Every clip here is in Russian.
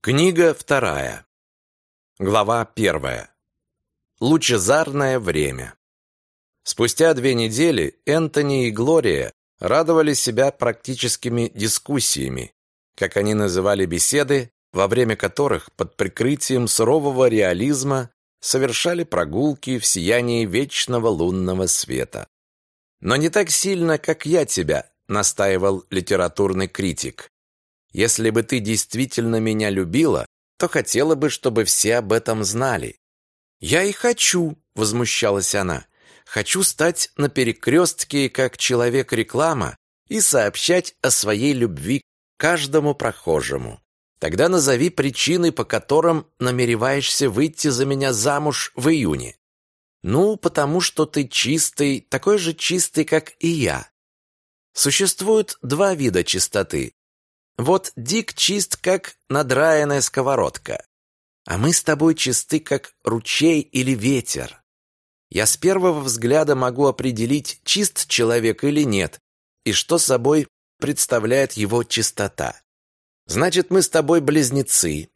Книга вторая. Глава первая. Лучезарное время. Спустя две недели Энтони и Глория радовали себя практическими дискуссиями, как они называли беседы, во время которых под прикрытием сурового реализма совершали прогулки в сиянии вечного лунного света. «Но не так сильно, как я тебя», настаивал литературный критик. Если бы ты действительно меня любила, то хотела бы, чтобы все об этом знали. Я и хочу, возмущалась она. Хочу стать на перекрестке как человек-реклама и сообщать о своей любви каждому прохожему. Тогда назови причины, по которым намереваешься выйти за меня замуж в июне. Ну, потому что ты чистый, такой же чистый, как и я. Существует два вида чистоты. Вот Дик чист, как надраенная сковородка. А мы с тобой чисты, как ручей или ветер. Я с первого взгляда могу определить, чист человек или нет, и что собой представляет его чистота. Значит, мы с тобой близнецы.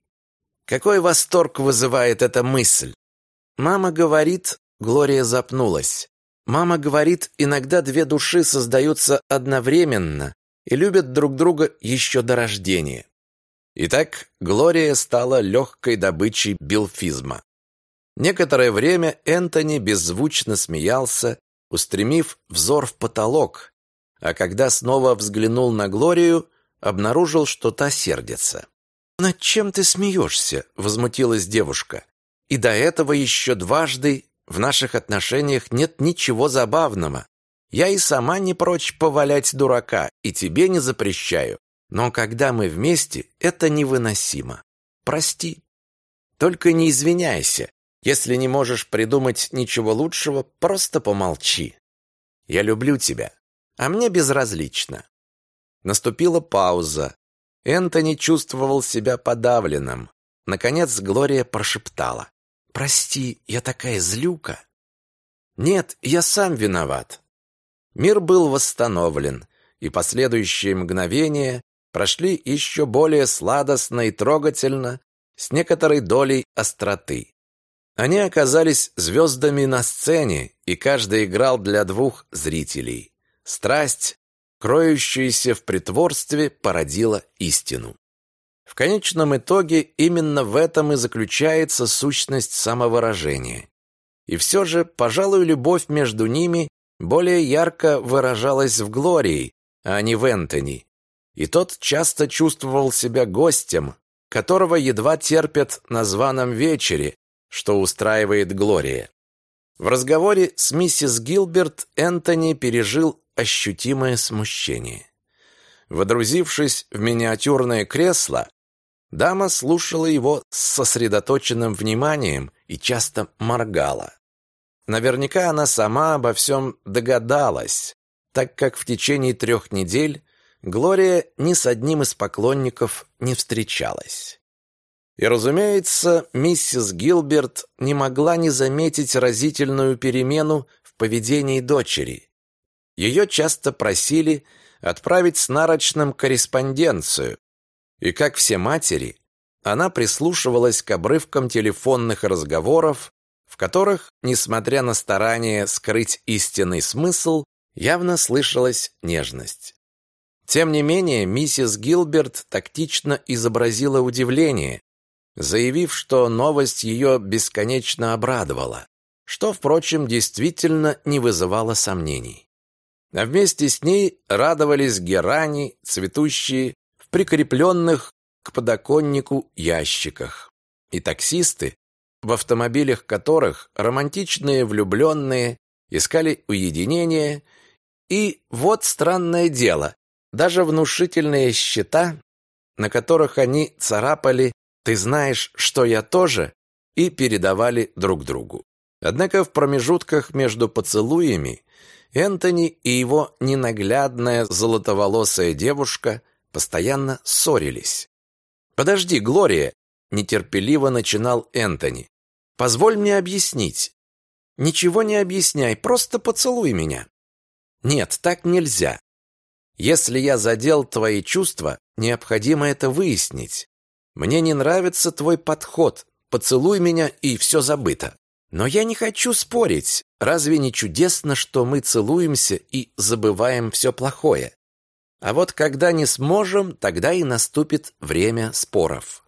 Какой восторг вызывает эта мысль? Мама говорит, Глория запнулась. Мама говорит, иногда две души создаются одновременно, и любят друг друга еще до рождения. Итак, Глория стала легкой добычей билфизма. Некоторое время Энтони беззвучно смеялся, устремив взор в потолок, а когда снова взглянул на Глорию, обнаружил, что та сердится. «Над чем ты смеешься?» — возмутилась девушка. «И до этого еще дважды в наших отношениях нет ничего забавного. Я и сама не прочь повалять дурака, и тебе не запрещаю. Но когда мы вместе, это невыносимо. Прости. Только не извиняйся. Если не можешь придумать ничего лучшего, просто помолчи. Я люблю тебя, а мне безразлично. Наступила пауза. Энтони чувствовал себя подавленным. Наконец Глория прошептала. «Прости, я такая злюка». «Нет, я сам виноват. Мир был восстановлен, и последующие мгновения прошли еще более сладостно и трогательно, с некоторой долей остроты. Они оказались звездами на сцене, и каждый играл для двух зрителей. Страсть, кроющаяся в притворстве, породила истину. В конечном итоге именно в этом и заключается сущность самовыражения. И все же, пожалуй, любовь между ними более ярко выражалась в Глории, а не в Энтони. И тот часто чувствовал себя гостем, которого едва терпят на званом вечере, что устраивает Глория. В разговоре с миссис Гилберт Энтони пережил ощутимое смущение. Водрузившись в миниатюрное кресло, дама слушала его с сосредоточенным вниманием и часто моргала. Наверняка она сама обо всем догадалась, так как в течение трех недель Глория ни с одним из поклонников не встречалась. И, разумеется, миссис Гилберт не могла не заметить разительную перемену в поведении дочери. Ее часто просили отправить с нарочным корреспонденцию, и, как все матери, она прислушивалась к обрывкам телефонных разговоров в которых, несмотря на старание скрыть истинный смысл, явно слышалась нежность. Тем не менее, миссис Гилберт тактично изобразила удивление, заявив, что новость ее бесконечно обрадовала, что, впрочем, действительно не вызывало сомнений. А вместе с ней радовались герани, цветущие в прикрепленных к подоконнику ящиках. И таксисты, в автомобилях которых романтичные влюбленные искали уединение, и вот странное дело, даже внушительные счета, на которых они царапали «ты знаешь, что я тоже» и передавали друг другу. Однако в промежутках между поцелуями Энтони и его ненаглядная золотоволосая девушка постоянно ссорились. «Подожди, Глория!» – нетерпеливо начинал Энтони. Позволь мне объяснить. Ничего не объясняй, просто поцелуй меня. Нет, так нельзя. Если я задел твои чувства, необходимо это выяснить. Мне не нравится твой подход. Поцелуй меня, и все забыто. Но я не хочу спорить. Разве не чудесно, что мы целуемся и забываем все плохое? А вот когда не сможем, тогда и наступит время споров.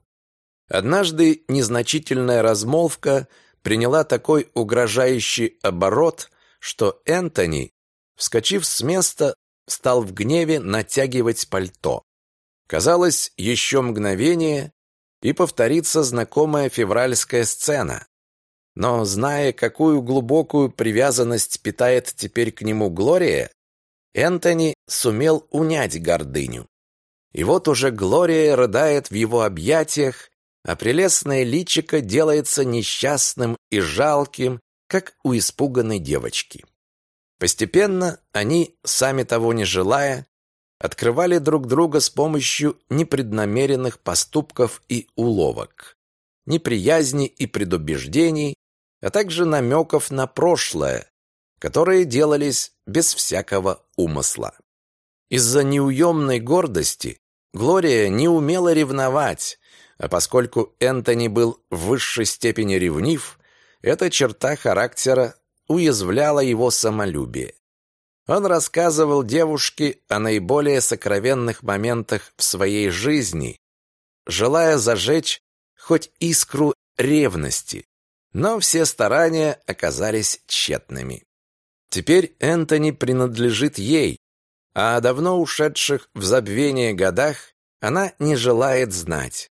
Однажды незначительная размолвка приняла такой угрожающий оборот, что Энтони, вскочив с места, стал в гневе натягивать пальто. Казалось, еще мгновение, и повторится знакомая февральская сцена. Но, зная, какую глубокую привязанность питает теперь к нему Глория, Энтони сумел унять гордыню. И вот уже Глория рыдает в его объятиях, а прелестное личико делается несчастным и жалким, как у испуганной девочки. Постепенно они, сами того не желая, открывали друг друга с помощью непреднамеренных поступков и уловок, неприязни и предубеждений, а также намеков на прошлое, которые делались без всякого умысла. Из-за неуемной гордости Глория не умела ревновать, а поскольку Энтони был в высшей степени ревнив, эта черта характера уязвляла его самолюбие. Он рассказывал девушке о наиболее сокровенных моментах в своей жизни, желая зажечь хоть искру ревности, но все старания оказались тщетными. Теперь Энтони принадлежит ей, а о давно ушедших в забвение годах она не желает знать.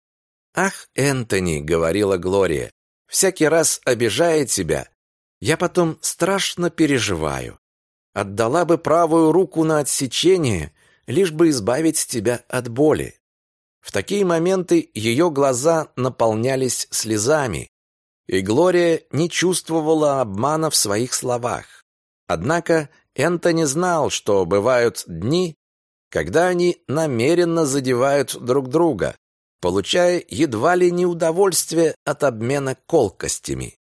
«Ах, Энтони», — говорила Глория, — «всякий раз обижая тебя, я потом страшно переживаю. Отдала бы правую руку на отсечение, лишь бы избавить тебя от боли». В такие моменты ее глаза наполнялись слезами, и Глория не чувствовала обмана в своих словах. Однако Энтони знал, что бывают дни, когда они намеренно задевают друг друга, получая едва ли не удовольствие от обмена колкостями.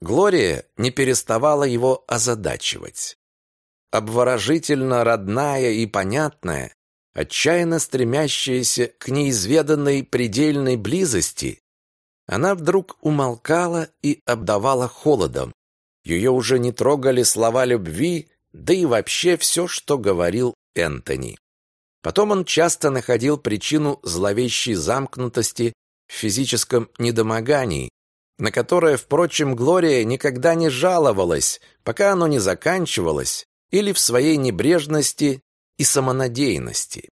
Глория не переставала его озадачивать. Обворожительно родная и понятная, отчаянно стремящаяся к неизведанной предельной близости, она вдруг умолкала и обдавала холодом, ее уже не трогали слова любви, да и вообще все, что говорил Энтони. Потом он часто находил причину зловещей замкнутости в физическом недомогании, на которое, впрочем, Глория никогда не жаловалась, пока оно не заканчивалось, или в своей небрежности и самонадеянности.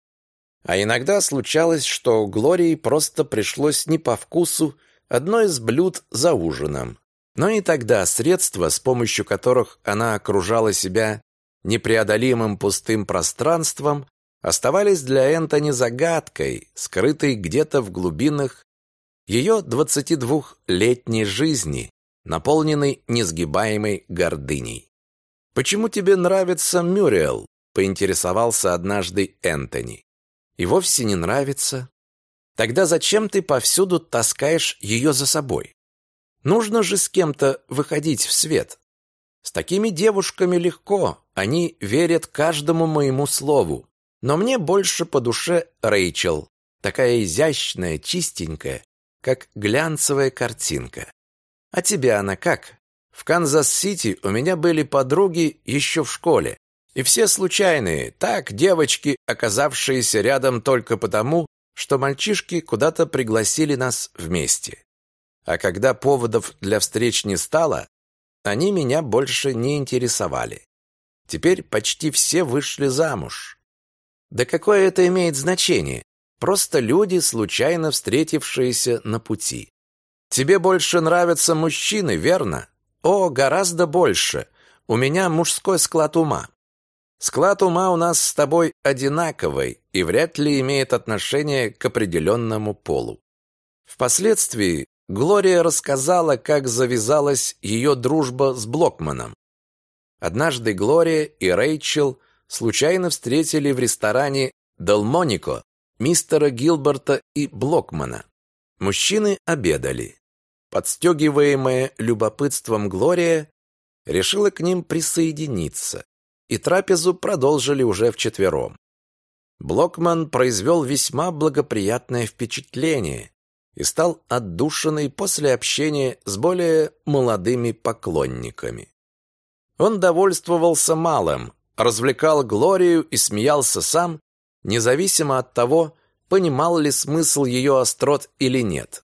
А иногда случалось, что Глории просто пришлось не по вкусу одно из блюд за ужином. Но и тогда средства, с помощью которых она окружала себя непреодолимым пустым пространством, оставались для Энтони загадкой, скрытой где-то в глубинах ее 22-летней жизни, наполненной несгибаемой гордыней. «Почему тебе нравится Мюрриел?» — поинтересовался однажды Энтони. «И вовсе не нравится. Тогда зачем ты повсюду таскаешь ее за собой? Нужно же с кем-то выходить в свет. С такими девушками легко, они верят каждому моему слову. Но мне больше по душе Рэйчел, такая изящная, чистенькая, как глянцевая картинка. А тебя она как? В Канзас-Сити у меня были подруги еще в школе. И все случайные, так, девочки, оказавшиеся рядом только потому, что мальчишки куда-то пригласили нас вместе. А когда поводов для встреч не стало, они меня больше не интересовали. Теперь почти все вышли замуж. Да какое это имеет значение? Просто люди, случайно встретившиеся на пути. Тебе больше нравятся мужчины, верно? О, гораздо больше. У меня мужской склад ума. Склад ума у нас с тобой одинаковый и вряд ли имеет отношение к определенному полу. Впоследствии Глория рассказала, как завязалась ее дружба с Блокманом. Однажды Глория и Рэйчел случайно встретили в ресторане «Делмонико» мистера Гилберта и Блокмана. Мужчины обедали. Подстегиваемая любопытством Глория решила к ним присоединиться, и трапезу продолжили уже вчетвером. Блокман произвел весьма благоприятное впечатление, и стал отдушенный после общения с более молодыми поклонниками. Он довольствовался малым, развлекал Глорию и смеялся сам, независимо от того, понимал ли смысл ее острот или нет.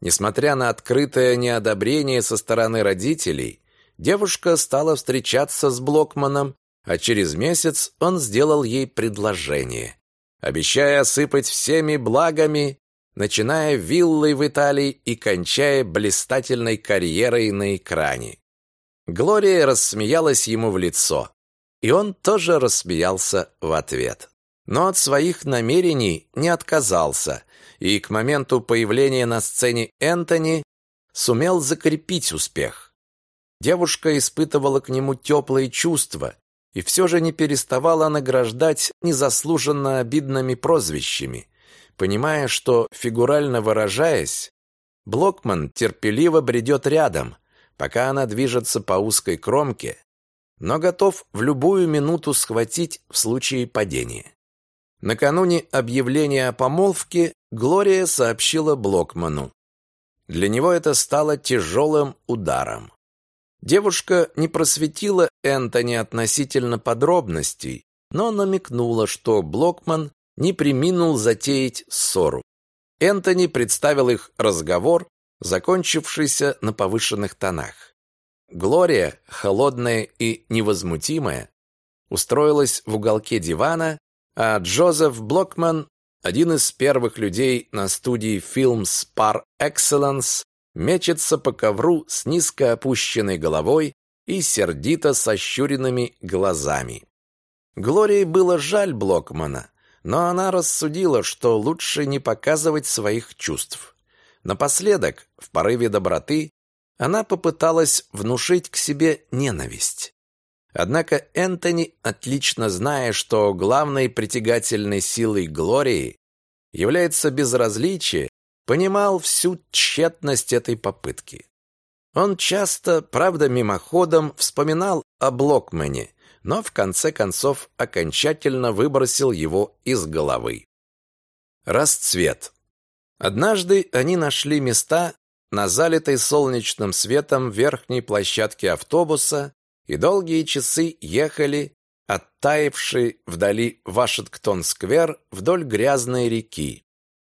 Несмотря на открытое неодобрение со стороны родителей, девушка стала встречаться с Блокманом, а через месяц он сделал ей предложение, обещая осыпать всеми благами, начиная виллой в Италии и кончая блистательной карьерой на экране. Глория рассмеялась ему в лицо, и он тоже рассмеялся в ответ но от своих намерений не отказался и к моменту появления на сцене Энтони сумел закрепить успех. Девушка испытывала к нему теплые чувства и все же не переставала награждать незаслуженно обидными прозвищами, понимая, что, фигурально выражаясь, Блокман терпеливо бредет рядом, пока она движется по узкой кромке, но готов в любую минуту схватить в случае падения. Накануне объявления о помолвке Глория сообщила Блокману. Для него это стало тяжелым ударом. Девушка не просветила Энтони относительно подробностей, но намекнула, что Блокман не приминул затеять ссору. Энтони представил их разговор, закончившийся на повышенных тонах. Глория, холодная и невозмутимая, устроилась в уголке дивана а Джозеф Блокман, один из первых людей на студии Films Par Excellence, мечется по ковру с низко опущенной головой и сердито сощуренными глазами. Глории было жаль Блокмана, но она рассудила, что лучше не показывать своих чувств. Напоследок, в порыве доброты, она попыталась внушить к себе ненависть. Однако Энтони, отлично зная, что главной притягательной силой Глории является безразличие, понимал всю тщетность этой попытки. Он часто, правда мимоходом, вспоминал о Блокмане, но в конце концов окончательно выбросил его из головы. Расцвет. Однажды они нашли места на залитой солнечным светом верхней площадке автобуса, и долгие часы ехали, оттаивший вдали Вашингтон-сквер вдоль грязной реки.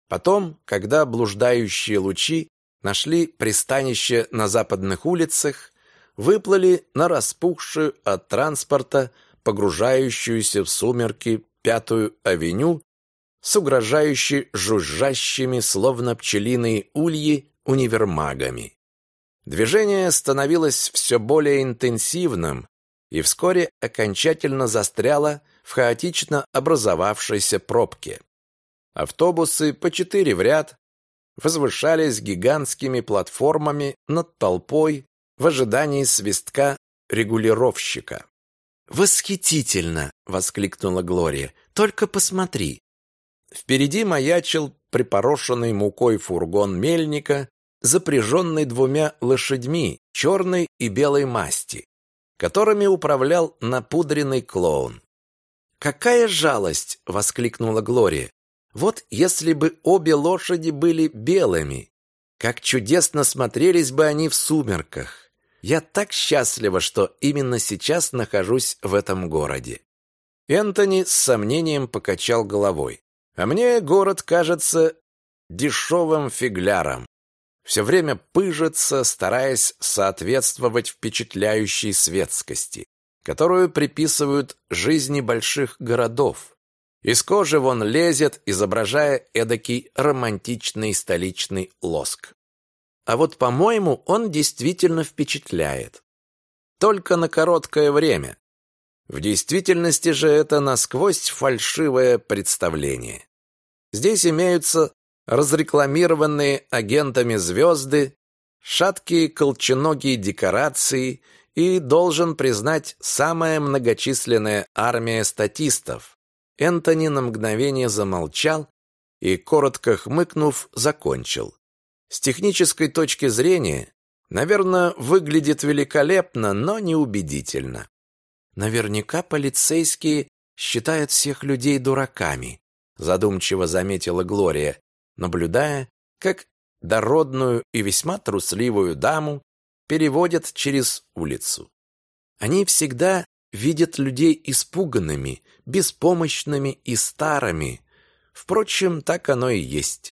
Потом, когда блуждающие лучи нашли пристанище на западных улицах, выплыли на распухшую от транспорта, погружающуюся в сумерки Пятую авеню с угрожающей жужжащими, словно пчелиные ульи, универмагами. Движение становилось все более интенсивным и вскоре окончательно застряло в хаотично образовавшейся пробке. Автобусы по четыре в ряд возвышались гигантскими платформами над толпой в ожидании свистка регулировщика. «Восхитительно!» — воскликнула Глория. «Только посмотри!» Впереди маячил припорошенный мукой фургон мельника запряженный двумя лошадьми черной и белой масти, которыми управлял напудренный клоун. «Какая жалость!» — воскликнула Глория. «Вот если бы обе лошади были белыми, как чудесно смотрелись бы они в сумерках! Я так счастлива, что именно сейчас нахожусь в этом городе!» Энтони с сомнением покачал головой. «А мне город кажется дешевым фигляром все время пыжится, стараясь соответствовать впечатляющей светскости, которую приписывают жизни больших городов. Из кожи вон лезет, изображая эдакий романтичный столичный лоск. А вот, по-моему, он действительно впечатляет. Только на короткое время. В действительности же это насквозь фальшивое представление. Здесь имеются разрекламированные агентами звезды, шаткие колченогие декорации и, должен признать, самая многочисленная армия статистов. Энтони на мгновение замолчал и, коротко хмыкнув, закончил. С технической точки зрения, наверное, выглядит великолепно, но неубедительно. Наверняка полицейские считают всех людей дураками, задумчиво заметила Глория, наблюдая, как дородную и весьма трусливую даму переводят через улицу. Они всегда видят людей испуганными, беспомощными и старыми. Впрочем, так оно и есть.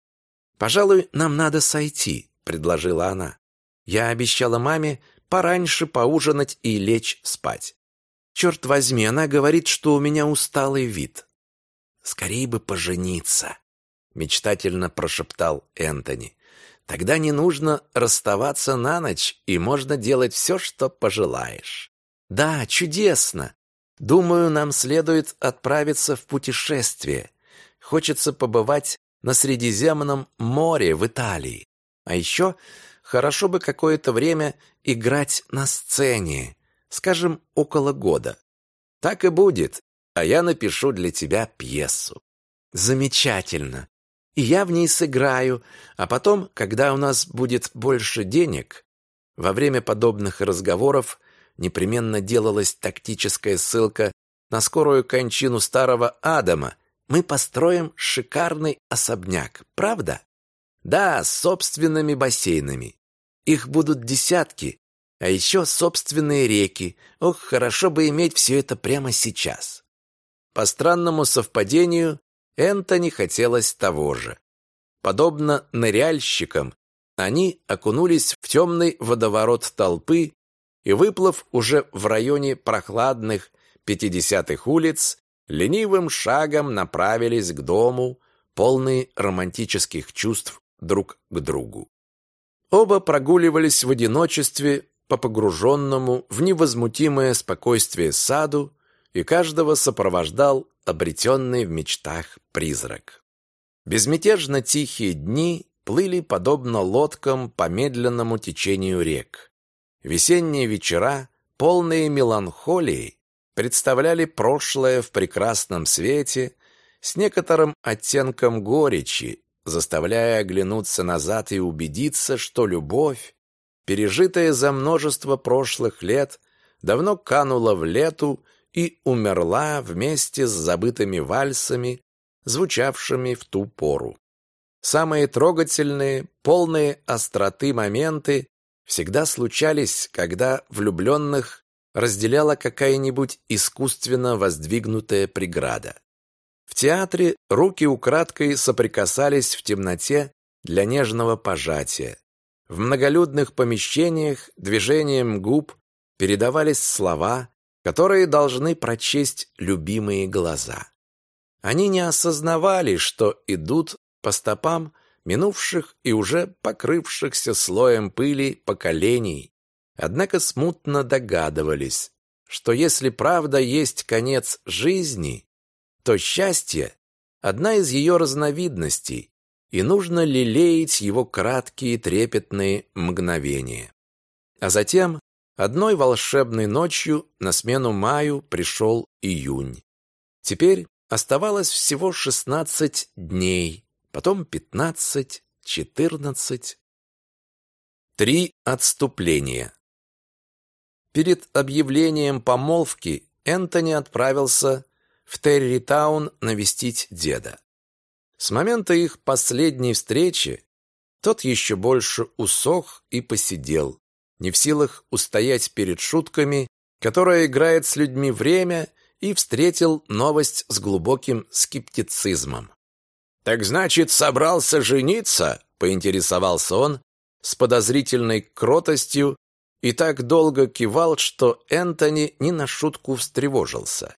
«Пожалуй, нам надо сойти», — предложила она. Я обещала маме пораньше поужинать и лечь спать. Черт возьми, она говорит, что у меня усталый вид. Скорее бы пожениться, мечтательно прошептал Энтони. Тогда не нужно расставаться на ночь, и можно делать все, что пожелаешь. Да, чудесно. Думаю, нам следует отправиться в путешествие. Хочется побывать на Средиземном море в Италии. А еще хорошо бы какое-то время играть на сцене, скажем, около года. Так и будет, а я напишу для тебя пьесу. Замечательно. И я в ней сыграю, а потом, когда у нас будет больше денег, во время подобных разговоров непременно делалась тактическая ссылка на скорую кончину старого Адама. Мы построим шикарный особняк, правда? Да, с собственными бассейнами. Их будут десятки, а еще собственные реки. Ох, хорошо бы иметь все это прямо сейчас. По странному совпадению, Энтони хотелось того же. Подобно ныряльщикам, они окунулись в темный водоворот толпы и, выплыв уже в районе прохладных пятидесятых улиц, ленивым шагом направились к дому, полные романтических чувств друг к другу. Оба прогуливались в одиночестве по погруженному в невозмутимое спокойствие саду, и каждого сопровождал обретенный в мечтах призрак. Безмятежно тихие дни плыли подобно лодкам по медленному течению рек. Весенние вечера, полные меланхолии, представляли прошлое в прекрасном свете с некоторым оттенком горечи, заставляя оглянуться назад и убедиться, что любовь, пережитая за множество прошлых лет, давно канула в лету и умерла вместе с забытыми вальсами, звучавшими в ту пору. Самые трогательные, полные остроты моменты всегда случались, когда влюбленных разделяла какая-нибудь искусственно воздвигнутая преграда. В театре руки украдкой соприкасались в темноте для нежного пожатия. В многолюдных помещениях движением губ передавались слова, которые должны прочесть любимые глаза. Они не осознавали, что идут по стопам минувших и уже покрывшихся слоем пыли поколений, однако смутно догадывались, что если правда есть конец жизни, то счастье – одна из ее разновидностей, и нужно лелеять его краткие трепетные мгновения. А затем Одной волшебной ночью на смену маю пришел июнь. Теперь оставалось всего шестнадцать дней, потом пятнадцать, четырнадцать. Три отступления. Перед объявлением помолвки Энтони отправился в Территаун навестить деда. С момента их последней встречи тот еще больше усох и посидел не в силах устоять перед шутками, которая играет с людьми время, и встретил новость с глубоким скептицизмом. «Так значит, собрался жениться?» — поинтересовался он с подозрительной кротостью и так долго кивал, что Энтони не на шутку встревожился.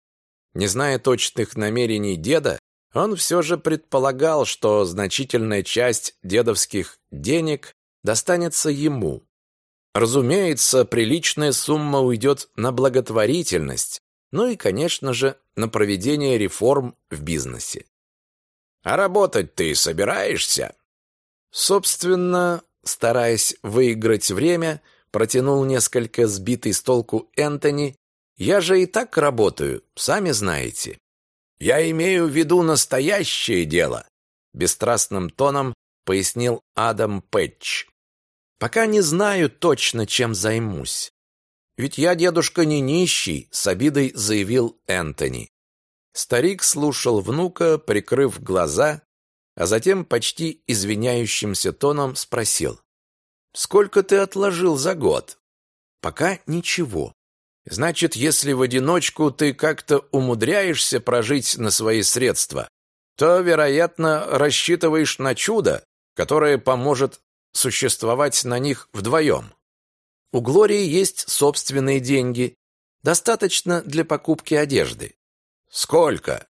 Не зная точных намерений деда, он все же предполагал, что значительная часть дедовских денег достанется ему, Разумеется, приличная сумма уйдет на благотворительность, ну и, конечно же, на проведение реформ в бизнесе. А работать ты собираешься? Собственно, стараясь выиграть время, протянул несколько сбитый с толку Энтони. Я же и так работаю, сами знаете. Я имею в виду настоящее дело, бесстрастным тоном пояснил Адам Пэтч. Пока не знаю точно, чем займусь. Ведь я, дедушка, не нищий, с обидой заявил Энтони. Старик слушал внука, прикрыв глаза, а затем почти извиняющимся тоном спросил. «Сколько ты отложил за год?» «Пока ничего. Значит, если в одиночку ты как-то умудряешься прожить на свои средства, то, вероятно, рассчитываешь на чудо, которое поможет существовать на них вдвоем. У Глории есть собственные деньги, достаточно для покупки одежды. Сколько?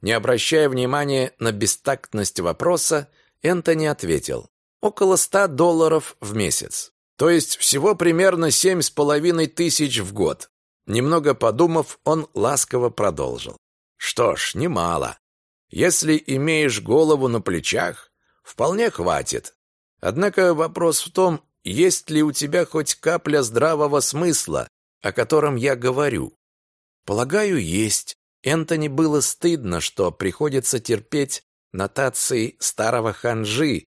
Не обращая внимания на бестактность вопроса, Энтони ответил. Около ста долларов в месяц. То есть всего примерно семь с половиной тысяч в год. Немного подумав, он ласково продолжил. Что ж, немало. Если имеешь голову на плечах, вполне хватит. Однако вопрос в том, есть ли у тебя хоть капля здравого смысла, о котором я говорю. Полагаю, есть. Энтони было стыдно, что приходится терпеть нотации старого ханжи,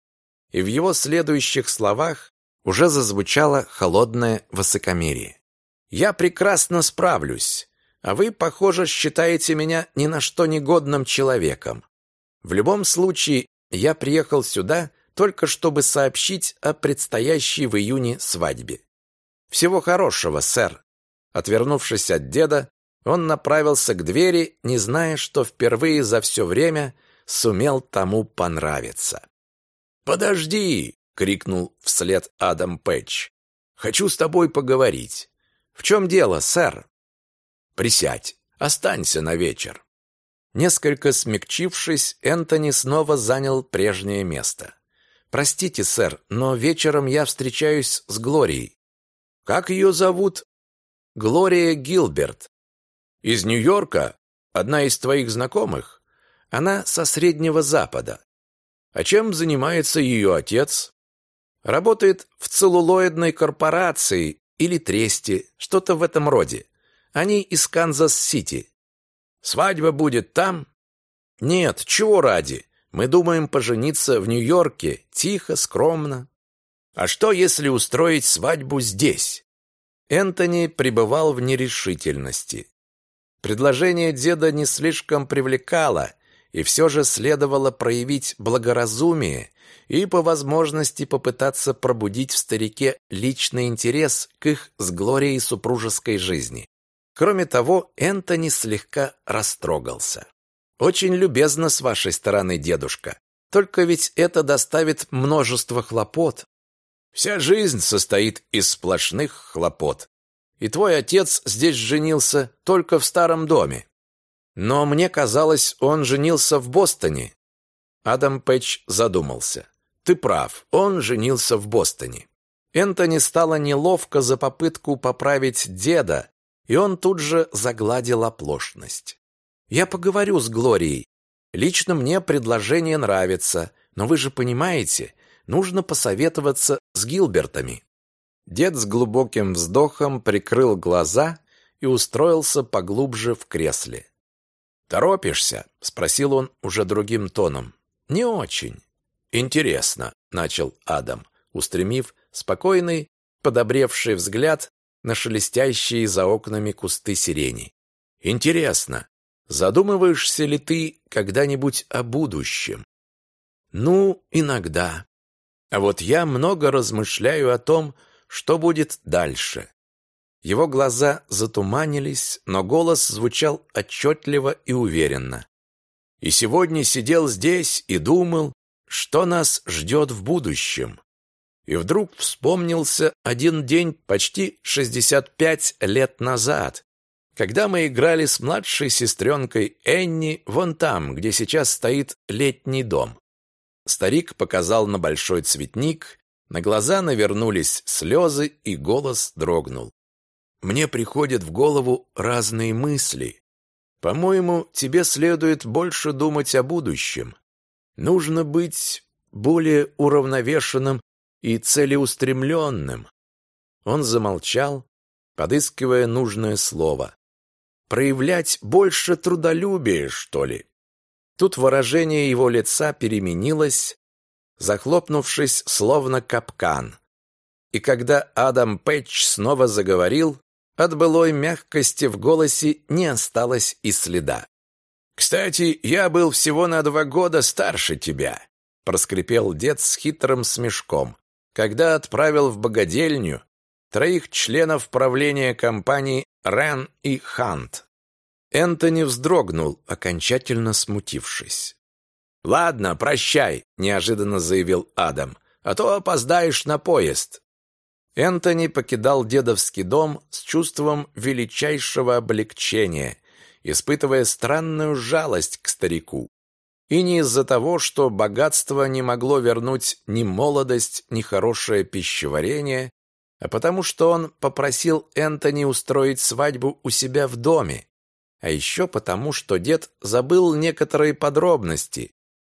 и в его следующих словах уже зазвучало холодное высокомерие. «Я прекрасно справлюсь, а вы, похоже, считаете меня ни на что негодным человеком. В любом случае, я приехал сюда только чтобы сообщить о предстоящей в июне свадьбе. Всего хорошего, сэр. Отвернувшись от деда, он направился к двери, не зная, что впервые за все время сумел тому понравиться. «Подожди!» — крикнул вслед Адам Пэтч. «Хочу с тобой поговорить». «В чем дело, сэр?» «Присядь, останься на вечер». Несколько смягчившись, Энтони снова занял прежнее место. «Простите, сэр, но вечером я встречаюсь с Глорией». «Как ее зовут?» «Глория Гилберт. Из Нью-Йорка? Одна из твоих знакомых? Она со Среднего Запада. А чем занимается ее отец? Работает в целлулоидной корпорации или тресте, что-то в этом роде. Они из Канзас-Сити. Свадьба будет там? Нет, чего ради? Мы думаем пожениться в Нью-Йорке, тихо, скромно. А что, если устроить свадьбу здесь? Энтони пребывал в нерешительности. Предложение деда не слишком привлекало, и все же следовало проявить благоразумие и по возможности попытаться пробудить в старике личный интерес к их с Глорией супружеской жизни. Кроме того, Энтони слегка растрогался. «Очень любезно с вашей стороны, дедушка. Только ведь это доставит множество хлопот». «Вся жизнь состоит из сплошных хлопот», и твой отец здесь женился только в старом доме. Но мне казалось, он женился в Бостоне. Адам Пэтч задумался. Ты прав, он женился в Бостоне. Энтони стало неловко за попытку поправить деда, и он тут же загладил оплошность. Я поговорю с Глорией. Лично мне предложение нравится, но вы же понимаете, нужно посоветоваться с Гилбертами. Дед с глубоким вздохом прикрыл глаза и устроился поглубже в кресле. «Торопишься?» — спросил он уже другим тоном. «Не очень». «Интересно», — начал Адам, устремив спокойный, подобревший взгляд на шелестящие за окнами кусты сирени. «Интересно, задумываешься ли ты когда-нибудь о будущем?» «Ну, иногда. А вот я много размышляю о том, что будет дальше? Его глаза затуманились, но голос звучал отчетливо и уверенно. И сегодня сидел здесь и думал, что нас ждет в будущем. И вдруг вспомнился один день почти 65 лет назад, когда мы играли с младшей сестренкой Энни вон там, где сейчас стоит летний дом. Старик показал на большой цветник, на глаза навернулись слезы, и голос дрогнул. «Мне приходят в голову разные мысли. По-моему, тебе следует больше думать о будущем. Нужно быть более уравновешенным и целеустремленным». Он замолчал, подыскивая нужное слово. «Проявлять больше трудолюбия, что ли?» Тут выражение его лица переменилось, захлопнувшись словно капкан. И когда Адам Пэтч снова заговорил, от былой мягкости в голосе не осталось и следа. «Кстати, я был всего на два года старше тебя», — проскрипел дед с хитрым смешком, когда отправил в богадельню троих членов правления компании Рен и Хант. Энтони вздрогнул, окончательно смутившись. «Ладно, прощай», — неожиданно заявил Адам, «а то опоздаешь на поезд». Энтони покидал дедовский дом с чувством величайшего облегчения, испытывая странную жалость к старику. И не из-за того, что богатство не могло вернуть ни молодость, ни хорошее пищеварение, а потому что он попросил Энтони устроить свадьбу у себя в доме, а еще потому, что дед забыл некоторые подробности,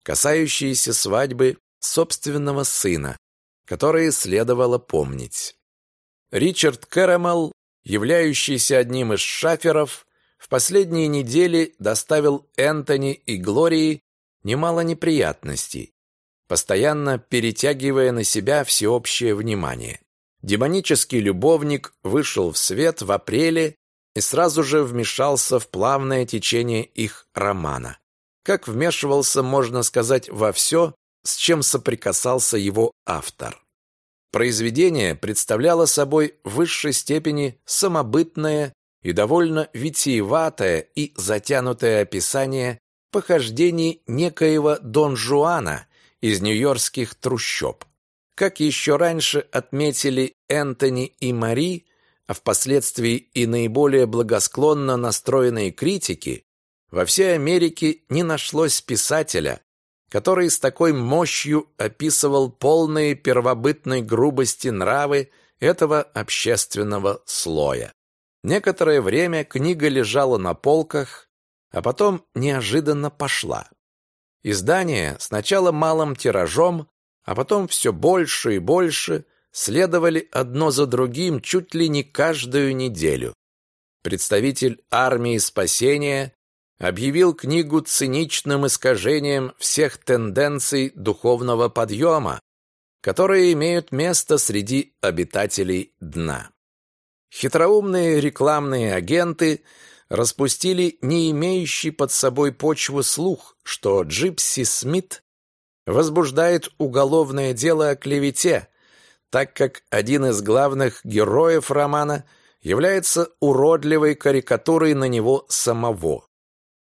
касающиеся свадьбы собственного сына, которые следовало помнить. Ричард Кэрэмэл, являющийся одним из шаферов, в последние недели доставил Энтони и Глории немало неприятностей, постоянно перетягивая на себя всеобщее внимание. Демонический любовник вышел в свет в апреле и сразу же вмешался в плавное течение их романа. Как вмешивался, можно сказать, во все, с чем соприкасался его автор. Произведение представляло собой в высшей степени самобытное и довольно витиеватое и затянутое описание похождений некоего Дон Жуана из нью-йоркских трущоб. Как еще раньше отметили Энтони и Мари, а впоследствии и наиболее благосклонно настроенные критики, во всей Америке не нашлось писателя, который с такой мощью описывал полные первобытной грубости нравы этого общественного слоя. Некоторое время книга лежала на полках, а потом неожиданно пошла. Издания сначала малым тиражом а потом все больше и больше следовали одно за другим чуть ли не каждую неделю. Представитель армии спасения объявил книгу циничным искажением всех тенденций духовного подъема, которые имеют место среди обитателей дна. Хитроумные рекламные агенты распустили не имеющий под собой почву слух, что Джипси Смит возбуждает уголовное дело о клевете, так как один из главных героев романа является уродливой карикатурой на него самого.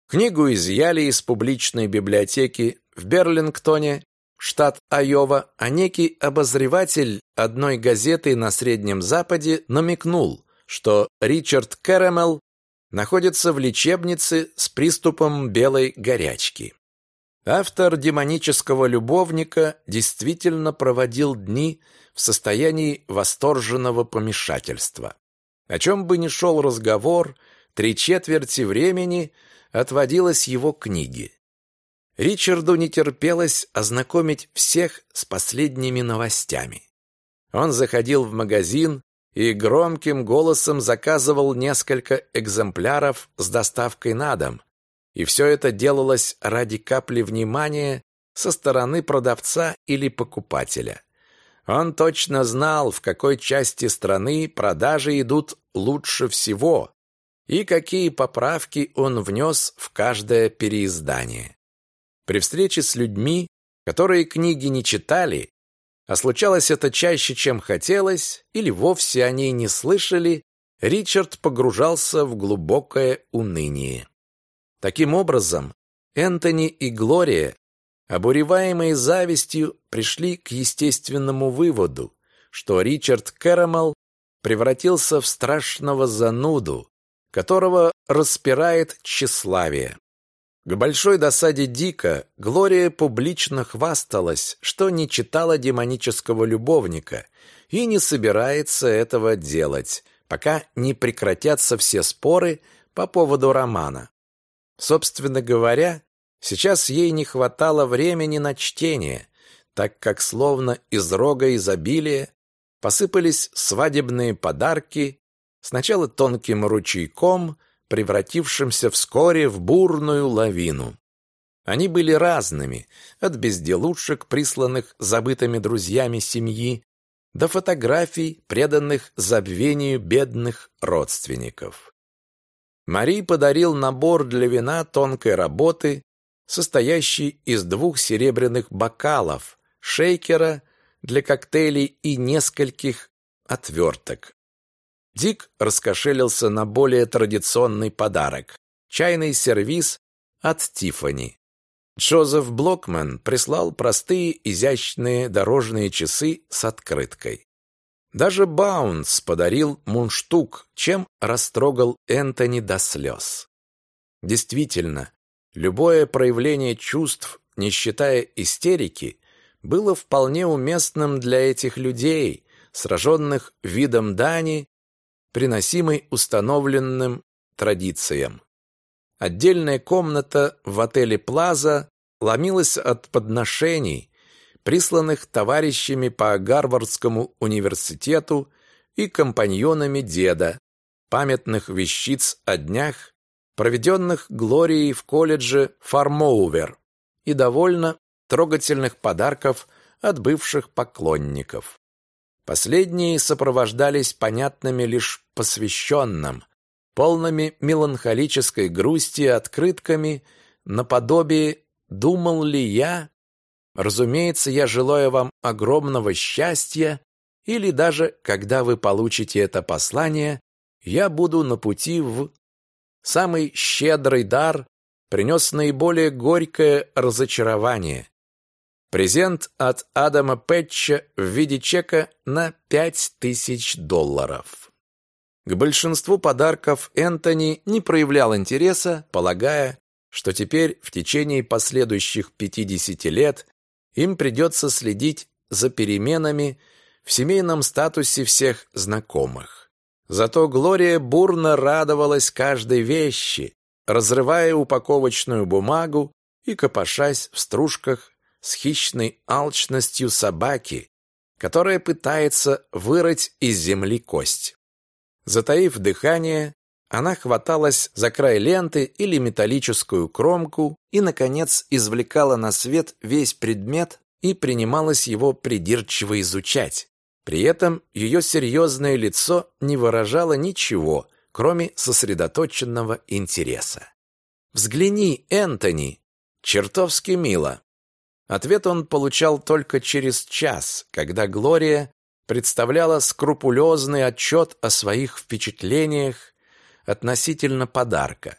Книгу изъяли из публичной библиотеки в Берлингтоне, штат Айова, а некий обозреватель одной газеты на Среднем Западе намекнул, что Ричард Кэрэмэл находится в лечебнице с приступом белой горячки. Автор демонического любовника действительно проводил дни в состоянии восторженного помешательства. О чем бы ни шел разговор, три четверти времени отводилось его книге. Ричарду не терпелось ознакомить всех с последними новостями. Он заходил в магазин и громким голосом заказывал несколько экземпляров с доставкой на дом, и все это делалось ради капли внимания со стороны продавца или покупателя. Он точно знал, в какой части страны продажи идут лучше всего и какие поправки он внес в каждое переиздание. При встрече с людьми, которые книги не читали, а случалось это чаще, чем хотелось, или вовсе о ней не слышали, Ричард погружался в глубокое уныние. Таким образом, Энтони и Глория, обуреваемые завистью, пришли к естественному выводу, что Ричард Кэрэмэл превратился в страшного зануду, которого распирает тщеславие. К большой досаде Дика Глория публично хвасталась, что не читала демонического любовника и не собирается этого делать, пока не прекратятся все споры по поводу романа. Собственно говоря, сейчас ей не хватало времени на чтение, так как словно из рога изобилия посыпались свадебные подарки, сначала тонким ручейком, превратившимся вскоре в бурную лавину. Они были разными, от безделушек, присланных забытыми друзьями семьи, до фотографий, преданных забвению бедных родственников. Мари подарил набор для вина тонкой работы, состоящий из двух серебряных бокалов, шейкера для коктейлей и нескольких отверток. Дик раскошелился на более традиционный подарок – чайный сервиз от Тиффани. Джозеф Блокман прислал простые изящные дорожные часы с открыткой. Даже Баунс подарил мундштук, чем растрогал Энтони до слез. Действительно, любое проявление чувств, не считая истерики, было вполне уместным для этих людей, сраженных видом дани, приносимой установленным традициям. Отдельная комната в отеле «Плаза» ломилась от подношений, присланных товарищами по Гарвардскому университету и компаньонами деда, памятных вещиц о днях, проведенных Глорией в колледже Фармоувер, и довольно трогательных подарков от бывших поклонников. Последние сопровождались понятными лишь посвященным, полными меланхолической грусти открытками наподобие «Думал ли я?» Разумеется, я желаю вам огромного счастья, или даже, когда вы получите это послание, я буду на пути в... Самый щедрый дар принес наиболее горькое разочарование. Презент от Адама Пэтча в виде чека на пять тысяч долларов. К большинству подарков Энтони не проявлял интереса, полагая, что теперь в течение последующих 50 лет им придется следить за переменами в семейном статусе всех знакомых. Зато Глория бурно радовалась каждой вещи, разрывая упаковочную бумагу и копошась в стружках с хищной алчностью собаки, которая пытается вырыть из земли кость. Затаив дыхание, она хваталась за край ленты или металлическую кромку и, наконец, извлекала на свет весь предмет и принималась его придирчиво изучать. При этом ее серьезное лицо не выражало ничего, кроме сосредоточенного интереса. «Взгляни, Энтони! Чертовски мило!» Ответ он получал только через час, когда Глория представляла скрупулезный отчет о своих впечатлениях относительно подарка.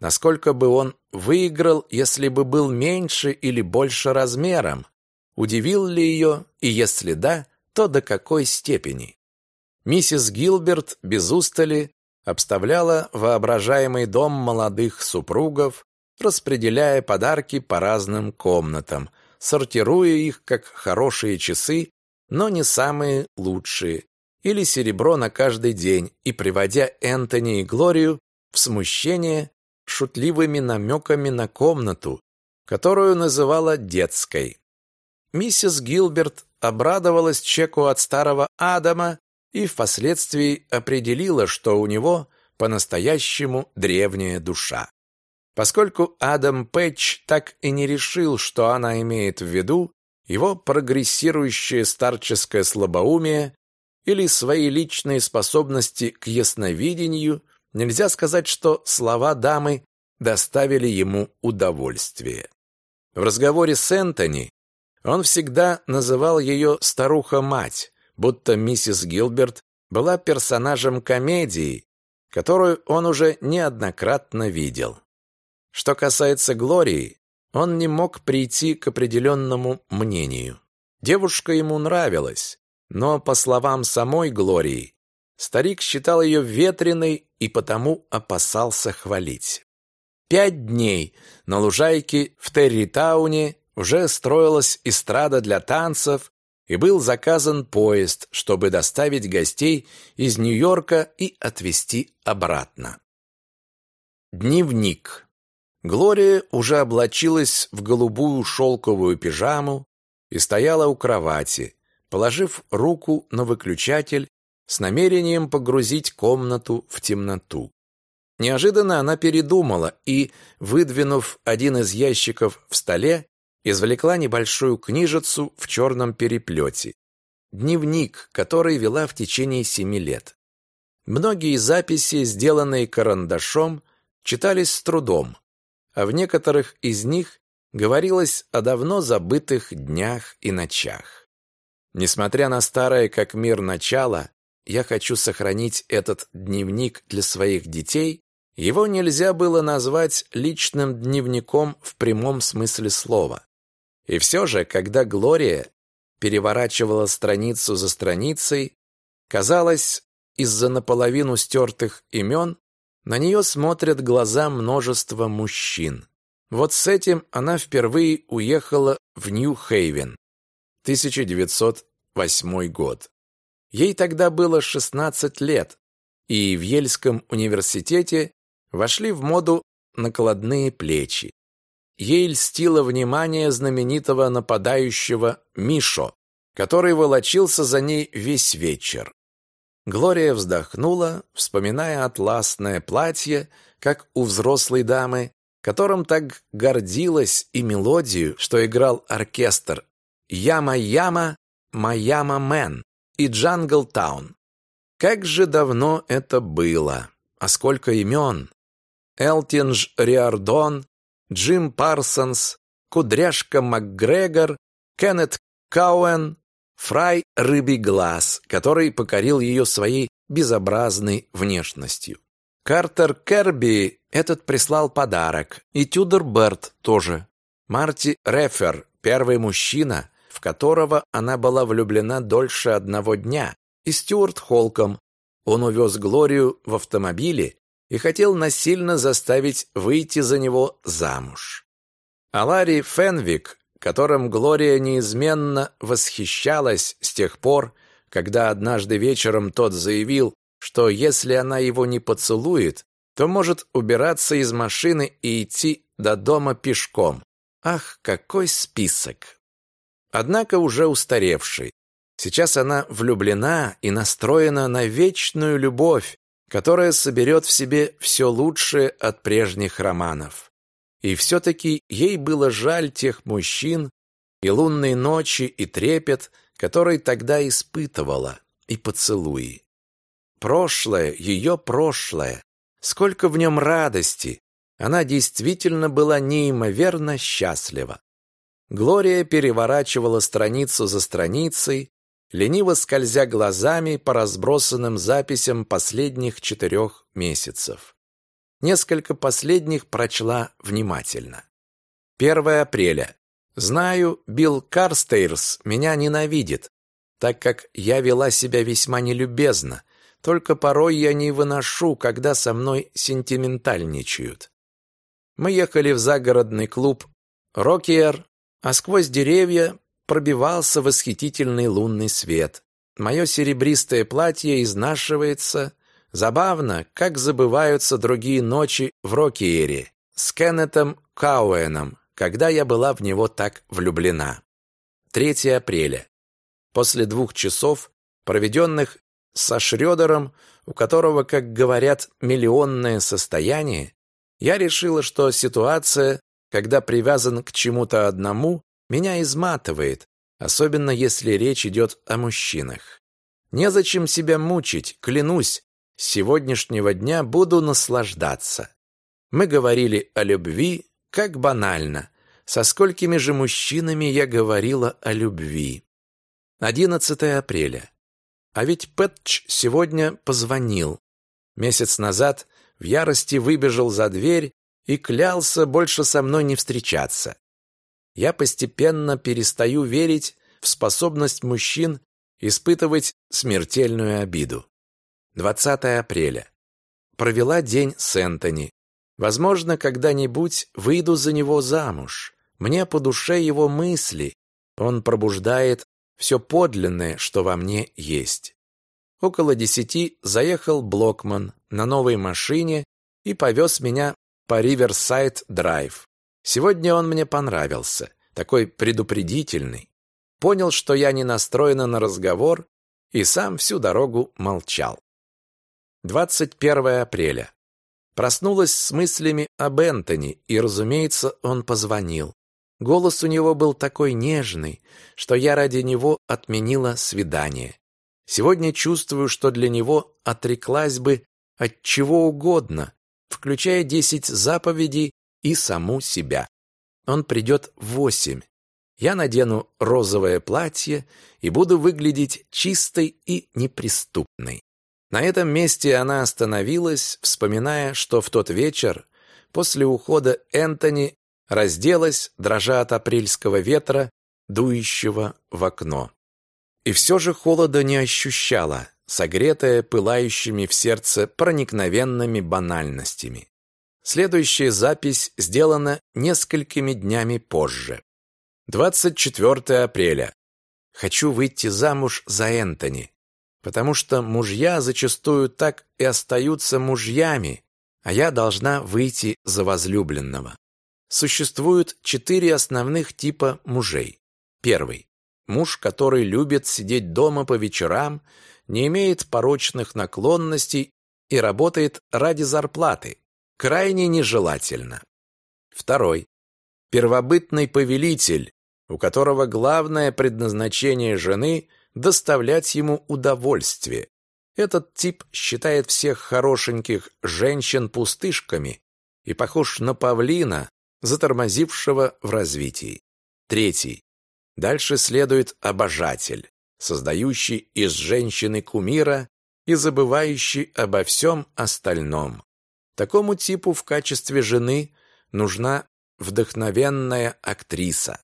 Насколько бы он выиграл, если бы был меньше или больше размером? Удивил ли ее, и если да, то до какой степени? Миссис Гилберт без устали обставляла воображаемый дом молодых супругов, распределяя подарки по разным комнатам, сортируя их как хорошие часы, но не самые лучшие, или серебро на каждый день и приводя Энтони и Глорию в смущение шутливыми намеками на комнату, которую называла детской. Миссис Гилберт обрадовалась чеку от старого Адама и впоследствии определила, что у него по-настоящему древняя душа. Поскольку Адам Пэтч так и не решил, что она имеет в виду, его прогрессирующее старческое слабоумие или свои личные способности к ясновидению, нельзя сказать, что слова дамы доставили ему удовольствие. В разговоре с Энтони он всегда называл ее «старуха-мать», будто миссис Гилберт была персонажем комедии, которую он уже неоднократно видел. Что касается Глории, он не мог прийти к определенному мнению. Девушка ему нравилась, но, по словам самой Глории, старик считал ее ветреной и потому опасался хвалить. Пять дней на лужайке в Территауне уже строилась эстрада для танцев и был заказан поезд, чтобы доставить гостей из Нью-Йорка и отвезти обратно. Дневник. Глория уже облачилась в голубую шелковую пижаму и стояла у кровати, положив руку на выключатель с намерением погрузить комнату в темноту. Неожиданно она передумала и, выдвинув один из ящиков в столе, извлекла небольшую книжицу в черном переплете. Дневник, который вела в течение семи лет. Многие записи, сделанные карандашом, читались с трудом, а в некоторых из них говорилось о давно забытых днях и ночах. Несмотря на старое как мир начало, я хочу сохранить этот дневник для своих детей, его нельзя было назвать личным дневником в прямом смысле слова. И все же, когда Глория переворачивала страницу за страницей, казалось, из-за наполовину стертых имен на нее смотрят глаза множества мужчин. Вот с этим она впервые уехала в Нью-Хейвен, 1908 год. Ей тогда было 16 лет, и в Ельском университете вошли в моду накладные плечи. Ей льстило внимание знаменитого нападающего Мишо, который волочился за ней весь вечер. Глория вздохнула, вспоминая атласное платье, как у взрослой дамы, которым так гордилась и мелодию, что играл оркестр «Yama-Yama, My Yama Man» и «Jungle Town». Как же давно это было! А сколько имен! Элтинж Риардон, Джим Парсонс, Кудряшка МакГрегор, Кеннет Кауэн, Фрай Рыбий Глаз, который покорил ее своей безобразной внешностью. Картер Керби этот прислал подарок, и Тюдор Берт тоже. Марти Рефер, первый мужчина, в которого она была влюблена дольше одного дня, и Стюарт Холком. Он увез Глорию в автомобиле и хотел насильно заставить выйти за него замуж. А Ларри Фенвик которым Глория неизменно восхищалась с тех пор, когда однажды вечером тот заявил, что если она его не поцелует, то может убираться из машины и идти до дома пешком. Ах, какой список! Однако уже устаревший. Сейчас она влюблена и настроена на вечную любовь, которая соберет в себе все лучшее от прежних романов. И все-таки ей было жаль тех мужчин, и лунные ночи, и трепет, который тогда испытывала, и поцелуи. Прошлое, ее прошлое, сколько в нем радости! Она действительно была неимоверно счастлива. Глория переворачивала страницу за страницей, лениво скользя глазами по разбросанным записям последних четырех месяцев. Несколько последних прочла внимательно. 1 апреля. Знаю, Билл Карстейрс меня ненавидит, так как я вела себя весьма нелюбезно, только порой я не выношу, когда со мной сентиментальничают. Мы ехали в загородный клуб «Рокиер», а сквозь деревья пробивался восхитительный лунный свет. Мое серебристое платье изнашивается, Забавно, как забываются другие ночи в Рокиере с Кеннетом Кауэном, когда я была в него так влюблена. 3 апреля. После двух часов, проведенных со Шрёдером, у которого, как говорят, миллионное состояние, я решила, что ситуация, когда привязан к чему-то одному, меня изматывает, особенно если речь идет о мужчинах. Незачем себя мучить, клянусь, с сегодняшнего дня буду наслаждаться. Мы говорили о любви, как банально. Со сколькими же мужчинами я говорила о любви. 11 апреля. А ведь Пэтч сегодня позвонил. Месяц назад в ярости выбежал за дверь и клялся больше со мной не встречаться. Я постепенно перестаю верить в способность мужчин испытывать смертельную обиду. 20 апреля. Провела день с Энтони. Возможно, когда-нибудь выйду за него замуж. Мне по душе его мысли. Он пробуждает все подлинное, что во мне есть. Около десяти заехал Блокман на новой машине и повез меня по Риверсайд-драйв. Сегодня он мне понравился, такой предупредительный. Понял, что я не настроена на разговор, и сам всю дорогу молчал. 21 апреля. Проснулась с мыслями об Энтони, и, разумеется, он позвонил. Голос у него был такой нежный, что я ради него отменила свидание. Сегодня чувствую, что для него отреклась бы от чего угодно, включая десять заповедей и саму себя. Он придет в восемь. Я надену розовое платье и буду выглядеть чистой и неприступной. На этом месте она остановилась, вспоминая, что в тот вечер, после ухода Энтони, разделась, дрожа от апрельского ветра, дующего в окно. И все же холода не ощущала, согретая пылающими в сердце проникновенными банальностями. Следующая запись сделана несколькими днями позже. 24 апреля. Хочу выйти замуж за Энтони, потому что мужья зачастую так и остаются мужьями, а я должна выйти за возлюбленного. Существуют четыре основных типа мужей. Первый. Муж, который любит сидеть дома по вечерам, не имеет порочных наклонностей и работает ради зарплаты. Крайне нежелательно. Второй. Первобытный повелитель, у которого главное предназначение жены – доставлять ему удовольствие. Этот тип считает всех хорошеньких женщин пустышками и похож на павлина, затормозившего в развитии. Третий. Дальше следует обожатель, создающий из женщины кумира и забывающий обо всем остальном. Такому типу в качестве жены нужна вдохновенная актриса.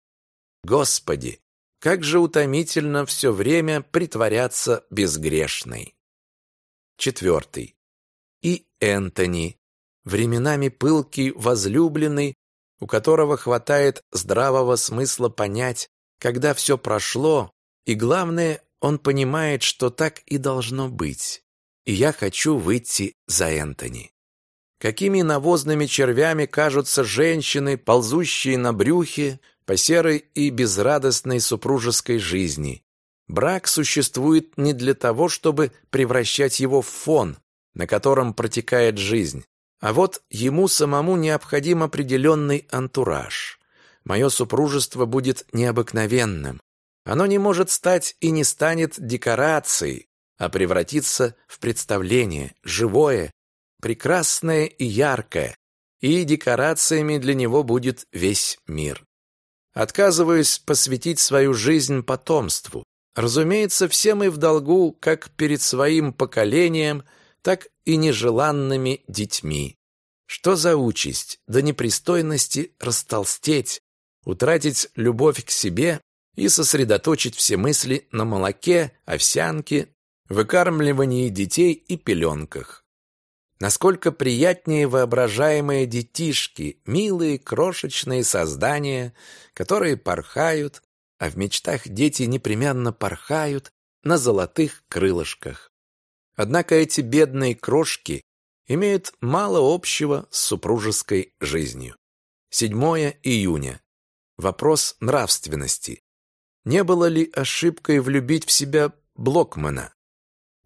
Господи, как же утомительно все время притворяться безгрешной. Четвертый. И Энтони, временами пылкий возлюбленный, у которого хватает здравого смысла понять, когда все прошло, и главное, он понимает, что так и должно быть. И я хочу выйти за Энтони. Какими навозными червями кажутся женщины, ползущие на брюхе по серой и безрадостной супружеской жизни. Брак существует не для того, чтобы превращать его в фон, на котором протекает жизнь, а вот ему самому необходим определенный антураж. Мое супружество будет необыкновенным. Оно не может стать и не станет декорацией, а превратиться в представление, живое, прекрасное и яркое, и декорациями для него будет весь мир. Отказываюсь посвятить свою жизнь потомству. Разумеется, все мы в долгу как перед своим поколением, так и нежеланными детьми. Что за участь до непристойности растолстеть, утратить любовь к себе и сосредоточить все мысли на молоке, овсянке, выкармливании детей и пеленках. Насколько приятнее воображаемые детишки, милые крошечные создания, которые порхают, а в мечтах дети непременно порхают на золотых крылышках. Однако эти бедные крошки имеют мало общего с супружеской жизнью. 7 июня. Вопрос нравственности. Не было ли ошибкой влюбить в себя Блокмана?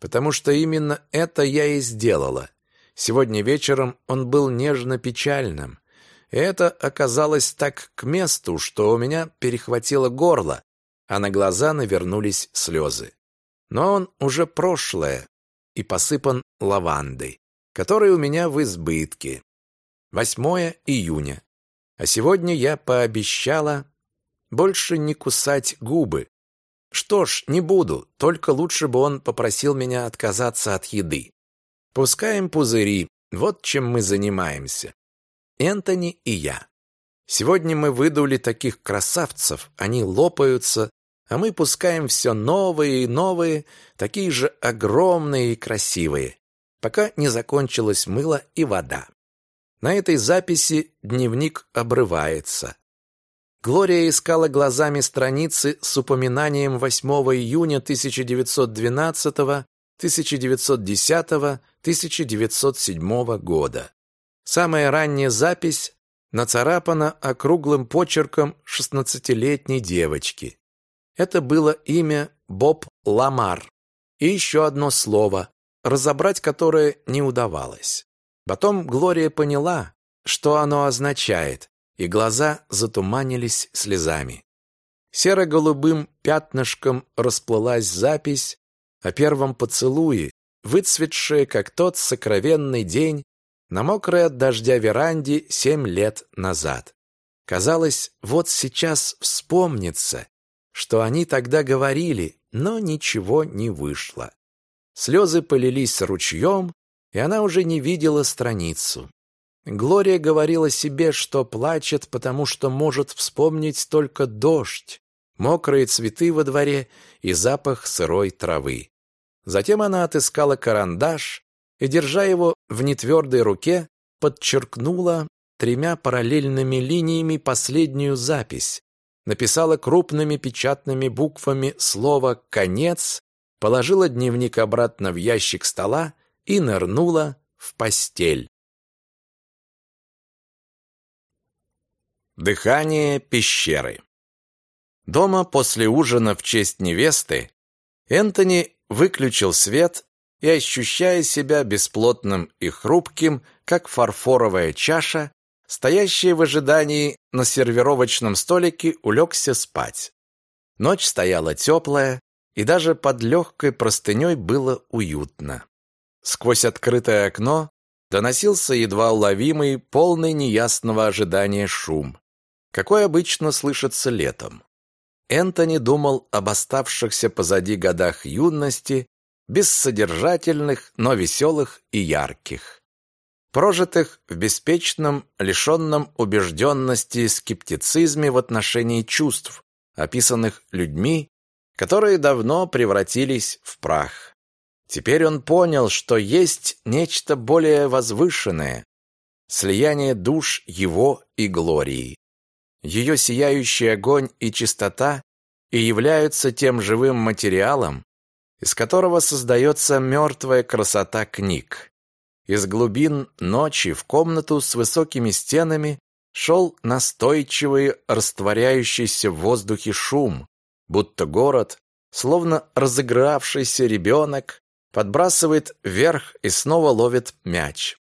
Потому что именно это я и сделала. Сегодня вечером он был нежно-печальным. Это оказалось так к месту, что у меня перехватило горло, а на глаза навернулись слезы. Но он уже прошлое и посыпан лавандой, которой у меня в избытке. 8 июня. А сегодня я пообещала больше не кусать губы. Что ж, не буду, только лучше бы он попросил меня отказаться от еды. Пускаем пузыри, вот чем мы занимаемся. Энтони и я. Сегодня мы выдули таких красавцев, они лопаются, а мы пускаем все новые и новые, такие же огромные и красивые, пока не закончилось мыло и вода. На этой записи дневник обрывается. Глория искала глазами страницы с упоминанием 8 июня 1912, 1910, 1907 года. Самая ранняя запись нацарапана округлым почерком шестнадцатилетней девочки. Это было имя Боб Ламар. И еще одно слово, разобрать которое не удавалось. Потом Глория поняла, что оно означает, и глаза затуманились слезами. Серо-голубым пятнышком расплылась запись, о первом поцелуе, выцветшее, как тот сокровенный день на мокрой от дождя веранде семь лет назад. Казалось, вот сейчас вспомнится, что они тогда говорили, но ничего не вышло. Слезы полились ручьем, и она уже не видела страницу. Глория говорила себе, что плачет, потому что может вспомнить только дождь, мокрые цветы во дворе и запах сырой травы. Затем она отыскала карандаш и, держа его в нетвердой руке, подчеркнула тремя параллельными линиями последнюю запись, написала крупными печатными буквами слово «конец», положила дневник обратно в ящик стола и нырнула в постель. Дыхание пещеры Дома после ужина в честь невесты Энтони выключил свет и, ощущая себя бесплотным и хрупким, как фарфоровая чаша, стоящая в ожидании на сервировочном столике, улегся спать. Ночь стояла теплая, и даже под легкой простыней было уютно. Сквозь открытое окно доносился едва уловимый, полный неясного ожидания шум, какой обычно слышится летом. Энтони думал об оставшихся позади годах юности, бессодержательных, но веселых и ярких прожитых в беспечном, лишенном убежденности скептицизме в отношении чувств, описанных людьми, которые давно превратились в прах. Теперь он понял, что есть нечто более возвышенное, слияние душ его и Глории. Ее сияющий огонь и чистота и являются тем живым материалом, из которого создается мертвая красота книг. Из глубин ночи в комнату с высокими стенами шел настойчивый, растворяющийся в воздухе шум, будто город, словно разыгравшийся ребенок, подбрасывает вверх и снова ловит мяч.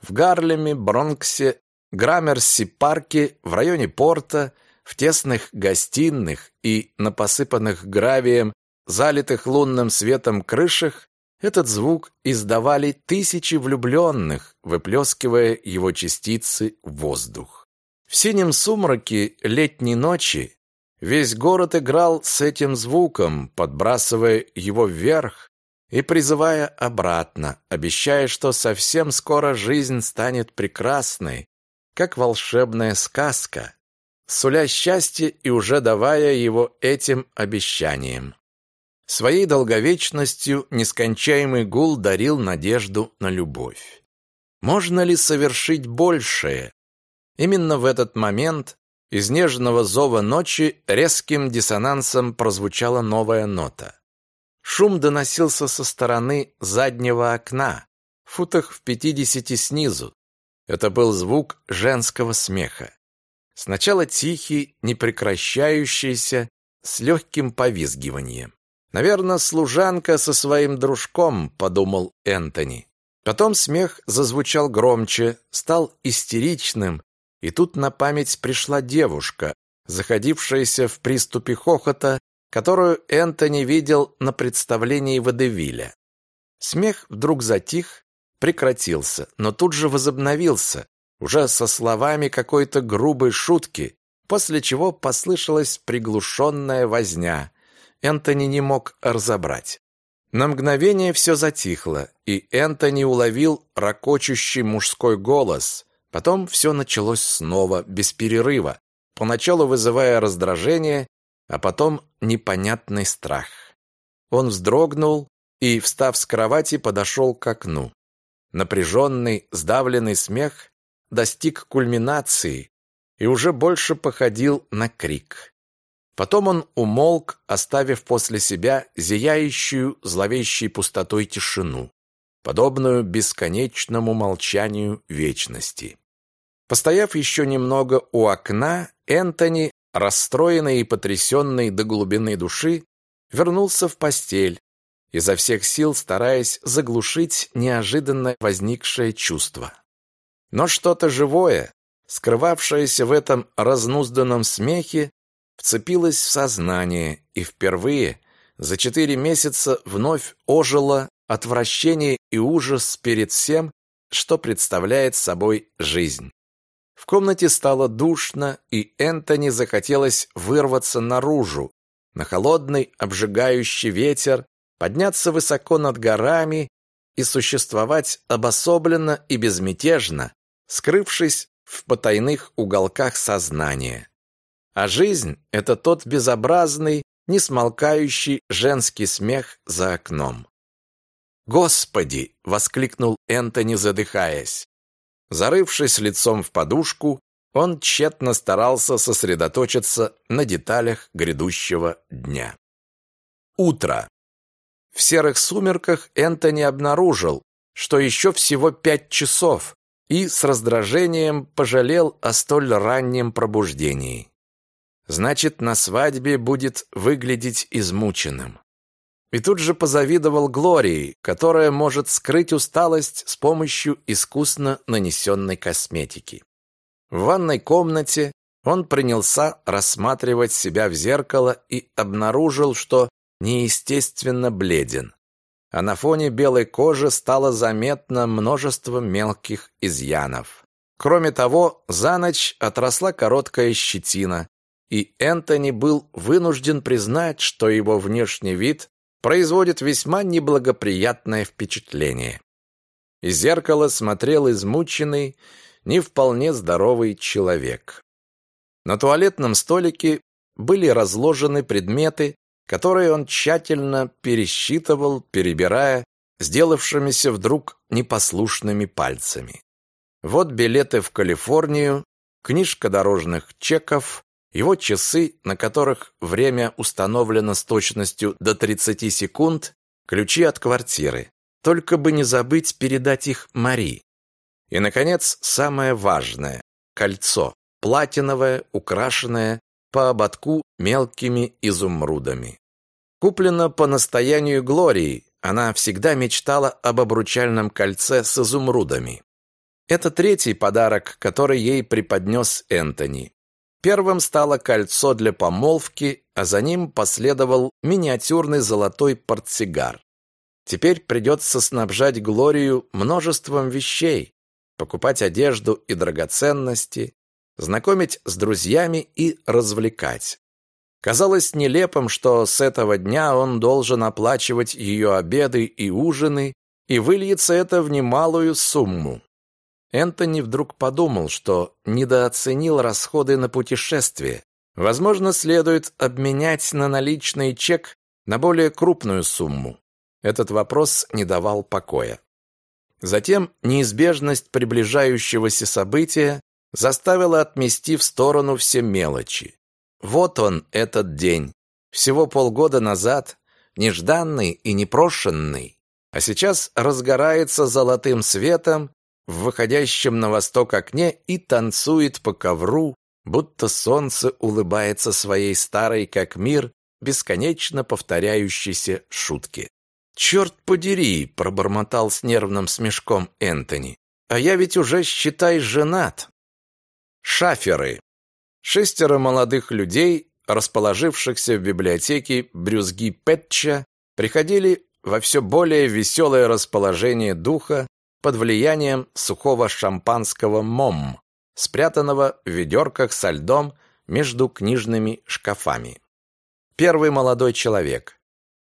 В Гарлеме, Бронксе, Граммерси-парке, в районе порта, в тесных гостиных и на посыпанных гравием, залитых лунным светом крышах этот звук издавали тысячи влюбленных, выплескивая его частицы в воздух. В синем сумраке летней ночи весь город играл с этим звуком, подбрасывая его вверх и призывая обратно, обещая, что совсем скоро жизнь станет прекрасной, как волшебная сказка, суля счастье и уже давая его этим обещаниям. Своей долговечностью нескончаемый гул дарил надежду на любовь. Можно ли совершить большее? Именно в этот момент из нежного зова ночи резким диссонансом прозвучала новая нота. Шум доносился со стороны заднего окна, в футах в пятидесяти снизу. Это был звук женского смеха. Сначала тихий, непрекращающийся, с легким повизгиванием. Наверное, служанка со своим дружком, подумал Энтони. Потом смех зазвучал громче, стал истеричным, и тут на память пришла девушка, заходившаяся в приступе хохота, которую Энтони видел на представлении Водевиля. Смех вдруг затих, прекратился, но тут же возобновился, уже со словами какой-то грубой шутки, после чего послышалась приглушенная возня, Энтони не мог разобрать. На мгновение все затихло, и Энтони уловил ракочущий мужской голос. Потом все началось снова, без перерыва, поначалу вызывая раздражение, а потом непонятный страх. Он вздрогнул и, встав с кровати, подошел к окну. Напряженный, сдавленный смех достиг кульминации и уже больше походил на крик. Потом он умолк, оставив после себя зияющую зловещей пустотой тишину, подобную бесконечному молчанию вечности. Постояв еще немного у окна, Энтони, расстроенный и потрясенный до глубины души, вернулся в постель, изо всех сил стараясь заглушить неожиданно возникшее чувство. Но что-то живое, скрывавшееся в этом разнузданном смехе, вцепилась в сознание и впервые за четыре месяца вновь ожило отвращение и ужас перед всем, что представляет собой жизнь. В комнате стало душно, и Энтони захотелось вырваться наружу, на холодный, обжигающий ветер, подняться высоко над горами и существовать обособленно и безмятежно, скрывшись в потайных уголках сознания. А жизнь — это тот безобразный, несмолкающий женский смех за окном. «Господи!» — воскликнул Энтони, задыхаясь. Зарывшись лицом в подушку, он тщетно старался сосредоточиться на деталях грядущего дня. Утро. В серых сумерках Энтони обнаружил, что еще всего пять часов, и с раздражением пожалел о столь раннем пробуждении. Значит, на свадьбе будет выглядеть измученным. И тут же позавидовал Глории, которая может скрыть усталость с помощью искусно нанесенной косметики. В ванной комнате он принялся рассматривать себя в зеркало и обнаружил, что неестественно бледен. А на фоне белой кожи стало заметно множество мелких изъянов. Кроме того, за ночь отросла короткая щетина, и Энтони был вынужден признать, что его внешний вид производит весьма неблагоприятное впечатление. Из зеркала смотрел измученный, не вполне здоровый человек. На туалетном столике были разложены предметы, которые он тщательно пересчитывал, перебирая сделавшимися вдруг непослушными пальцами. Вот билеты в Калифорнию, книжка дорожных чеков, его часы, на которых время установлено с точностью до 30 секунд, ключи от квартиры. Только бы не забыть передать их Мари. И, наконец, самое важное – кольцо, платиновое, украшенное по ободку мелкими изумрудами. Куплено по настоянию Глории, она всегда мечтала об обручальном кольце с изумрудами. Это третий подарок, который ей преподнес Энтони. Первым стало кольцо для помолвки, а за ним последовал миниатюрный золотой портсигар. Теперь придется снабжать Глорию множеством вещей, покупать одежду и драгоценности, знакомить с друзьями и развлекать. Казалось нелепым, что с этого дня он должен оплачивать ее обеды и ужины, и выльется это в немалую сумму. Энтони вдруг подумал, что недооценил расходы на путешествие. Возможно, следует обменять на наличный чек на более крупную сумму. Этот вопрос не давал покоя. Затем неизбежность приближающегося события заставила отмести в сторону все мелочи. Вот он, этот день. Всего полгода назад, нежданный и непрошенный, а сейчас разгорается золотым светом в выходящем на восток окне и танцует по ковру, будто солнце улыбается своей старой, как мир, бесконечно повторяющейся шутке. «Черт подери!» – пробормотал с нервным смешком Энтони. «А я ведь уже, считай, женат!» Шаферы. Шестеро молодых людей, расположившихся в библиотеке Брюзги Петча, приходили во все более веселое расположение духа под влиянием сухого шампанского мом, спрятанного в ведерках со льдом между книжными шкафами. Первый молодой человек.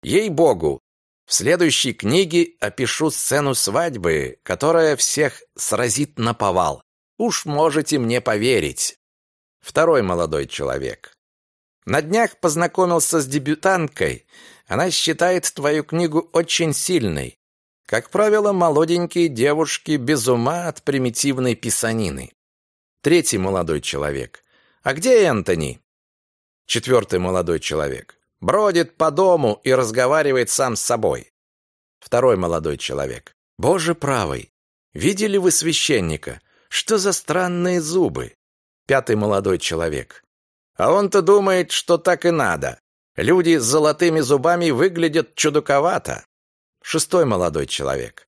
Ей-богу, в следующей книге опишу сцену свадьбы, которая всех сразит на повал. Уж можете мне поверить. Второй молодой человек. На днях познакомился с дебютанткой. Она считает твою книгу очень сильной. Как правило, молоденькие девушки без ума от примитивной писанины. Третий молодой человек. А где Энтони? Четвертый молодой человек. Бродит по дому и разговаривает сам с собой. Второй молодой человек. Боже правый, видели вы священника? Что за странные зубы? Пятый молодой человек. А он-то думает, что так и надо. Люди с золотыми зубами выглядят чудаковато. Шестой молодой человек.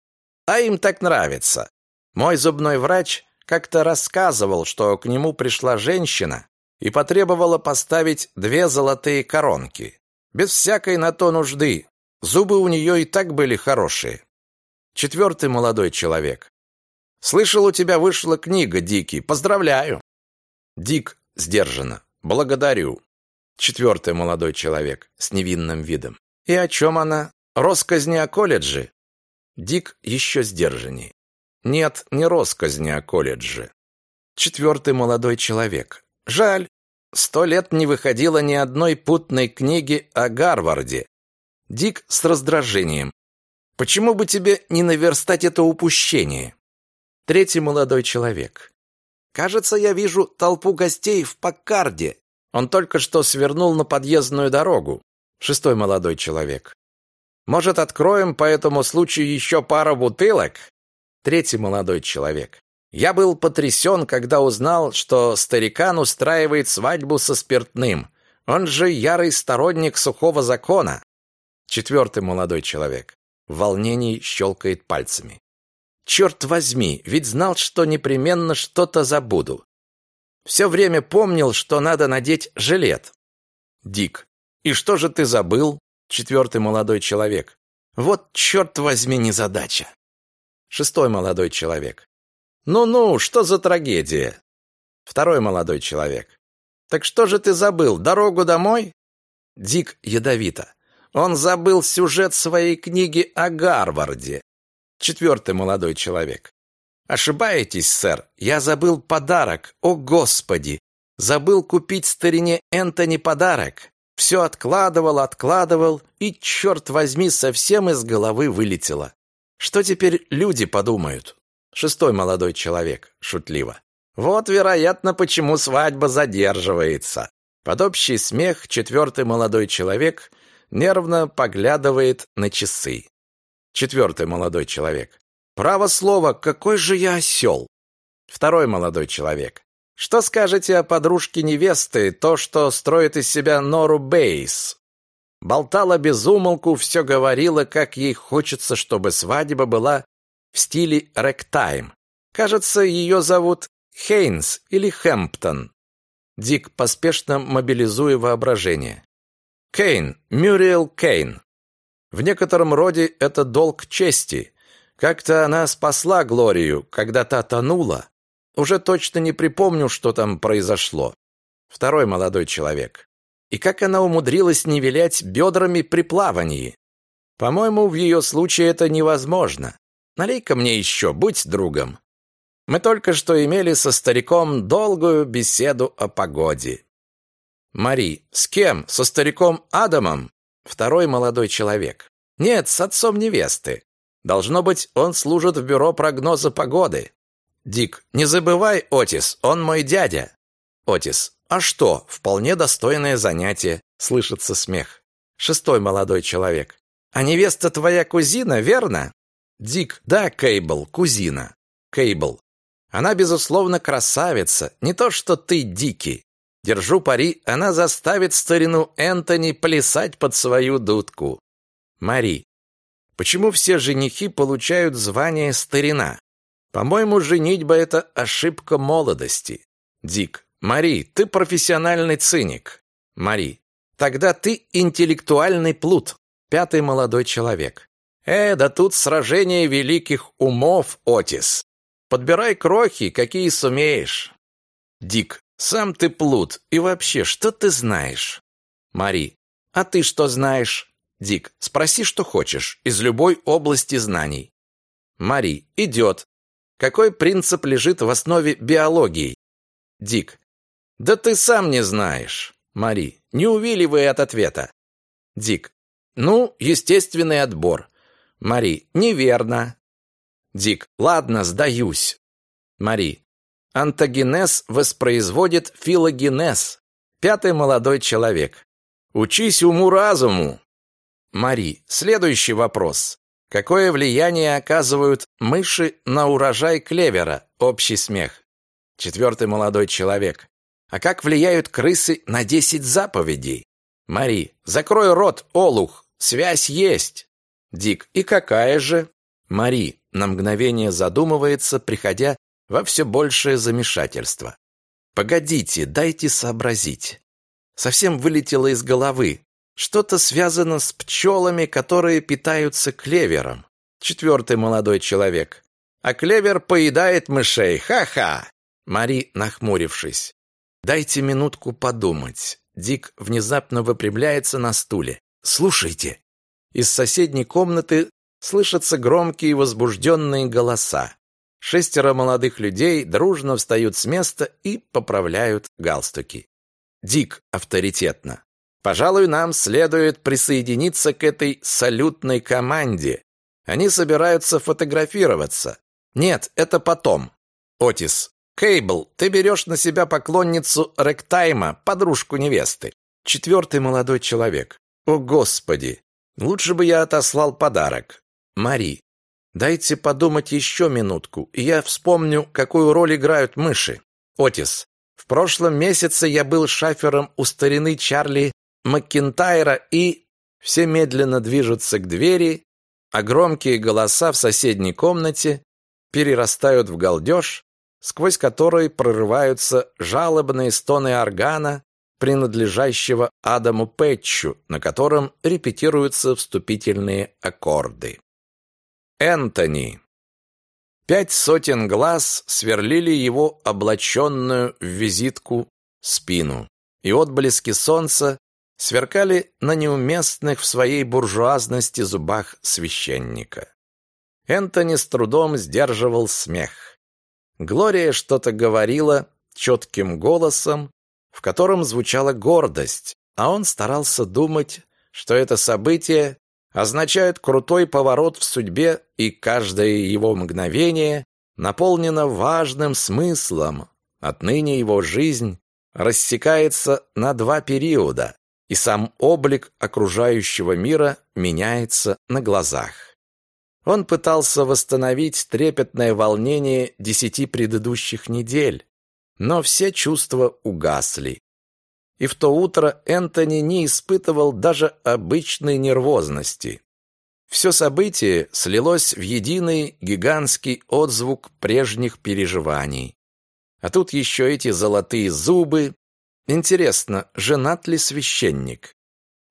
А им так нравится. Мой зубной врач как-то рассказывал, что к нему пришла женщина и потребовала поставить две золотые коронки. Без всякой на то нужды. Зубы у нее и так были хорошие. Четвертый молодой человек. Слышал, у тебя вышла книга, Дикий. Поздравляю. Дик сдержанно. Благодарю. Четвертый молодой человек с невинным видом. И о чем она? Росказни о колледже? Дик еще сдержанней. Нет, не росказни о колледже. Четвертый молодой человек. Жаль, сто лет не выходило ни одной путной книги о Гарварде. Дик с раздражением. Почему бы тебе не наверстать это упущение? Третий молодой человек. Кажется, я вижу толпу гостей в Паккарде. Он только что свернул на подъездную дорогу. Шестой молодой человек. Может, откроем по этому случаю еще пару бутылок? Третий молодой человек. Я был потрясен, когда узнал, что старикан устраивает свадьбу со спиртным. Он же ярый сторонник сухого закона. Четвертый молодой человек. В волнении щелкает пальцами. Черт возьми, ведь знал, что непременно что-то забуду. Все время помнил, что надо надеть жилет. Дик. И что же ты забыл? Четвертый молодой человек. Вот черт возьми незадача. Шестой молодой человек. Ну-ну, что за трагедия? Второй молодой человек. Так что же ты забыл? Дорогу домой? Дик ядовито. Он забыл сюжет своей книги о Гарварде. Четвертый молодой человек. Ошибаетесь, сэр. Я забыл подарок. О, Господи! Забыл купить старине Энтони подарок. Все откладывал, откладывал, и, черт возьми, совсем из головы вылетело. Что теперь люди подумают? Шестой молодой человек, шутливо. Вот, вероятно, почему свадьба задерживается. Под общий смех четвертый молодой человек нервно поглядывает на часы. Четвертый молодой человек. Право слово, какой же я осел. Второй молодой человек. Что скажете о подружке невесты, то, что строит из себя Нору Бейс? Болтала без умолку, все говорила, как ей хочется, чтобы свадьба была в стиле рэктайм. Кажется, ее зовут Хейнс или Хэмптон. Дик поспешно мобилизуя воображение. Кейн, Мюриэл Кейн. В некотором роде это долг чести. Как-то она спасла Глорию, когда та тонула. Уже точно не припомню, что там произошло. Второй молодой человек. И как она умудрилась не вилять бедрами при плавании? По-моему, в ее случае это невозможно. Налей-ка мне еще, будь другом. Мы только что имели со стариком долгую беседу о погоде. Мари, с кем? Со стариком Адамом? Второй молодой человек. Нет, с отцом невесты. Должно быть, он служит в бюро прогноза погоды. Дик, не забывай, Отис, он мой дядя. Отис, а что, вполне достойное занятие, слышится смех. Шестой молодой человек. А невеста твоя кузина, верно? Дик, да, Кейбл, кузина. Кейбл. Она, безусловно, красавица, не то что ты, Дикий. Держу пари, она заставит старину Энтони плясать под свою дудку. Мари. Почему все женихи получают звание старина? По-моему, женитьба это ошибка молодости. Дик. Мари, ты профессиональный циник. Мари. Тогда ты интеллектуальный плут. Пятый молодой человек. Э, да тут сражение великих умов, Отис. Подбирай крохи, какие сумеешь. Дик. Сам ты плут. И вообще, что ты знаешь? Мари. А ты что знаешь? Дик. Спроси, что хочешь, из любой области знаний. Мари. Идет. Какой принцип лежит в основе биологии? Дик. Да ты сам не знаешь. Мари. Не увиливай от ответа. Дик. Ну, естественный отбор. Мари. Неверно. Дик. Ладно, сдаюсь. Мари. Антогенез воспроизводит филогенез. Пятый молодой человек. Учись уму-разуму. Мари, следующий вопрос. Какое влияние оказывают мыши на урожай клевера? Общий смех. Четвертый молодой человек. А как влияют крысы на десять заповедей? Мари, закрой рот, олух, связь есть. Дик, и какая же? Мари на мгновение задумывается, приходя во все большее замешательство. «Погодите, дайте сообразить». Совсем вылетело из головы. Что-то связано с пчелами, которые питаются клевером. Четвертый молодой человек. А клевер поедает мышей. Ха-ха! Мари, нахмурившись. Дайте минутку подумать. Дик внезапно выпрямляется на стуле. Слушайте. Из соседней комнаты слышатся громкие возбужденные голоса. Шестеро молодых людей дружно встают с места и поправляют галстуки. Дик авторитетно. Пожалуй, нам следует присоединиться к этой салютной команде. Они собираются фотографироваться. Нет, это потом. Отис. Кейбл, ты берешь на себя поклонницу Ректайма, подружку невесты. Четвертый молодой человек. О, Господи! Лучше бы я отослал подарок. Мари. Дайте подумать еще минутку, и я вспомню, какую роль играют мыши. Отис. В прошлом месяце я был шафером у старины Чарли Маккентайра и... Все медленно движутся к двери, а громкие голоса в соседней комнате перерастают в галдеж, сквозь который прорываются жалобные стоны органа, принадлежащего Адаму Пэтчу, на котором репетируются вступительные аккорды. Энтони. Пять сотен глаз сверлили его облаченную в визитку спину, и отблески солнца сверкали на неуместных в своей буржуазности зубах священника. Энтони с трудом сдерживал смех. Глория что-то говорила четким голосом, в котором звучала гордость, а он старался думать, что это событие означает крутой поворот в судьбе, и каждое его мгновение наполнено важным смыслом. Отныне его жизнь рассекается на два периода, и сам облик окружающего мира меняется на глазах. Он пытался восстановить трепетное волнение десяти предыдущих недель, но все чувства угасли и в то утро Энтони не испытывал даже обычной нервозности. Все событие слилось в единый гигантский отзвук прежних переживаний. А тут еще эти золотые зубы. Интересно, женат ли священник?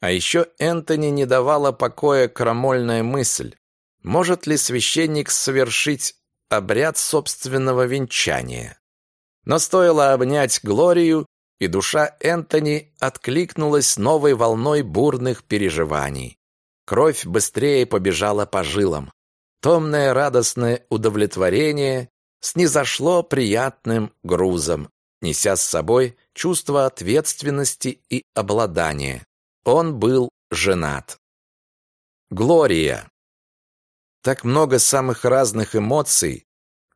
А еще Энтони не давала покоя крамольная мысль. Может ли священник совершить обряд собственного венчания? Но стоило обнять Глорию, и душа Энтони откликнулась новой волной бурных переживаний. Кровь быстрее побежала по жилам. Томное радостное удовлетворение снизошло приятным грузом, неся с собой чувство ответственности и обладания. Он был женат. Глория. Так много самых разных эмоций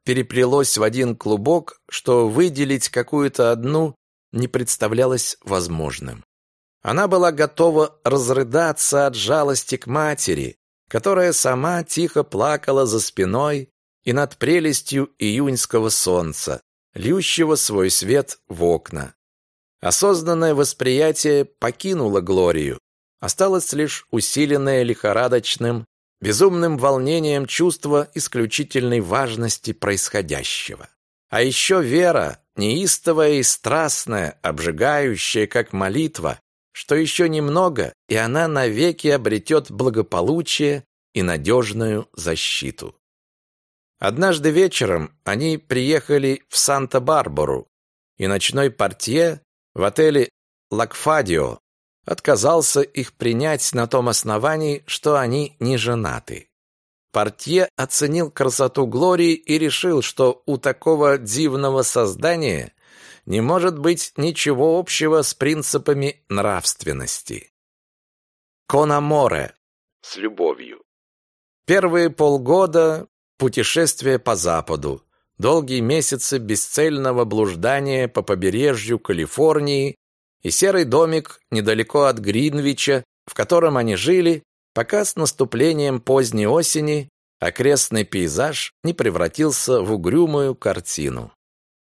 переплелось в один клубок, что выделить какую-то одну не представлялось возможным. Она была готова разрыдаться от жалости к матери, которая сама тихо плакала за спиной и над прелестью июньского солнца, льющего свой свет в окна. Осознанное восприятие покинуло Глорию. Осталось лишь усиленное лихорадочным, безумным волнением чувство исключительной важности происходящего. А еще вера, неистовая и страстная, обжигающая, как молитва, что еще немного, и она навеки обретет благополучие и надежную защиту. Однажды вечером они приехали в Санта-Барбару, и ночной портье в отеле «Лакфадио» отказался их принять на том основании, что они не женаты. Портье оценил красоту Глории и решил, что у такого дивного создания не может быть ничего общего с принципами нравственности. Конаморе с любовью. Первые полгода путешествия по западу, долгие месяцы бесцельного блуждания по побережью Калифорнии и серый домик недалеко от Гринвича, в котором они жили, пока с наступлением поздней осени окрестный пейзаж не превратился в угрюмую картину.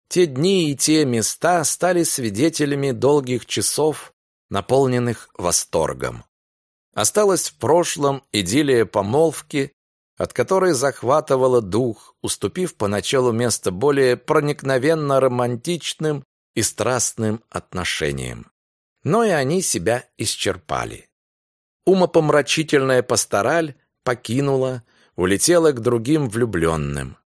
Те дни и те места стали свидетелями долгих часов, наполненных восторгом. Осталась в прошлом идиллия помолвки, от которой захватывала дух, уступив поначалу место более проникновенно романтичным и страстным отношениям. Но и они себя исчерпали. умопомрачительная пастораль покинула, улетела к другим влюбленным.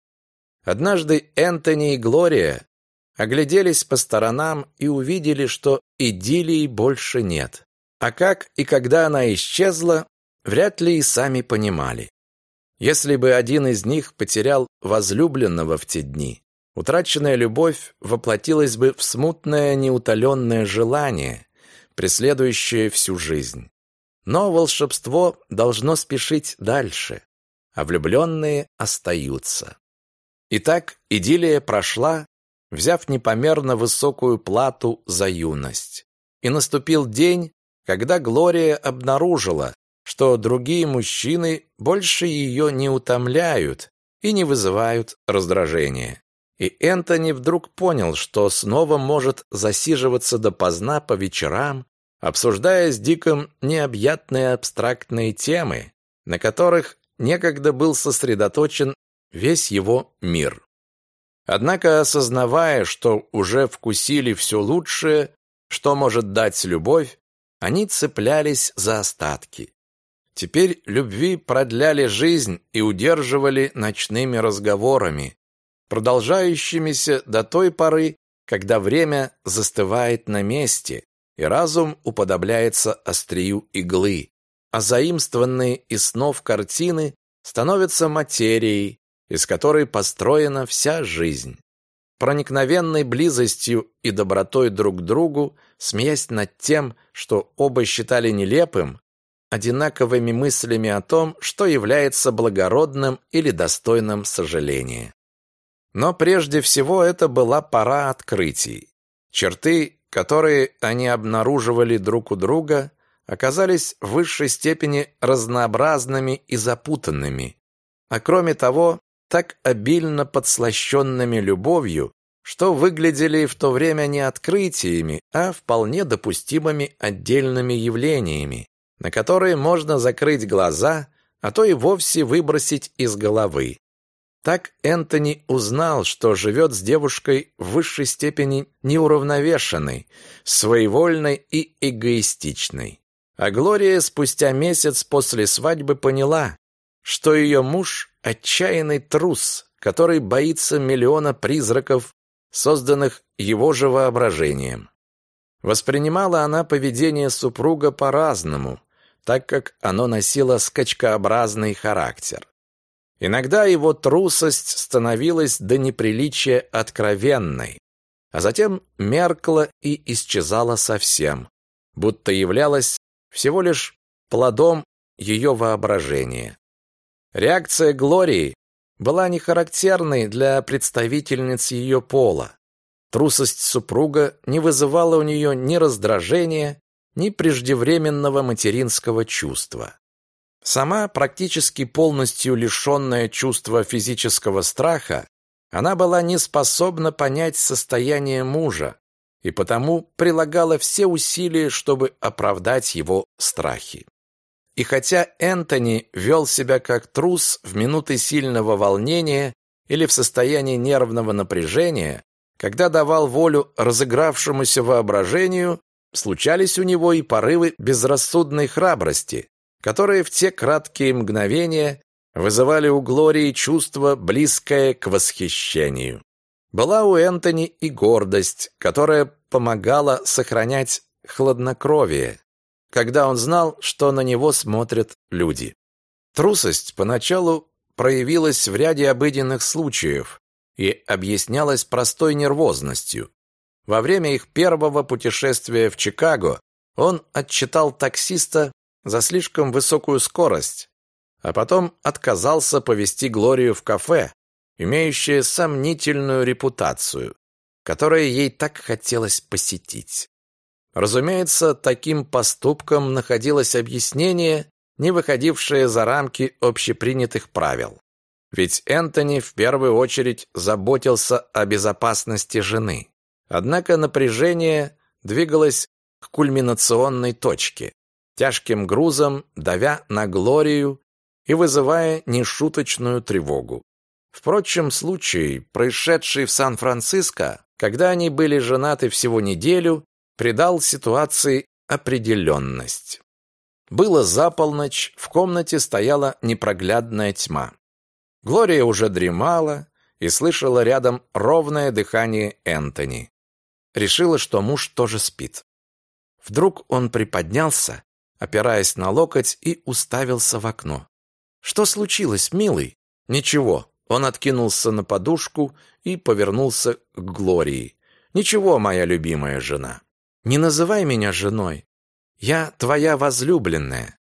Однажды Энтони и Глория огляделись по сторонам и увидели, что идиллии больше нет. А как и когда она исчезла, вряд ли и сами понимали. Если бы один из них потерял возлюбленного в те дни, утраченная любовь воплотилась бы в смутное неутоленное желание, преследующее всю жизнь. Но волшебство должно спешить дальше, а влюбленные остаются. Итак, идиллия прошла, взяв непомерно высокую плату за юность. И наступил день, когда Глория обнаружила, что другие мужчины больше ее не утомляют и не вызывают раздражения. И Энтони вдруг понял, что снова может засиживаться допоздна по вечерам, обсуждая с Диком необъятные абстрактные темы, на которых некогда был сосредоточен весь его мир. Однако, осознавая, что уже вкусили все лучшее, что может дать любовь, они цеплялись за остатки. Теперь любви продляли жизнь и удерживали ночными разговорами, продолжающимися до той поры, когда время застывает на месте, и разум уподобляется острию иглы, а заимствованные из снов картины становятся материей, из которой построена вся жизнь. Проникновенной близостью и добротой друг к другу, смеясь над тем, что оба считали нелепым, одинаковыми мыслями о том, что является благородным или достойным сожаления. Но прежде всего это была пора открытий. Черты, которые они обнаруживали друг у друга, оказались в высшей степени разнообразными и запутанными, а кроме того, так обильно подслащенными любовью, что выглядели в то время не открытиями, а вполне допустимыми отдельными явлениями, на которые можно закрыть глаза, а то и вовсе выбросить из головы. Так Энтони узнал, что живет с девушкой в высшей степени неуравновешенной, своевольной и эгоистичной. А Глория спустя месяц после свадьбы поняла, что ее муж – отчаянный трус, который боится миллиона призраков, созданных его же воображением. Воспринимала она поведение супруга по-разному, так как оно носило скачкообразный характер. Иногда его трусость становилась до неприличия откровенной, а затем меркла и исчезала совсем, будто являлась всего лишь плодом ее воображения. Реакция Глории была не характерной для представительниц ее пола. Трусость супруга не вызывала у нее ни раздражения, ни преждевременного материнского чувства. Сама, практически полностью лишенная чувства физического страха, она была не способна понять состояние мужа и потому прилагала все усилия, чтобы оправдать его страхи. И хотя Энтони вел себя как трус в минуты сильного волнения или в состоянии нервного напряжения, когда давал волю разыгравшемуся воображению, случались у него и порывы безрассудной храбрости, которые в те краткие мгновения вызывали у Глории чувство, близкое к восхищению. Была у Энтони и гордость, которая помогала сохранять хладнокровие, когда он знал, что на него смотрят люди. Трусость поначалу проявилась в ряде обыденных случаев и объяснялась простой нервозностью. Во время их первого путешествия в Чикаго он отчитал таксиста за слишком высокую скорость, а потом отказался повести Глорию в кафе, имеющее сомнительную репутацию, которое ей так хотелось посетить. Разумеется, таким поступком находилось объяснение, не выходившее за рамки общепринятых правил. Ведь Энтони в первую очередь заботился о безопасности жены. Однако напряжение двигалось к кульминационной точке, тяжким грузом давя на Глорию и вызывая нешуточную тревогу. Впрочем, случай, происшедший в Сан-Франциско, когда они были женаты всего неделю, придал ситуации определенность. Было за полночь, в комнате стояла непроглядная тьма. Глория уже дремала и слышала рядом ровное дыхание Энтони. Решила, что муж тоже спит. Вдруг он приподнялся, опираясь на локоть, и уставился в окно. «Что случилось, милый?» «Ничего». Он откинулся на подушку и повернулся к Глории. «Ничего, моя любимая жена. Не называй меня женой. Я твоя возлюбленная,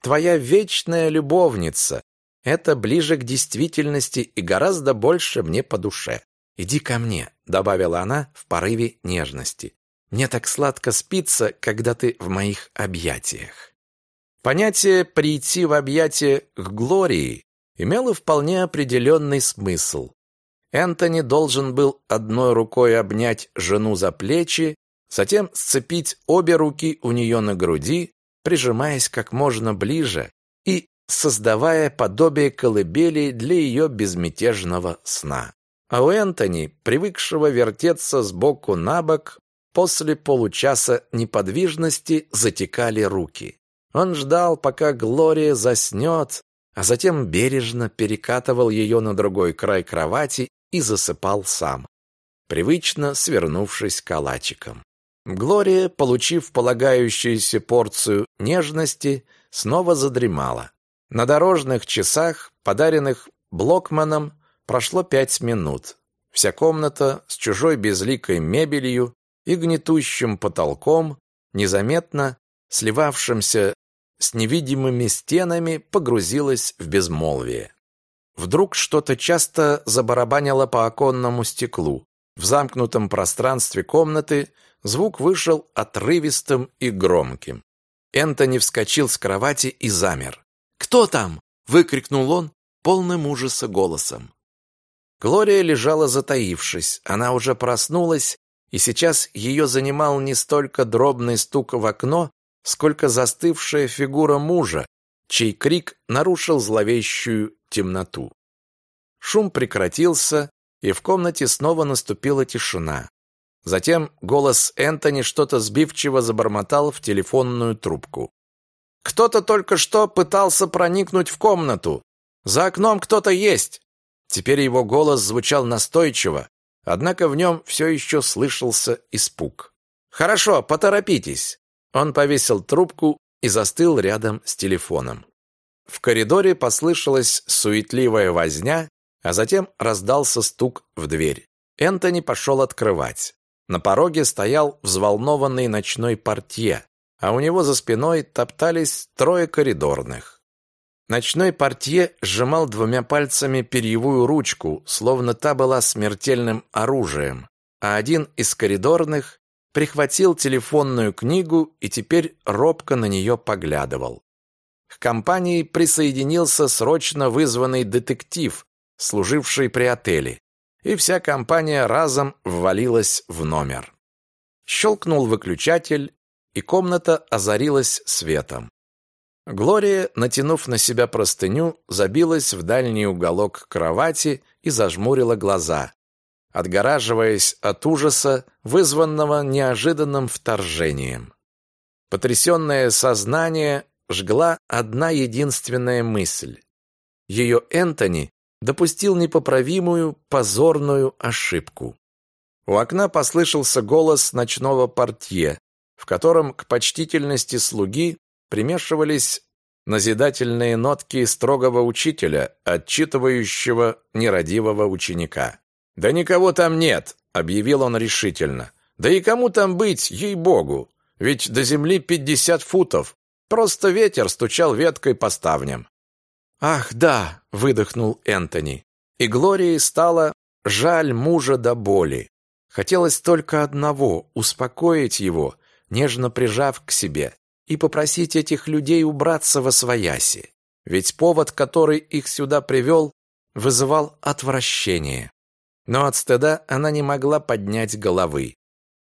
твоя вечная любовница. Это ближе к действительности и гораздо больше мне по душе. Иди ко мне», — добавила она в порыве нежности. «Мне так сладко спится, когда ты в моих объятиях». Понятие «прийти в объятия к Глории» имело вполне определенный смысл. Энтони должен был одной рукой обнять жену за плечи, затем сцепить обе руки у нее на груди, прижимаясь как можно ближе и создавая подобие колыбели для ее безмятежного сна. А у Энтони, привыкшего вертеться с боку на бок, после получаса неподвижности затекали руки. Он ждал, пока Глория заснет, а затем бережно перекатывал ее на другой край кровати и засыпал сам, привычно свернувшись калачиком. Глория, получив полагающуюся порцию нежности, снова задремала. На дорожных часах, подаренных Блокманом, прошло пять минут. Вся комната с чужой безликой мебелью и гнетущим потолком, незаметно сливавшимся с невидимыми стенами погрузилась в безмолвие. Вдруг что-то часто забарабанило по оконному стеклу. В замкнутом пространстве комнаты звук вышел отрывистым и громким. Энтони вскочил с кровати и замер. «Кто там?» — выкрикнул он полным ужаса голосом. Глория лежала затаившись. Она уже проснулась, и сейчас ее занимал не столько дробный стук в окно, сколько застывшая фигура мужа, чей крик нарушил зловещую темноту. Шум прекратился, и в комнате снова наступила тишина. Затем голос Энтони что-то сбивчиво забормотал в телефонную трубку. «Кто-то только что пытался проникнуть в комнату. За окном кто-то есть!» Теперь его голос звучал настойчиво, однако в нем все еще слышался испуг. «Хорошо, поторопитесь. Он повесил трубку и застыл рядом с телефоном. В коридоре послышалась суетливая возня, а затем раздался стук в дверь. Энтони пошел открывать. На пороге стоял взволнованный ночной портье, а у него за спиной топтались трое коридорных. Ночной портье сжимал двумя пальцами перьевую ручку, словно та была смертельным оружием, а один из коридорных прихватил телефонную книгу и теперь робко на нее поглядывал. К компании присоединился срочно вызванный детектив, служивший при отеле, и вся компания разом ввалилась в номер. Щелкнул выключатель, и комната озарилась светом. Глория, натянув на себя простыню, забилась в дальний уголок кровати и зажмурила глаза, отгораживаясь от ужаса, вызванного неожиданным вторжением. Потрясенное сознание жгла одна единственная мысль. Ее Энтони допустил непоправимую, позорную ошибку. У окна послышался голос ночного портье, в котором к почтительности слуги примешивались назидательные нотки строгого учителя, отчитывающего нерадивого ученика. «Да никого там нет», — объявил он решительно. «Да и кому там быть, ей-богу! Ведь до земли пятьдесят футов. Просто ветер стучал веткой по ставням». «Ах, да!» — выдохнул Энтони. И Глории стало жаль мужа до боли. Хотелось только одного — успокоить его, нежно прижав к себе, и попросить этих людей убраться во свояси. Ведь повод, который их сюда привел, вызывал отвращение но от стыда она не могла поднять головы.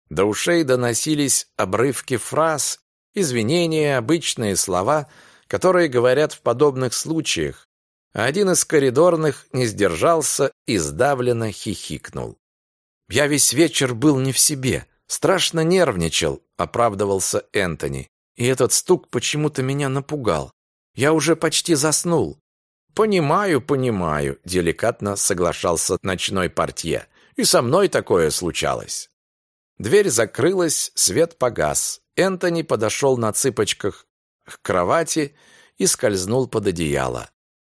До ушей доносились обрывки фраз, извинения, обычные слова, которые говорят в подобных случаях, а один из коридорных не сдержался и сдавленно хихикнул. «Я весь вечер был не в себе, страшно нервничал», — оправдывался Энтони. И этот стук почему-то меня напугал. Я уже почти заснул. Понимаю, понимаю, деликатно соглашался ночной портье. И со мной такое случалось. Дверь закрылась, свет погас. Энтони подошел на цыпочках к кровати и скользнул под одеяло.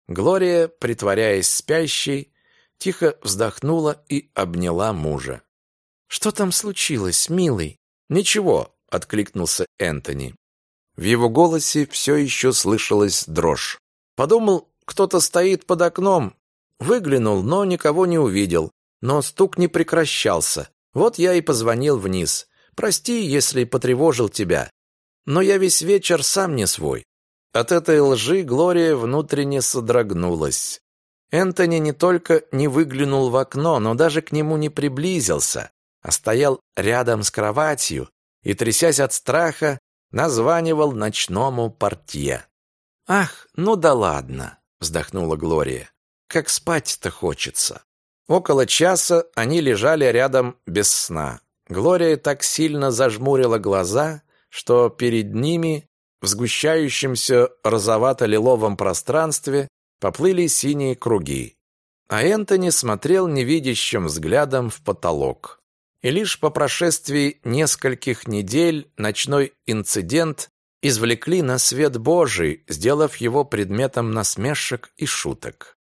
Глория, притворяясь спящей, тихо вздохнула и обняла мужа. «Что там случилось, милый?» «Ничего», — откликнулся Энтони. В его голосе все еще слышалась дрожь. Подумал, кто-то стоит под окном. Выглянул, но никого не увидел. Но стук не прекращался. Вот я и позвонил вниз. Прости, если потревожил тебя. Но я весь вечер сам не свой. От этой лжи Глория внутренне содрогнулась. Энтони не только не выглянул в окно, но даже к нему не приблизился, а стоял рядом с кроватью и, трясясь от страха, названивал ночному портье. «Ах, ну да ладно!» — вздохнула Глория. «Как спать-то хочется!» Около часа они лежали рядом без сна. Глория так сильно зажмурила глаза, что перед ними в сгущающемся розовато-лиловом пространстве поплыли синие круги. А Энтони смотрел невидящим взглядом в потолок. И лишь по прошествии нескольких недель ночной инцидент извлекли на свет Божий, сделав его предметом насмешек и шуток.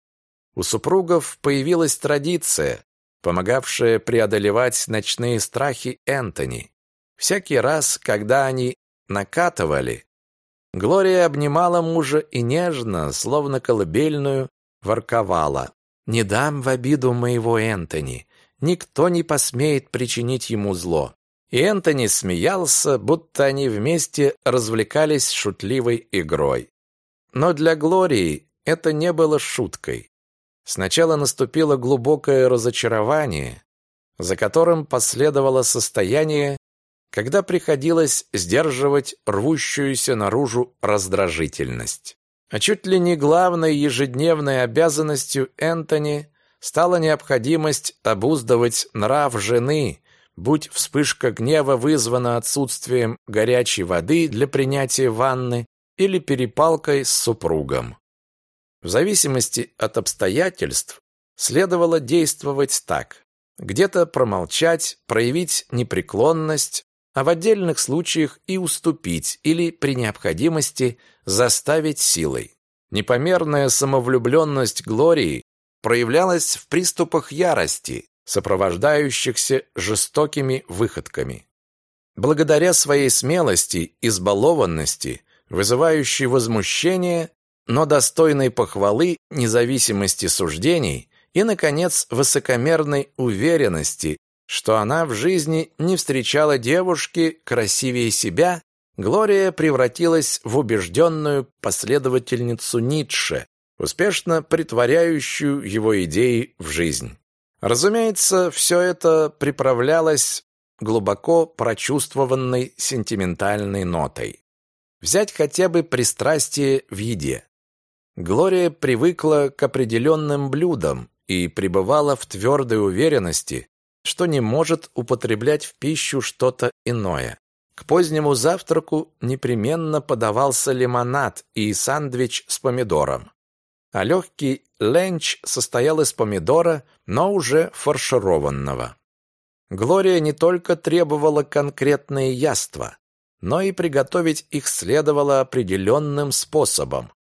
У супругов появилась традиция, помогавшая преодолевать ночные страхи Энтони. Всякий раз, когда они накатывали, Глория обнимала мужа и нежно, словно колыбельную, ворковала. «Не дам в обиду моего Энтони. Никто не посмеет причинить ему зло». И Энтони смеялся, будто они вместе развлекались шутливой игрой. Но для Глории это не было шуткой. Сначала наступило глубокое разочарование, за которым последовало состояние, когда приходилось сдерживать рвущуюся наружу раздражительность. А чуть ли не главной ежедневной обязанностью Энтони стала необходимость обуздывать нрав жены, будь вспышка гнева вызвана отсутствием горячей воды для принятия ванны или перепалкой с супругом. В зависимости от обстоятельств следовало действовать так. Где-то промолчать, проявить непреклонность, а в отдельных случаях и уступить или при необходимости заставить силой. Непомерная самовлюбленность Глории проявлялась в приступах ярости, сопровождающихся жестокими выходками. Благодаря своей смелости, избалованности, вызывающей возмущение, но достойной похвалы, независимости суждений и, наконец, высокомерной уверенности, что она в жизни не встречала девушки красивее себя, Глория превратилась в убежденную последовательницу Ницше, успешно притворяющую его идеи в жизнь. Разумеется, все это приправлялось глубоко прочувствованной сентиментальной нотой. Взять хотя бы пристрастие в еде. Глория привыкла к определенным блюдам и пребывала в твердой уверенности, что не может употреблять в пищу что-то иное. К позднему завтраку непременно подавался лимонад и сандвич с помидором. А легкий ленч состоял из помидора, но уже фаршированного. Глория не только требовала конкретные яства, но и приготовить их следовало определенным способом.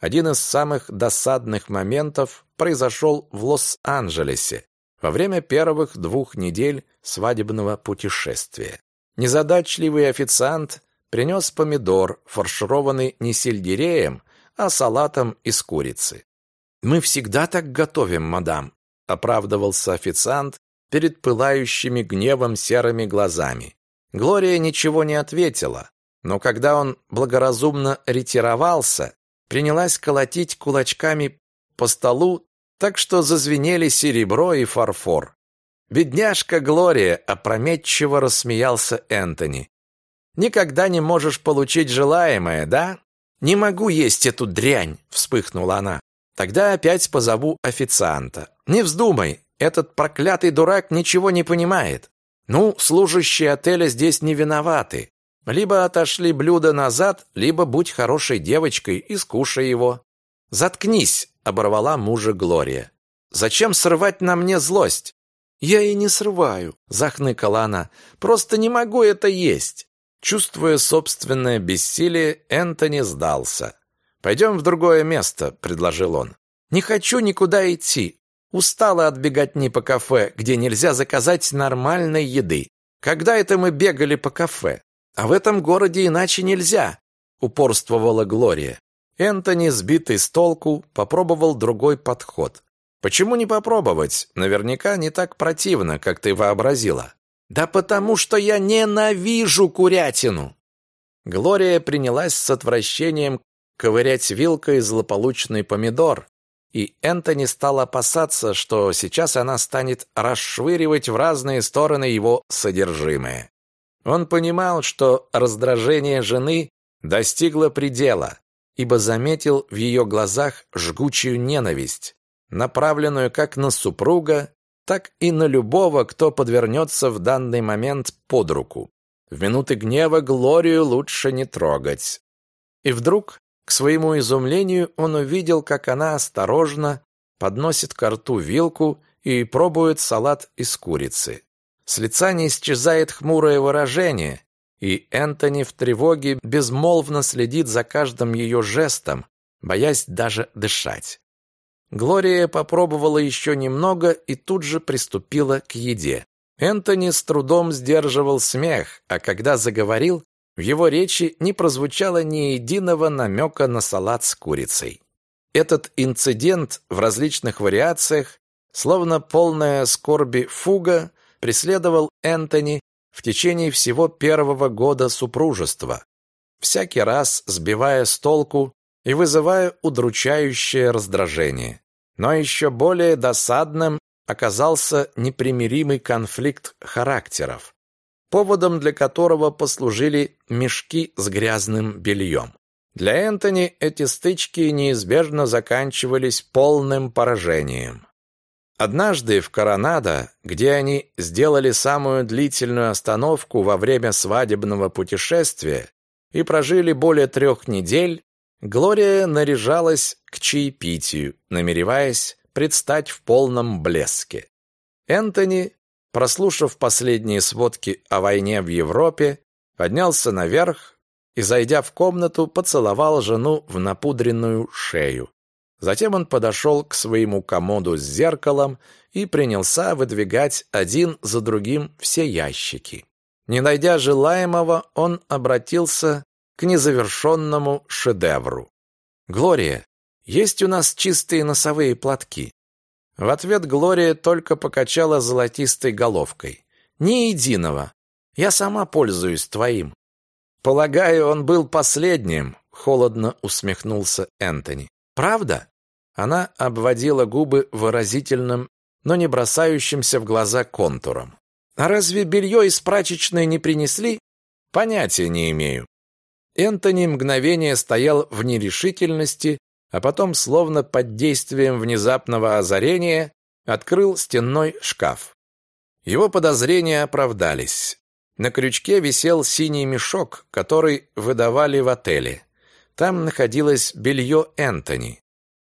Один из самых досадных моментов произошел в Лос-Анджелесе, во время первых двух недель свадебного путешествия. Незадачливый официант принес помидор, фаршированный не сельдереем, а салатом из курицы. «Мы всегда так готовим, мадам», — оправдывался официант перед пылающими гневом серыми глазами. Глория ничего не ответила, но когда он благоразумно ретировался, принялась колотить кулачками по столу так что зазвенели серебро и фарфор. «Бедняжка Глория!» — опрометчиво рассмеялся Энтони. «Никогда не можешь получить желаемое, да?» «Не могу есть эту дрянь!» — вспыхнула она. «Тогда опять позову официанта. Не вздумай, этот проклятый дурак ничего не понимает. Ну, служащие отеля здесь не виноваты. Либо отошли блюдо назад, либо будь хорошей девочкой и скушай его. Заткнись, оборвала мужа Глория. Зачем срывать на мне злость? Я и не срываю, захныкала она. Просто не могу это есть. Чувствуя собственное бессилие, Энтони сдался. «Пойдем в другое место», — предложил он. «Не хочу никуда идти. Устала от беготни по кафе, где нельзя заказать нормальной еды. Когда это мы бегали по кафе? А в этом городе иначе нельзя», — упорствовала Глория. Энтони, сбитый с толку, попробовал другой подход. «Почему не попробовать? Наверняка не так противно, как ты вообразила». «Да потому что я ненавижу курятину!» Глория принялась с отвращением ковырять вилкой злополучный помидор, и Энтони стал опасаться, что сейчас она станет расшвыривать в разные стороны его содержимое. Он понимал, что раздражение жены достигло предела, ибо заметил в ее глазах жгучую ненависть, направленную как на супруга, так и на любого, кто подвернется в данный момент под руку. В минуты гнева Глорию лучше не трогать. И вдруг, к своему изумлению, он увидел, как она осторожно подносит к рту вилку и пробует салат из курицы. С лица не исчезает хмурое выражение, и Энтони в тревоге безмолвно следит за каждым ее жестом, боясь даже дышать. Глория попробовала еще немного и тут же приступила к еде. Энтони с трудом сдерживал смех, а когда заговорил, в его речи не прозвучало ни единого намека на салат с курицей. Этот инцидент в различных вариациях, словно полная скорби фуга, преследовал Энтони в течение всего первого года супружества, всякий раз сбивая с толку и вызывая удручающее раздражение. Но еще более досадным оказался непримиримый конфликт характеров, поводом для которого послужили мешки с грязным бельем. Для Энтони эти стычки неизбежно заканчивались полным поражением. Однажды в Коронадо, где они сделали самую длительную остановку во время свадебного путешествия и прожили более трех недель, Глория наряжалась к чаепитию, намереваясь предстать в полном блеске. Энтони, прослушав последние сводки о войне в Европе, поднялся наверх и, зайдя в комнату, поцеловал жену в напудренную шею. Затем он подошел к своему комоду с зеркалом и принялся выдвигать один за другим все ящики. Не найдя желаемого, он обратился к незавершенному шедевру. «Глория, есть у нас чистые носовые платки?» В ответ Глория только покачала золотистой головкой. «Ни единого. Я сама пользуюсь твоим». «Полагаю, он был последним», — холодно усмехнулся Энтони. «Правда?» Она обводила губы выразительным, но не бросающимся в глаза контуром. «А разве белье из прачечной не принесли?» «Понятия не имею». Энтони мгновение стоял в нерешительности, а потом, словно под действием внезапного озарения, открыл стенной шкаф. Его подозрения оправдались. На крючке висел синий мешок, который выдавали в отеле. Там находилось белье Энтони.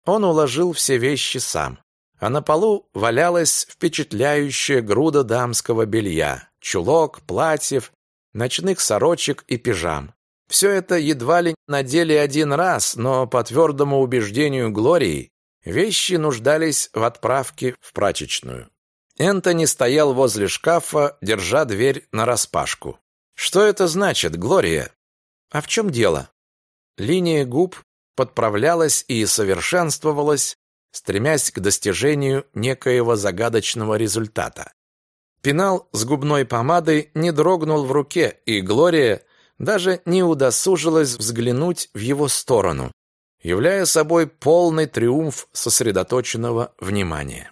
Он уложил все вещи сам. А на полу валялась впечатляющая груда дамского белья, чулок, платьев, ночных сорочек и пижам. Все это едва ли надели один раз, но по твердому убеждению Глории вещи нуждались в отправке в прачечную. Энтони стоял возле шкафа, держа дверь нараспашку. «Что это значит, Глория?» «А в чем дело?» Линия губ подправлялась и совершенствовалась, стремясь к достижению некоего загадочного результата. Пенал с губной помадой не дрогнул в руке, и Глория даже не удосужилась взглянуть в его сторону, являя собой полный триумф сосредоточенного внимания.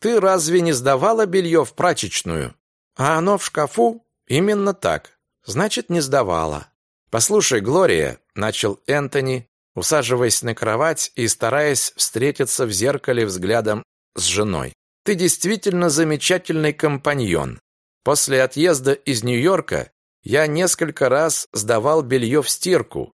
«Ты разве не сдавала белье в прачечную? А оно в шкафу? Именно так. Значит, не сдавала. Послушай, Глория, — начал Энтони, усаживаясь на кровать и стараясь встретиться в зеркале взглядом с женой. «Ты действительно замечательный компаньон. После отъезда из Нью-Йорка я несколько раз сдавал белье в стирку,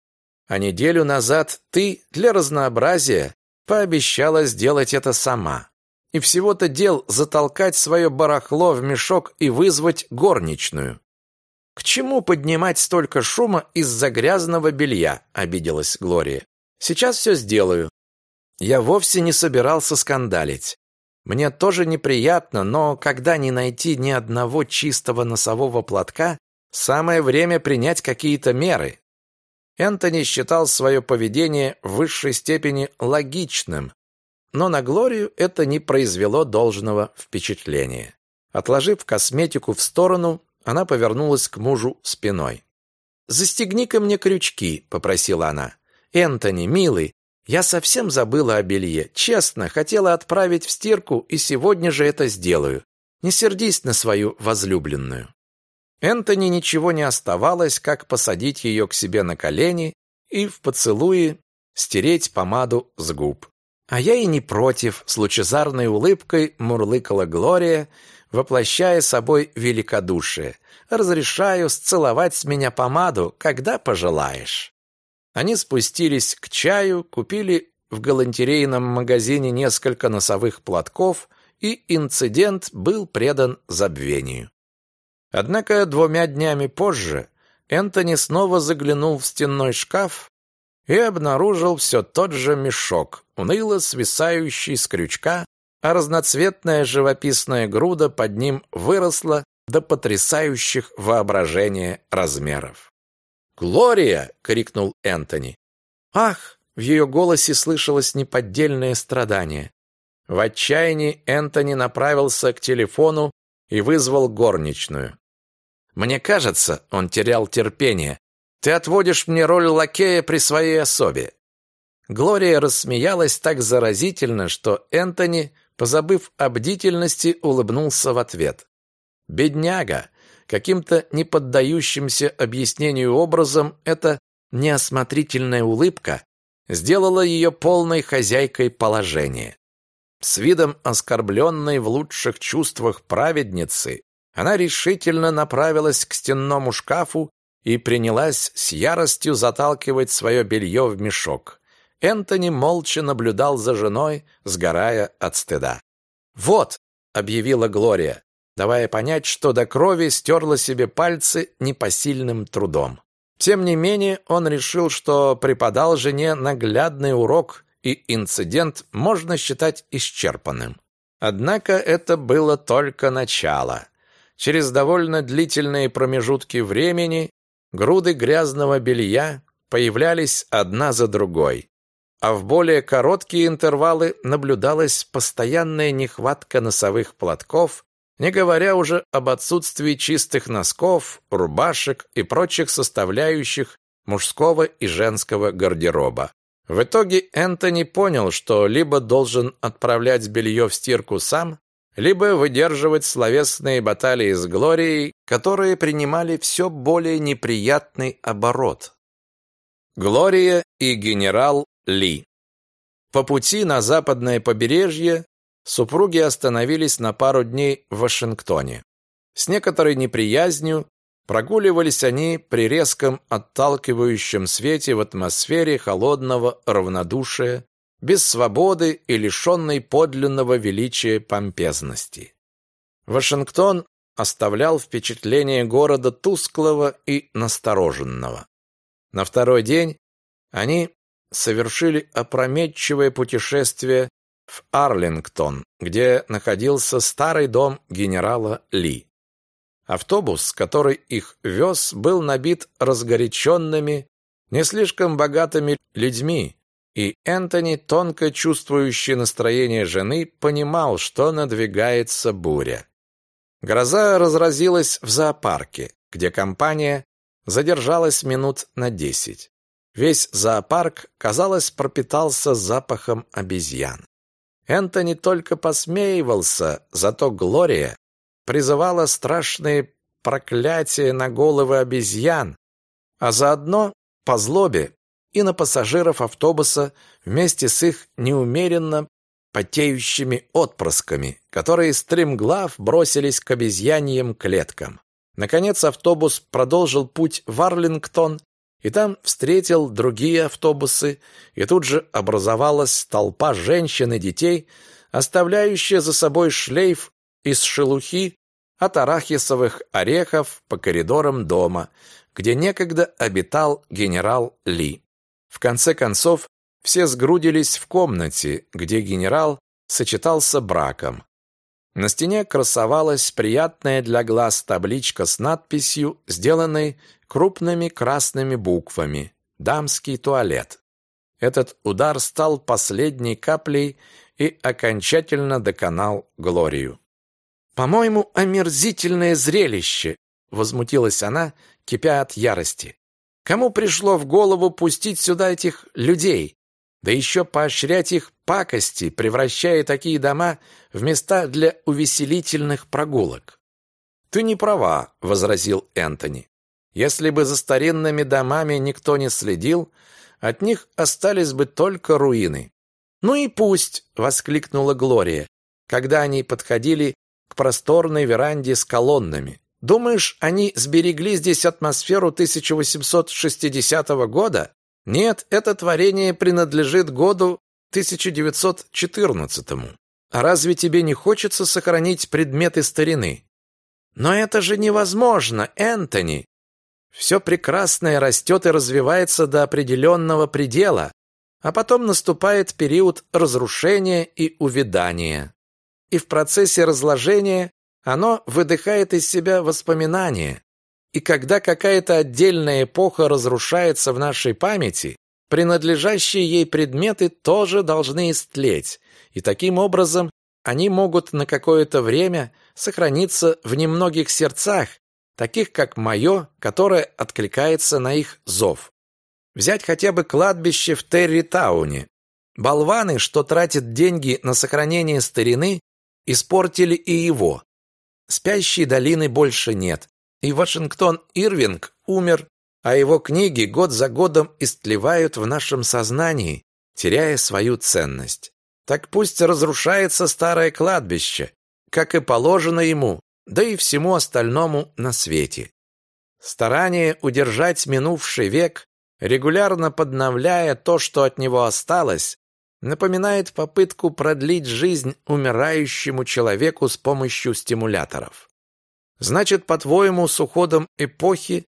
а неделю назад ты для разнообразия пообещала сделать это сама. И всего-то дел затолкать свое барахло в мешок и вызвать горничную. К чему поднимать столько шума из-за грязного белья, обиделась Глория. Сейчас все сделаю. Я вовсе не собирался скандалить. Мне тоже неприятно, но когда не найти ни одного чистого носового платка, самое время принять какие-то меры. Энтони считал свое поведение в высшей степени логичным, но на Глорию это не произвело должного впечатления. Отложив косметику в сторону, она повернулась к мужу спиной. «Застегни-ка мне крючки», — попросила она. «Энтони, милый, я совсем забыла о белье. Честно, хотела отправить в стирку, и сегодня же это сделаю. Не сердись на свою возлюбленную». Энтони ничего не оставалось, как посадить ее к себе на колени и в поцелуе стереть помаду с губ. А я и не против, с лучезарной улыбкой мурлыкала Глория, воплощая собой великодушие. Разрешаю сцеловать с меня помаду, когда пожелаешь. Они спустились к чаю, купили в галантерейном магазине несколько носовых платков, и инцидент был предан забвению. Однако двумя днями позже Энтони снова заглянул в стенной шкаф и обнаружил все тот же мешок, уныло свисающий с крючка, а разноцветная живописная груда под ним выросла до потрясающих воображения размеров. «Глория!» — крикнул Энтони. «Ах!» — в ее голосе слышалось неподдельное страдание. В отчаянии Энтони направился к телефону и вызвал горничную. Мне кажется, он терял терпение, ты отводишь мне роль лакея при своей особе. Глория рассмеялась так заразительно, что Энтони, позабыв о бдительности, улыбнулся в ответ. Бедняга, каким-то неподдающимся объяснению образом эта неосмотрительная улыбка сделала ее полной хозяйкой положения. С видом оскорбленной в лучших чувствах праведницы она решительно направилась к стенному шкафу и принялась с яростью заталкивать свое белье в мешок. Энтони молча наблюдал за женой, сгорая от стыда. «Вот!» — объявила Глория, давая понять, что до крови стерла себе пальцы непосильным трудом. Тем не менее, он решил, что преподал жене наглядный урок, и инцидент можно считать исчерпанным. Однако это было только начало. Через довольно длительные промежутки времени Груды грязного белья появлялись одна за другой, а в более короткие интервалы наблюдалась постоянная нехватка носовых платков, не говоря уже об отсутствии чистых носков, рубашек и прочих составляющих мужского и женского гардероба. В итоге Энтони понял, что либо должен отправлять белье в стирку сам, либо выдерживать словесные баталии с Глорией, которые принимали все более неприятный оборот. Глория и генерал Ли. По пути на западное побережье супруги остановились на пару дней в Вашингтоне. С некоторой неприязнью прогуливались они при резком отталкивающем свете в атмосфере холодного равнодушия, без свободы и лишенной подлинного величия помпезности. Вашингтон оставлял впечатление города тусклого и настороженного. На второй день они совершили опрометчивое путешествие в Арлингтон, где находился старый дом генерала Ли. Автобус, который их вез, был набит разгоряченными, не слишком богатыми людьми, и Энтони, тонко чувствующий настроение жены, понимал, что надвигается буря. Гроза разразилась в зоопарке, где компания задержалась минут на десять. Весь зоопарк, казалось, пропитался запахом обезьян. Энтони только посмеивался, зато Глория призывала страшные проклятия на головы обезьян, а заодно по злобе и на пассажиров автобуса вместе с их неумеренно потеющими отпрысками, которые стремглав бросились к обезьяньим клеткам. Наконец автобус продолжил путь в Арлингтон, и там встретил другие автобусы, и тут же образовалась толпа женщин и детей, оставляющая за собой шлейф из шелухи от арахисовых орехов по коридорам дома, где некогда обитал генерал Ли. В конце концов, все сгрудились в комнате, где генерал сочетался браком. На стене красовалась приятная для глаз табличка с надписью, сделанной крупными красными буквами «Дамский туалет». Этот удар стал последней каплей и окончательно доконал Глорию. «По-моему, омерзительное зрелище!» — возмутилась она, кипя от ярости. «Кому пришло в голову пустить сюда этих людей? Да еще поощрять их пакости, превращая такие дома в места для увеселительных прогулок». «Ты не права», — возразил Энтони. «Если бы за старинными домами никто не следил, от них остались бы только руины». «Ну и пусть!» — воскликнула Глория, когда они подходили к просторной веранде с колоннами. Думаешь, они сберегли здесь атмосферу 1860 года? Нет, это творение принадлежит году 1914. А разве тебе не хочется сохранить предметы старины? Но это же невозможно, Энтони. Все прекрасное растет и развивается до определенного предела, а потом наступает период разрушения и увядания и в процессе разложения оно выдыхает из себя воспоминания. И когда какая-то отдельная эпоха разрушается в нашей памяти, принадлежащие ей предметы тоже должны истлеть, и таким образом они могут на какое-то время сохраниться в немногих сердцах, таких как мое, которое откликается на их зов. Взять хотя бы кладбище в Терри-тауне. Болваны, что тратят деньги на сохранение старины, испортили и его. Спящей долины больше нет, и Вашингтон Ирвинг умер, а его книги год за годом истлевают в нашем сознании, теряя свою ценность. Так пусть разрушается старое кладбище, как и положено ему, да и всему остальному на свете. Старание удержать минувший век, регулярно подновляя то, что от него осталось, напоминает попытку продлить жизнь умирающему человеку с помощью стимуляторов. Значит, по-твоему, с уходом эпохи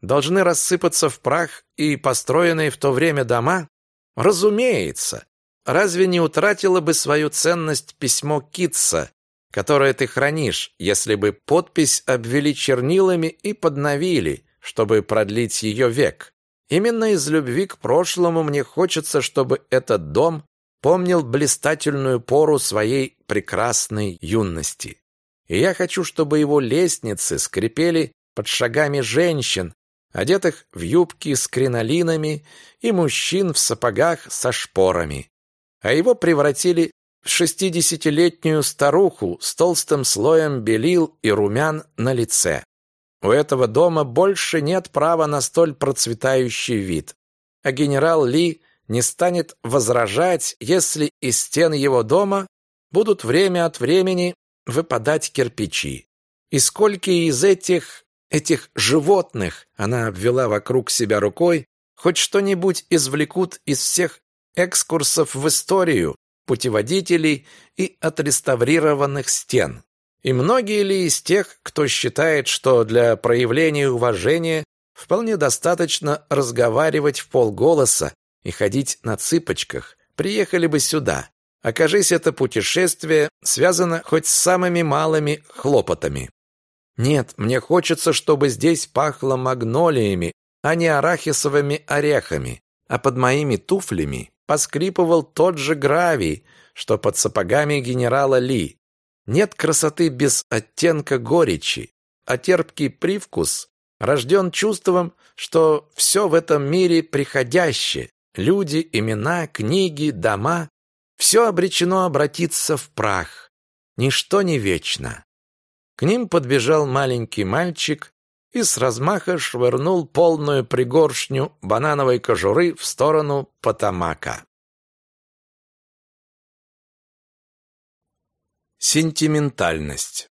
должны рассыпаться в прах и построенные в то время дома? Разумеется. Разве не утратило бы свою ценность письмо Китса, которое ты хранишь, если бы подпись обвели чернилами и подновили, чтобы продлить ее век? Именно из любви к прошлому мне хочется, чтобы этот дом помнил блистательную пору своей прекрасной юности. И я хочу, чтобы его лестницы скрипели под шагами женщин, одетых в юбки с кринолинами, и мужчин в сапогах со шпорами. А его превратили в шестидесятилетнюю старуху с толстым слоем белил и румян на лице. У этого дома больше нет права на столь процветающий вид. А генерал Ли не станет возражать, если из стен его дома будут время от времени выпадать кирпичи. И сколько из этих этих животных, она обвела вокруг себя рукой, хоть что-нибудь извлекут из всех экскурсов в историю, путеводителей и отреставрированных стен. И многие ли из тех, кто считает, что для проявления уважения вполне достаточно разговаривать в полголоса и ходить на цыпочках, приехали бы сюда. Окажись это путешествие связано хоть с самыми малыми хлопотами. Нет, мне хочется, чтобы здесь пахло магнолиями, а не арахисовыми орехами, а под моими туфлями поскрипывал тот же гравий, что под сапогами генерала Ли. Нет красоты без оттенка горечи, а терпкий привкус рожден чувством, что все в этом мире приходящее, Люди, имена, книги, дома — все обречено обратиться в прах. Ничто не вечно. К ним подбежал маленький мальчик и с размаха швырнул полную пригоршню банановой кожуры в сторону Потамака. Сентиментальность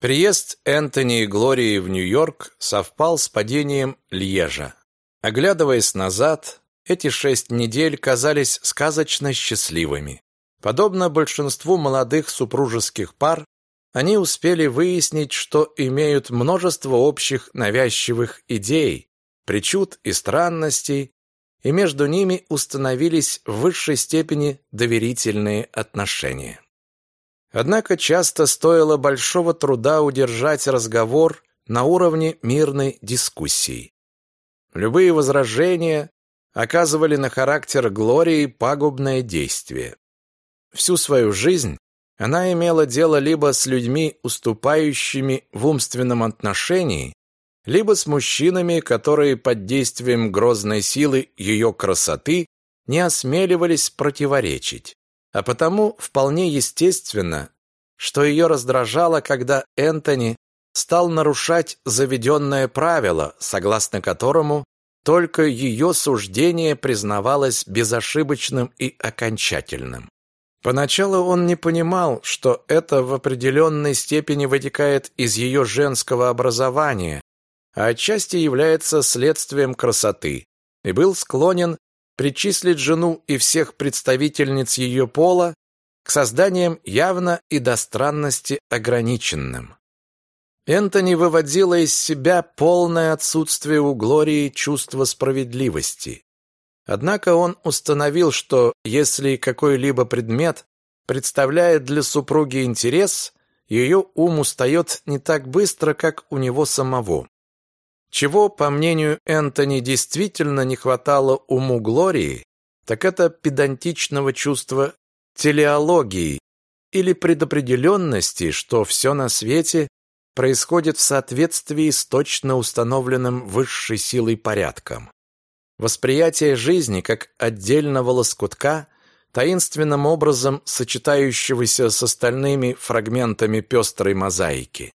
Приезд Энтони и Глории в Нью-Йорк совпал с падением Льежа. Оглядываясь назад, эти шесть недель казались сказочно счастливыми. Подобно большинству молодых супружеских пар, они успели выяснить, что имеют множество общих навязчивых идей, причуд и странностей, и между ними установились в высшей степени доверительные отношения. Однако часто стоило большого труда удержать разговор на уровне мирной дискуссии. Любые возражения оказывали на характер Глории пагубное действие. Всю свою жизнь она имела дело либо с людьми, уступающими в умственном отношении, либо с мужчинами, которые под действием грозной силы ее красоты не осмеливались противоречить. А потому вполне естественно, что ее раздражало, когда Энтони стал нарушать заведенное правило, согласно которому только ее суждение признавалось безошибочным и окончательным. Поначалу он не понимал, что это в определенной степени вытекает из ее женского образования, а отчасти является следствием красоты, и был склонен причислить жену и всех представительниц ее пола к созданиям явно и до странности ограниченным. Энтони выводила из себя полное отсутствие у Глории чувства справедливости. Однако он установил, что если какой-либо предмет представляет для супруги интерес, ее ум устает не так быстро, как у него самого. Чего, по мнению Энтони, действительно не хватало уму Глории, так это педантичного чувства телеологии или предопределенности, что все на свете происходит в соответствии с точно установленным высшей силой порядком. Восприятие жизни как отдельного лоскутка, таинственным образом сочетающегося с остальными фрагментами пестрой мозаики.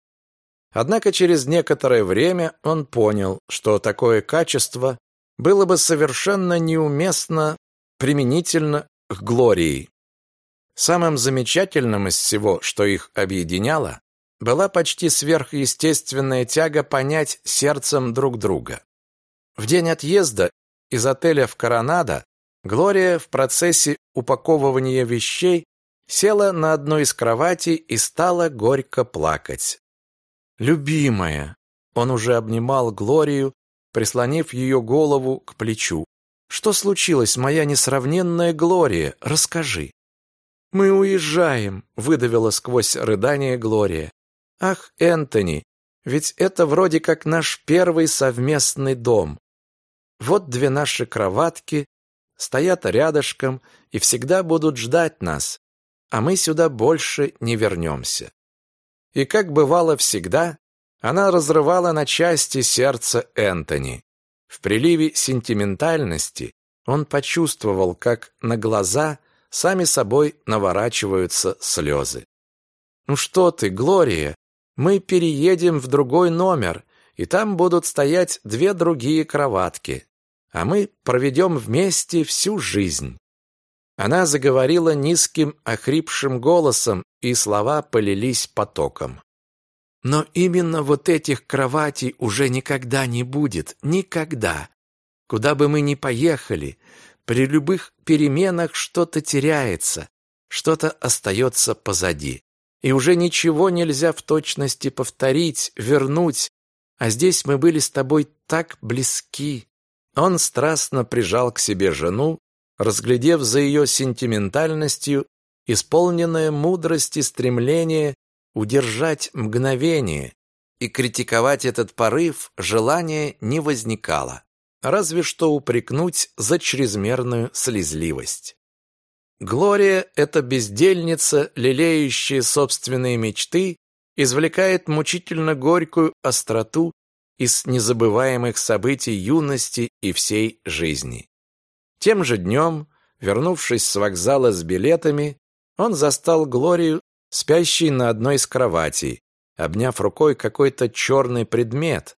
Однако через некоторое время он понял, что такое качество было бы совершенно неуместно применительно к Глории. Самым замечательным из всего, что их объединяло, была почти сверхъестественная тяга понять сердцем друг друга. В день отъезда из отеля в Коронадо Глория в процессе упаковывания вещей села на одной из кроватей и стала горько плакать. «Любимая!» Он уже обнимал Глорию, прислонив ее голову к плечу. «Что случилось, моя несравненная Глория? Расскажи!» «Мы уезжаем», — выдавила сквозь рыдание Глория. «Ах, Энтони, ведь это вроде как наш первый совместный дом. Вот две наши кроватки стоят рядышком и всегда будут ждать нас, а мы сюда больше не вернемся. И как бывало всегда, она разрывала на части сердце Энтони. В приливе сентиментальности он почувствовал, как на глаза сами собой наворачиваются слезы. «Ну что ты, Глория, мы переедем в другой номер, и там будут стоять две другие кроватки а мы проведем вместе всю жизнь». Она заговорила низким, охрипшим голосом, и слова полились потоком. «Но именно вот этих кроватей уже никогда не будет, никогда. Куда бы мы ни поехали, при любых переменах что-то теряется, что-то остается позади. И уже ничего нельзя в точности повторить, вернуть, а здесь мы были с тобой так близки, он страстно прижал к себе жену, разглядев за ее сентиментальностью исполненное мудрости стремление удержать мгновение, и критиковать этот порыв желания не возникало, разве что упрекнуть за чрезмерную слезливость. Глория, эта бездельница, лелеющая собственные мечты, извлекает мучительно горькую остроту из незабываемых событий юности и всей жизни. Тем же днем, вернувшись с вокзала с билетами, он застал Глорию, спящей на одной из кроватей, обняв рукой какой-то черный предмет,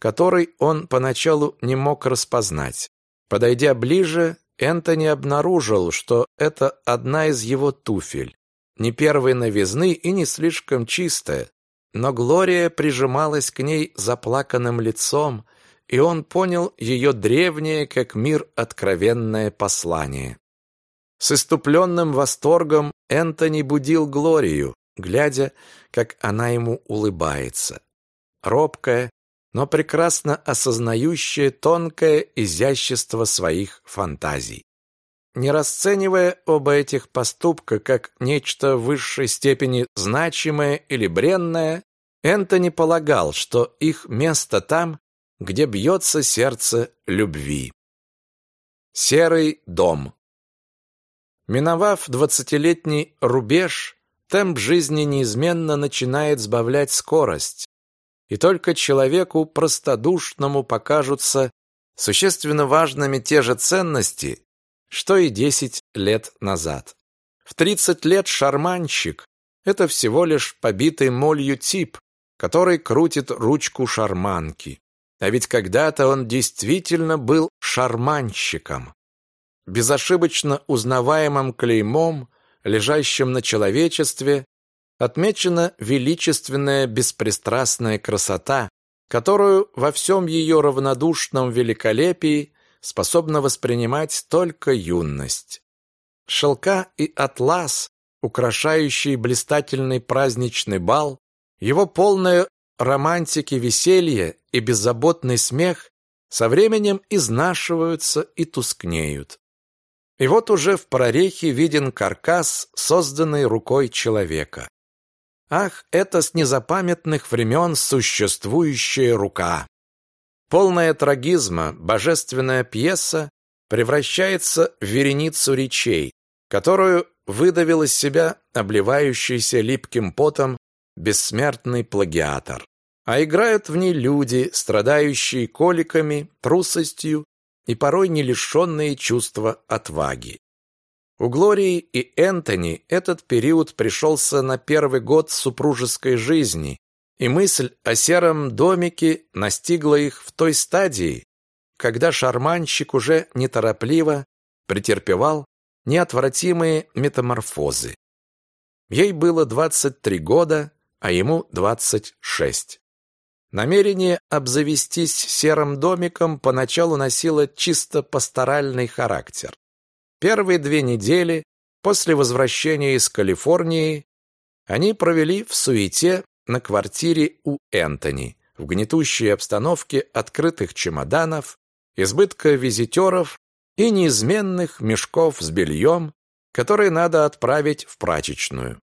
который он поначалу не мог распознать. Подойдя ближе, Энтони обнаружил, что это одна из его туфель, не первой новизны и не слишком чистая, но Глория прижималась к ней заплаканным лицом, и он понял ее древнее, как мир, откровенное послание. С иступленным восторгом Энтони будил Глорию, глядя, как она ему улыбается. Робкая, но прекрасно осознающая тонкое изящество своих фантазий. Не расценивая оба этих поступка как нечто в высшей степени значимое или бренное, Энтони полагал, что их место там, где бьется сердце любви. Серый дом Миновав двадцатилетний рубеж, темп жизни неизменно начинает сбавлять скорость, и только человеку простодушному покажутся существенно важными те же ценности, что и десять лет назад. В тридцать лет шарманщик – это всего лишь побитый молью тип, который крутит ручку шарманки. А ведь когда-то он действительно был шарманщиком. Безошибочно узнаваемым клеймом, лежащим на человечестве, отмечена величественная беспристрастная красота, которую во всем ее равнодушном великолепии способна воспринимать только юность. Шелка и атлас, украшающие блистательный праздничный бал, его полное романтики веселье и беззаботный смех со временем изнашиваются и тускнеют. И вот уже в прорехе виден каркас, созданный рукой человека. Ах, это с незапамятных времен существующая рука! Полная трагизма, божественная пьеса превращается в вереницу речей, которую выдавил из себя обливающийся липким потом бессмертный плагиатор. А играют в ней люди, страдающие коликами, трусостью и порой не лишенные чувства отваги. У Глории и Энтони этот период пришелся на первый год супружеской жизни, и мысль о сером домике настигла их в той стадии, когда шарманщик уже неторопливо претерпевал неотвратимые метаморфозы. Ей было 23 года, а ему 26. Намерение обзавестись серым домиком поначалу носило чисто пасторальный характер. Первые две недели после возвращения из Калифорнии они провели в суете на квартире у Энтони, в гнетущей обстановке открытых чемоданов, избытка визитеров и неизменных мешков с бельем, которые надо отправить в прачечную.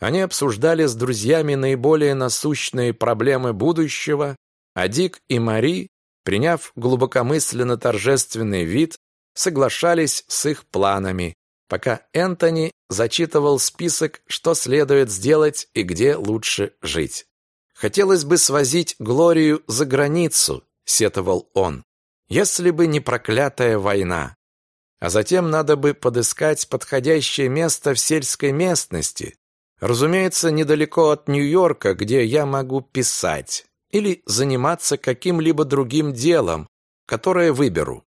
Они обсуждали с друзьями наиболее насущные проблемы будущего, а Дик и Мари, приняв глубокомысленно торжественный вид, соглашались с их планами, пока Энтони зачитывал список, что следует сделать и где лучше жить. «Хотелось бы свозить Глорию за границу», — сетовал он, «если бы не проклятая война. А затем надо бы подыскать подходящее место в сельской местности, разумеется, недалеко от Нью-Йорка, где я могу писать, или заниматься каким-либо другим делом, которое выберу.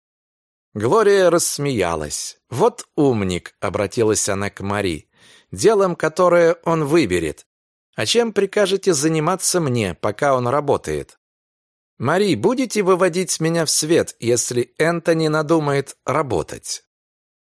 Глория рассмеялась. «Вот умник», — обратилась она к Мари, — «делом, которое он выберет. А чем прикажете заниматься мне, пока он работает?» «Мари, будете выводить меня в свет, если Энтони надумает работать?»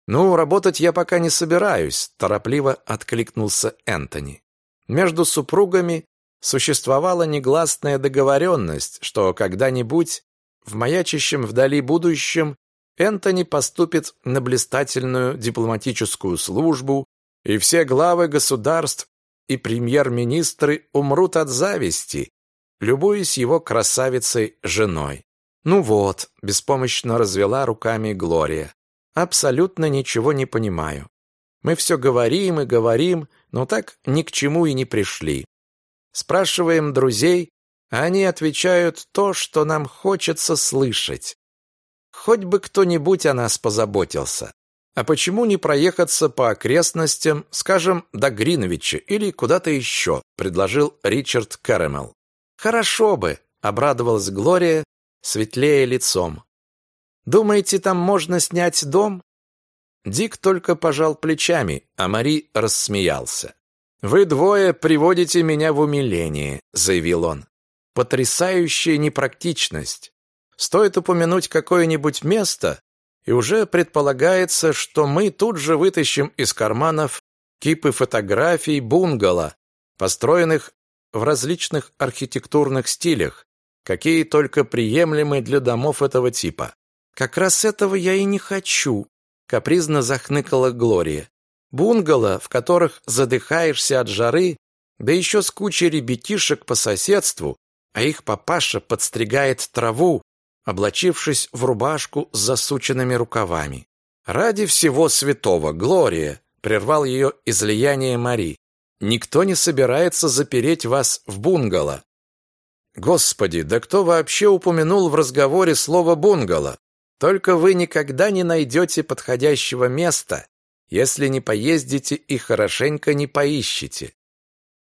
«Ну, работать я пока не собираюсь», — торопливо откликнулся Энтони. Между супругами существовала негласная договоренность, что когда-нибудь в маячащем вдали будущем Энтони поступит на блистательную дипломатическую службу, и все главы государств и премьер-министры умрут от зависти, любуясь его красавицей женой. «Ну вот», — беспомощно развела руками Глория, «абсолютно ничего не понимаю. Мы все говорим и говорим, но так ни к чему и не пришли. Спрашиваем друзей, а они отвечают то, что нам хочется слышать. Хоть бы кто-нибудь о нас позаботился. А почему не проехаться по окрестностям, скажем, до Гриновича или куда-то еще, предложил Ричард Карамел. Хорошо бы, обрадовалась Глория, светлее лицом. Думаете, там можно снять дом? Дик только пожал плечами, а Мари рассмеялся. «Вы двое приводите меня в умиление», — заявил он. «Потрясающая непрактичность. Стоит упомянуть какое-нибудь место, и уже предполагается, что мы тут же вытащим из карманов кипы фотографий бунгало, построенных в различных архитектурных стилях, какие только приемлемы для домов этого типа. Как раз этого я и не хочу, капризно захныкала Глория. Бунгало, в которых задыхаешься от жары, да еще с кучей ребятишек по соседству, а их папаша подстригает траву, облачившись в рубашку с засученными рукавами. «Ради всего святого, Глория!» — прервал ее излияние Мари. «Никто не собирается запереть вас в бунгало». «Господи, да кто вообще упомянул в разговоре слово «бунгало»? Только вы никогда не найдете подходящего места, если не поездите и хорошенько не поищите.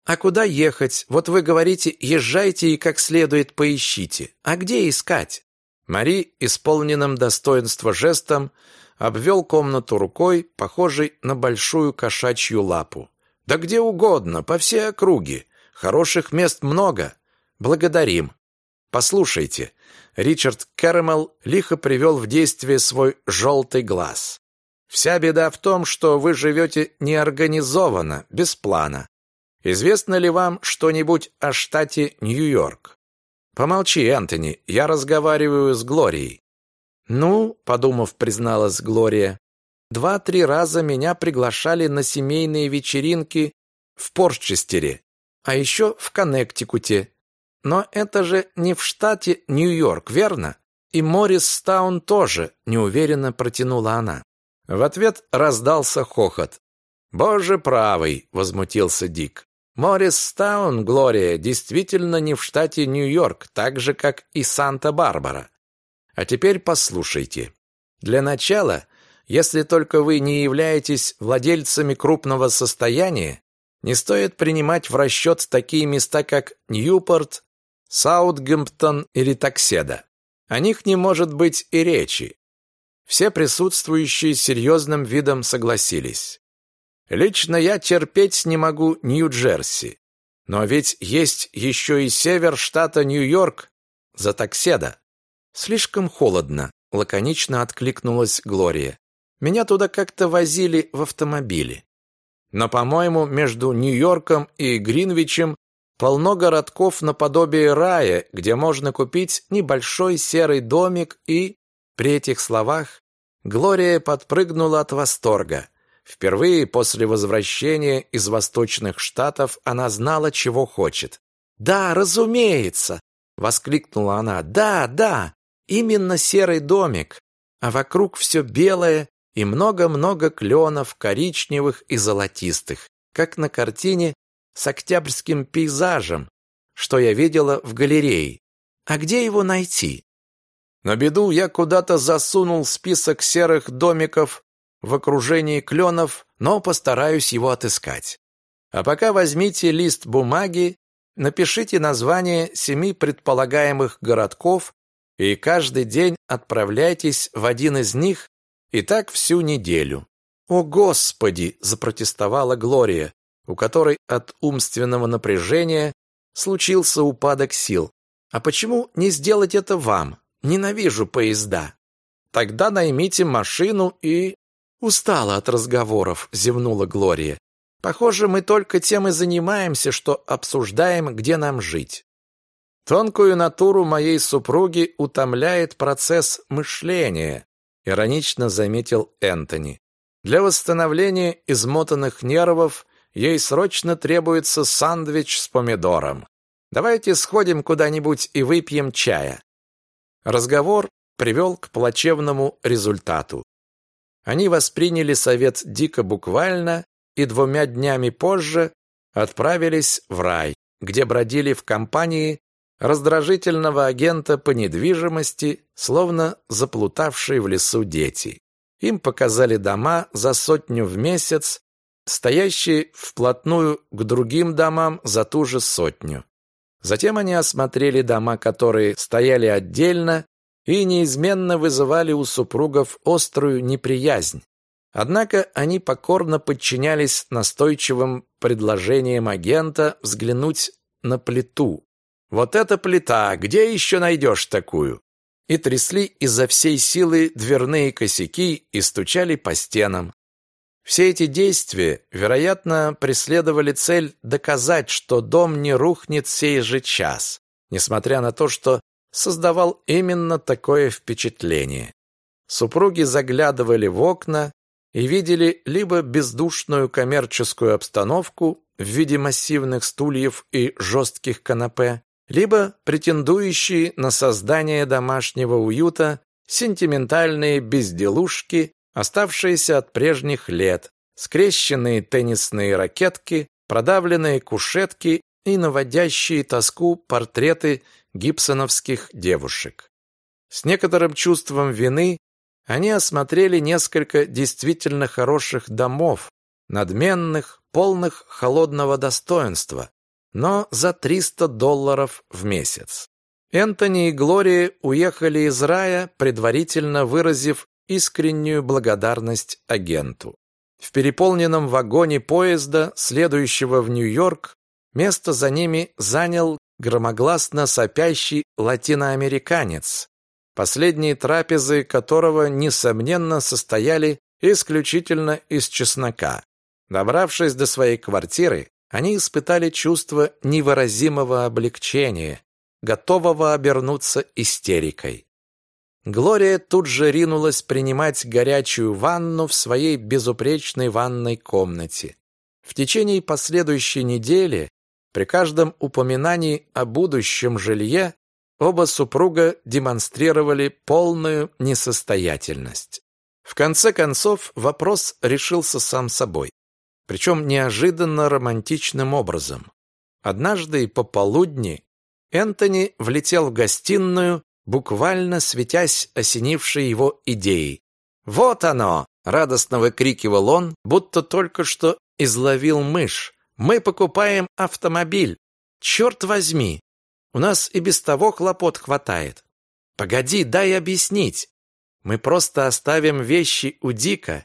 А куда ехать? Вот вы говорите, езжайте и как следует поищите. А где искать? Мари, исполненным достоинства жестом, обвел комнату рукой, похожей на большую кошачью лапу. «Да где угодно, по всей округе. Хороших мест много. Благодарим. Послушайте». Ричард Кэрэмэл лихо привел в действие свой желтый глаз. «Вся беда в том, что вы живете неорганизованно, без плана. Известно ли вам что-нибудь о штате Нью-Йорк?» Помолчи, Антони, я разговариваю с Глорией. Ну, подумав, призналась Глория. Два-три раза меня приглашали на семейные вечеринки в Порчестере, а еще в Коннектикуте. Но это же не в штате Нью-Йорк, верно? И Морристаун тоже, неуверенно протянула она. В ответ раздался хохот. «Боже правый!» — возмутился Дик. Морристаун, Глория, действительно не в штате Нью-Йорк, так же, как и Санта-Барбара. А теперь послушайте. Для начала, если только вы не являетесь владельцами крупного состояния, не стоит принимать в расчет такие места, как Ньюпорт, Саутгемптон или Такседа. О них не может быть и речи. Все присутствующие серьезным видом согласились. Лично я терпеть не могу Нью-Джерси. Но ведь есть еще и север штата Нью-Йорк, за такседа. Слишком холодно, лаконично откликнулась Глория. Меня туда как-то возили в автомобиле. Но, по-моему, между Нью-Йорком и Гринвичем полно городков наподобие рая, где можно купить небольшой серый домик и... При этих словах Глория подпрыгнула от восторга. Впервые после возвращения из Восточных Штатов она знала, чего хочет. «Да, разумеется!» — воскликнула она. «Да, да! Именно серый домик! А вокруг все белое и много-много кленов, коричневых и золотистых, как на картине с октябрьским пейзажем, что я видела в галерее. А где его найти?» На беду я куда-то засунул список серых домиков в окружении кленов, но постараюсь его отыскать. А пока возьмите лист бумаги, напишите название семи предполагаемых городков и каждый день отправляйтесь в один из них, и так всю неделю. «О, Господи!» – запротестовала Глория, у которой от умственного напряжения случился упадок сил. «А почему не сделать это вам? Ненавижу поезда. Тогда наймите машину и...» «Устала от разговоров», — зевнула Глория. «Похоже, мы только тем и занимаемся, что обсуждаем, где нам жить». «Тонкую натуру моей супруги утомляет процесс мышления», — иронично заметил Энтони. «Для восстановления измотанных нервов ей срочно требуется сандвич с помидором. Давайте сходим куда-нибудь и выпьем чая». Разговор привел к плачевному результату. Они восприняли совет дико буквально и двумя днями позже отправились в рай, где бродили в компании раздражительного агента по недвижимости, словно заплутавшие в лесу дети. Им показали дома за сотню в месяц, стоящие вплотную к другим домам за ту же сотню. Затем они осмотрели дома, которые стояли отдельно и неизменно вызывали у супругов острую неприязнь. Однако они покорно подчинялись настойчивым предложениям агента взглянуть на плиту. «Вот эта плита! Где еще найдешь такую?» И трясли изо всей силы дверные косяки и стучали по стенам. Все эти действия, вероятно, преследовали цель доказать, что дом не рухнет сей же час, несмотря на то, что создавал именно такое впечатление. Супруги заглядывали в окна и видели либо бездушную коммерческую обстановку в виде массивных стульев и жестких канапе, либо претендующие на создание домашнего уюта сентиментальные безделушки оставшиеся от прежних лет, скрещенные теннисные ракетки, продавленные кушетки и наводящие тоску портреты гибсоновских девушек. С некоторым чувством вины они осмотрели несколько действительно хороших домов, надменных, полных холодного достоинства, но за 300 долларов в месяц. Энтони и Глория уехали из рая, предварительно выразив искреннюю благодарность агенту. В переполненном вагоне поезда, следующего в Нью-Йорк, место за ними занял громогласно сопящий латиноамериканец, последние трапезы которого, несомненно, состояли исключительно из чеснока. Добравшись до своей квартиры, они испытали чувство невыразимого облегчения, готового обернуться истерикой. Глория тут же ринулась принимать горячую ванну в своей безупречной ванной комнате. В течение последующей недели при каждом упоминании о будущем жилье оба супруга демонстрировали полную несостоятельность. В конце концов вопрос решился сам собой, причем неожиданно романтичным образом. Однажды по полудни Энтони влетел в гостиную буквально светясь осенившей его идеей. «Вот оно!» — радостно выкрикивал он, будто только что изловил мышь. «Мы покупаем автомобиль! Черт возьми! У нас и без того хлопот хватает. Погоди, дай объяснить. Мы просто оставим вещи у Дика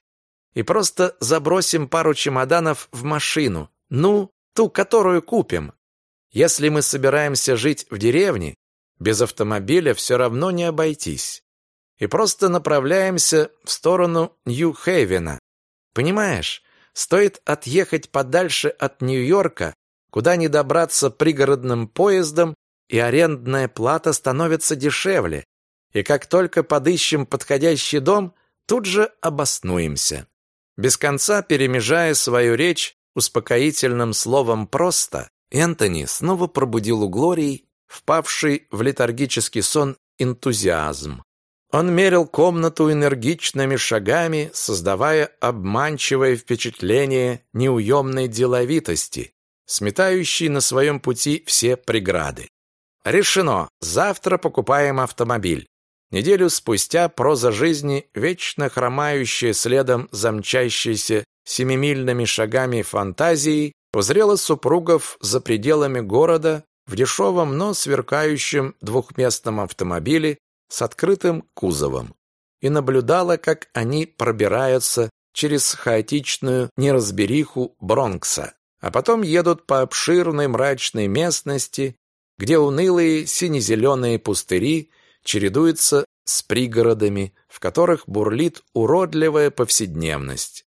и просто забросим пару чемоданов в машину. Ну, ту, которую купим. Если мы собираемся жить в деревне, без автомобиля все равно не обойтись. И просто направляемся в сторону Нью-Хейвена. Понимаешь, стоит отъехать подальше от Нью-Йорка, куда не добраться пригородным поездом, и арендная плата становится дешевле. И как только подыщем подходящий дом, тут же обоснуемся. Без конца перемежая свою речь успокоительным словом «просто», Энтони снова пробудил у Глории впавший в летаргический сон энтузиазм. Он мерил комнату энергичными шагами, создавая обманчивое впечатление неуемной деловитости, сметающей на своем пути все преграды. Решено, завтра покупаем автомобиль. Неделю спустя проза жизни, вечно хромающая следом за мчащейся семимильными шагами фантазии, узрела супругов за пределами города в дешевом, но сверкающем двухместном автомобиле с открытым кузовом и наблюдала, как они пробираются через хаотичную неразбериху Бронкса, а потом едут по обширной мрачной местности, где унылые сине-зеленые пустыри чередуются с пригородами, в которых бурлит уродливая повседневность.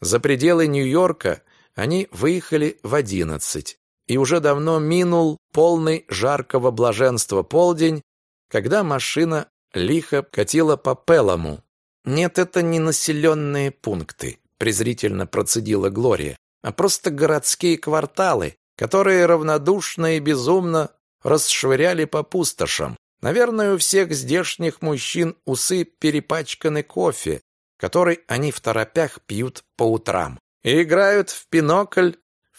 За пределы Нью-Йорка они выехали в одиннадцать, и уже давно минул полный жаркого блаженства полдень, когда машина лихо катила по Пелому. «Нет, это не населенные пункты», презрительно процедила Глория, а просто городские кварталы, которые равнодушно и безумно расшвыряли по пустошам. Наверное, у всех здешних мужчин усы перепачканы кофе, который они в торопях пьют по утрам. И играют в пинокль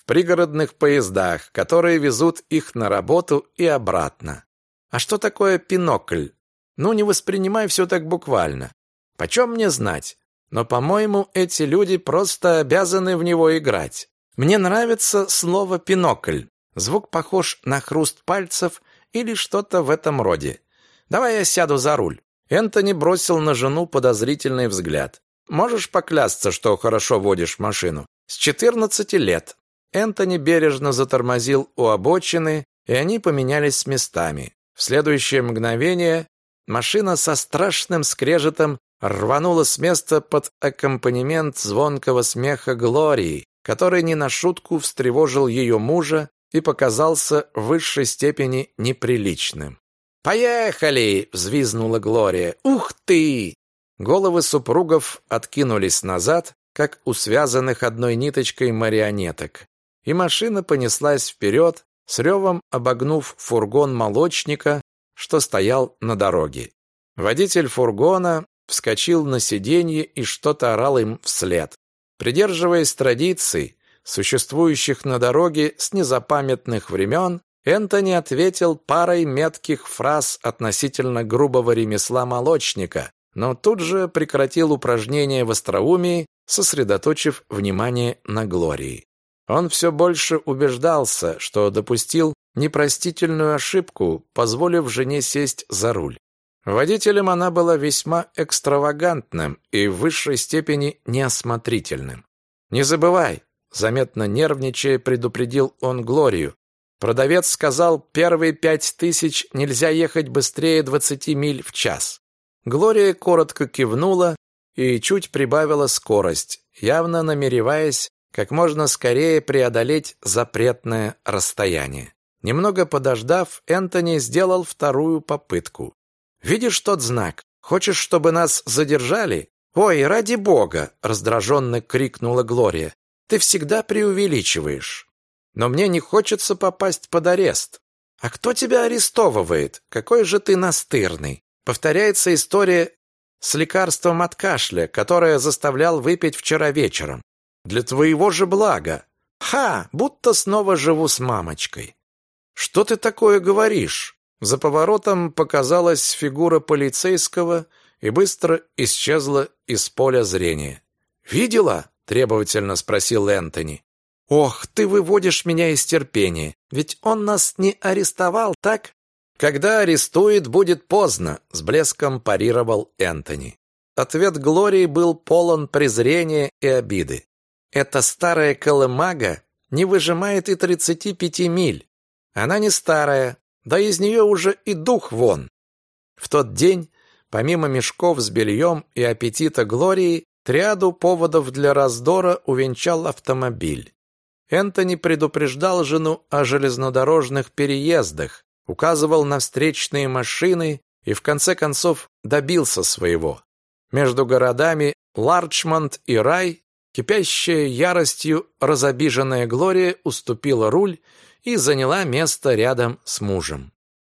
пригородных поездах, которые везут их на работу и обратно. А что такое пинокль? Ну, не воспринимай все так буквально. Почем мне знать? Но, по-моему, эти люди просто обязаны в него играть. Мне нравится слово «пинокль». Звук похож на хруст пальцев или что-то в этом роде. Давай я сяду за руль. Энтони бросил на жену подозрительный взгляд. можешь поклясться, что хорошо водишь машину? С четырнадцати лет. Энтони бережно затормозил у обочины, и они поменялись местами. В следующее мгновение машина со страшным скрежетом рванула с места под аккомпанемент звонкого смеха Глории, который не на шутку встревожил ее мужа и показался в высшей степени неприличным. «Поехали!» — взвизнула Глория. «Ух ты!» Головы супругов откинулись назад, как у связанных одной ниточкой марионеток, и машина понеслась вперед, с ревом обогнув фургон молочника, что стоял на дороге. Водитель фургона вскочил на сиденье и что-то орал им вслед. Придерживаясь традиций, существующих на дороге с незапамятных времен, Энтони ответил парой метких фраз относительно грубого ремесла молочника, но тут же прекратил упражнение в остроумии, сосредоточив внимание на Глории. Он все больше убеждался, что допустил непростительную ошибку, позволив жене сесть за руль. Водителем она была весьма экстравагантным и в высшей степени неосмотрительным. «Не забывай», — заметно нервничая предупредил он Глорию, Продавец сказал, первые пять тысяч нельзя ехать быстрее двадцати миль в час. Глория коротко кивнула и чуть прибавила скорость, явно намереваясь как можно скорее преодолеть запретное расстояние. Немного подождав, Энтони сделал вторую попытку. «Видишь тот знак? Хочешь, чтобы нас задержали?» «Ой, ради бога!» — раздраженно крикнула Глория. «Ты всегда преувеличиваешь. Но мне не хочется попасть под арест. А кто тебя арестовывает? Какой же ты настырный!» Повторяется история с лекарством от кашля, которое заставлял выпить вчера вечером. Для твоего же блага. Ха, будто снова живу с мамочкой. Что ты такое говоришь? За поворотом показалась фигура полицейского и быстро исчезла из поля зрения. «Видела?» – требовательно спросил Энтони. «Ох, ты выводишь меня из терпения, ведь он нас не арестовал, так?» «Когда арестует, будет поздно», – с блеском парировал Энтони. Ответ Глории был полон презрения и обиды. «Эта старая колымага не выжимает и тридцати пяти миль. Она не старая, да из нее уже и дух вон. В тот день, помимо мешков с бельем и аппетита Глории, триаду поводов для раздора увенчал автомобиль. Энтони предупреждал жену о железнодорожных переездах, указывал на встречные машины и в конце концов добился своего. Между городами Ларчмонт и Рай, кипящая яростью разобиженная Глория уступила руль и заняла место рядом с мужем.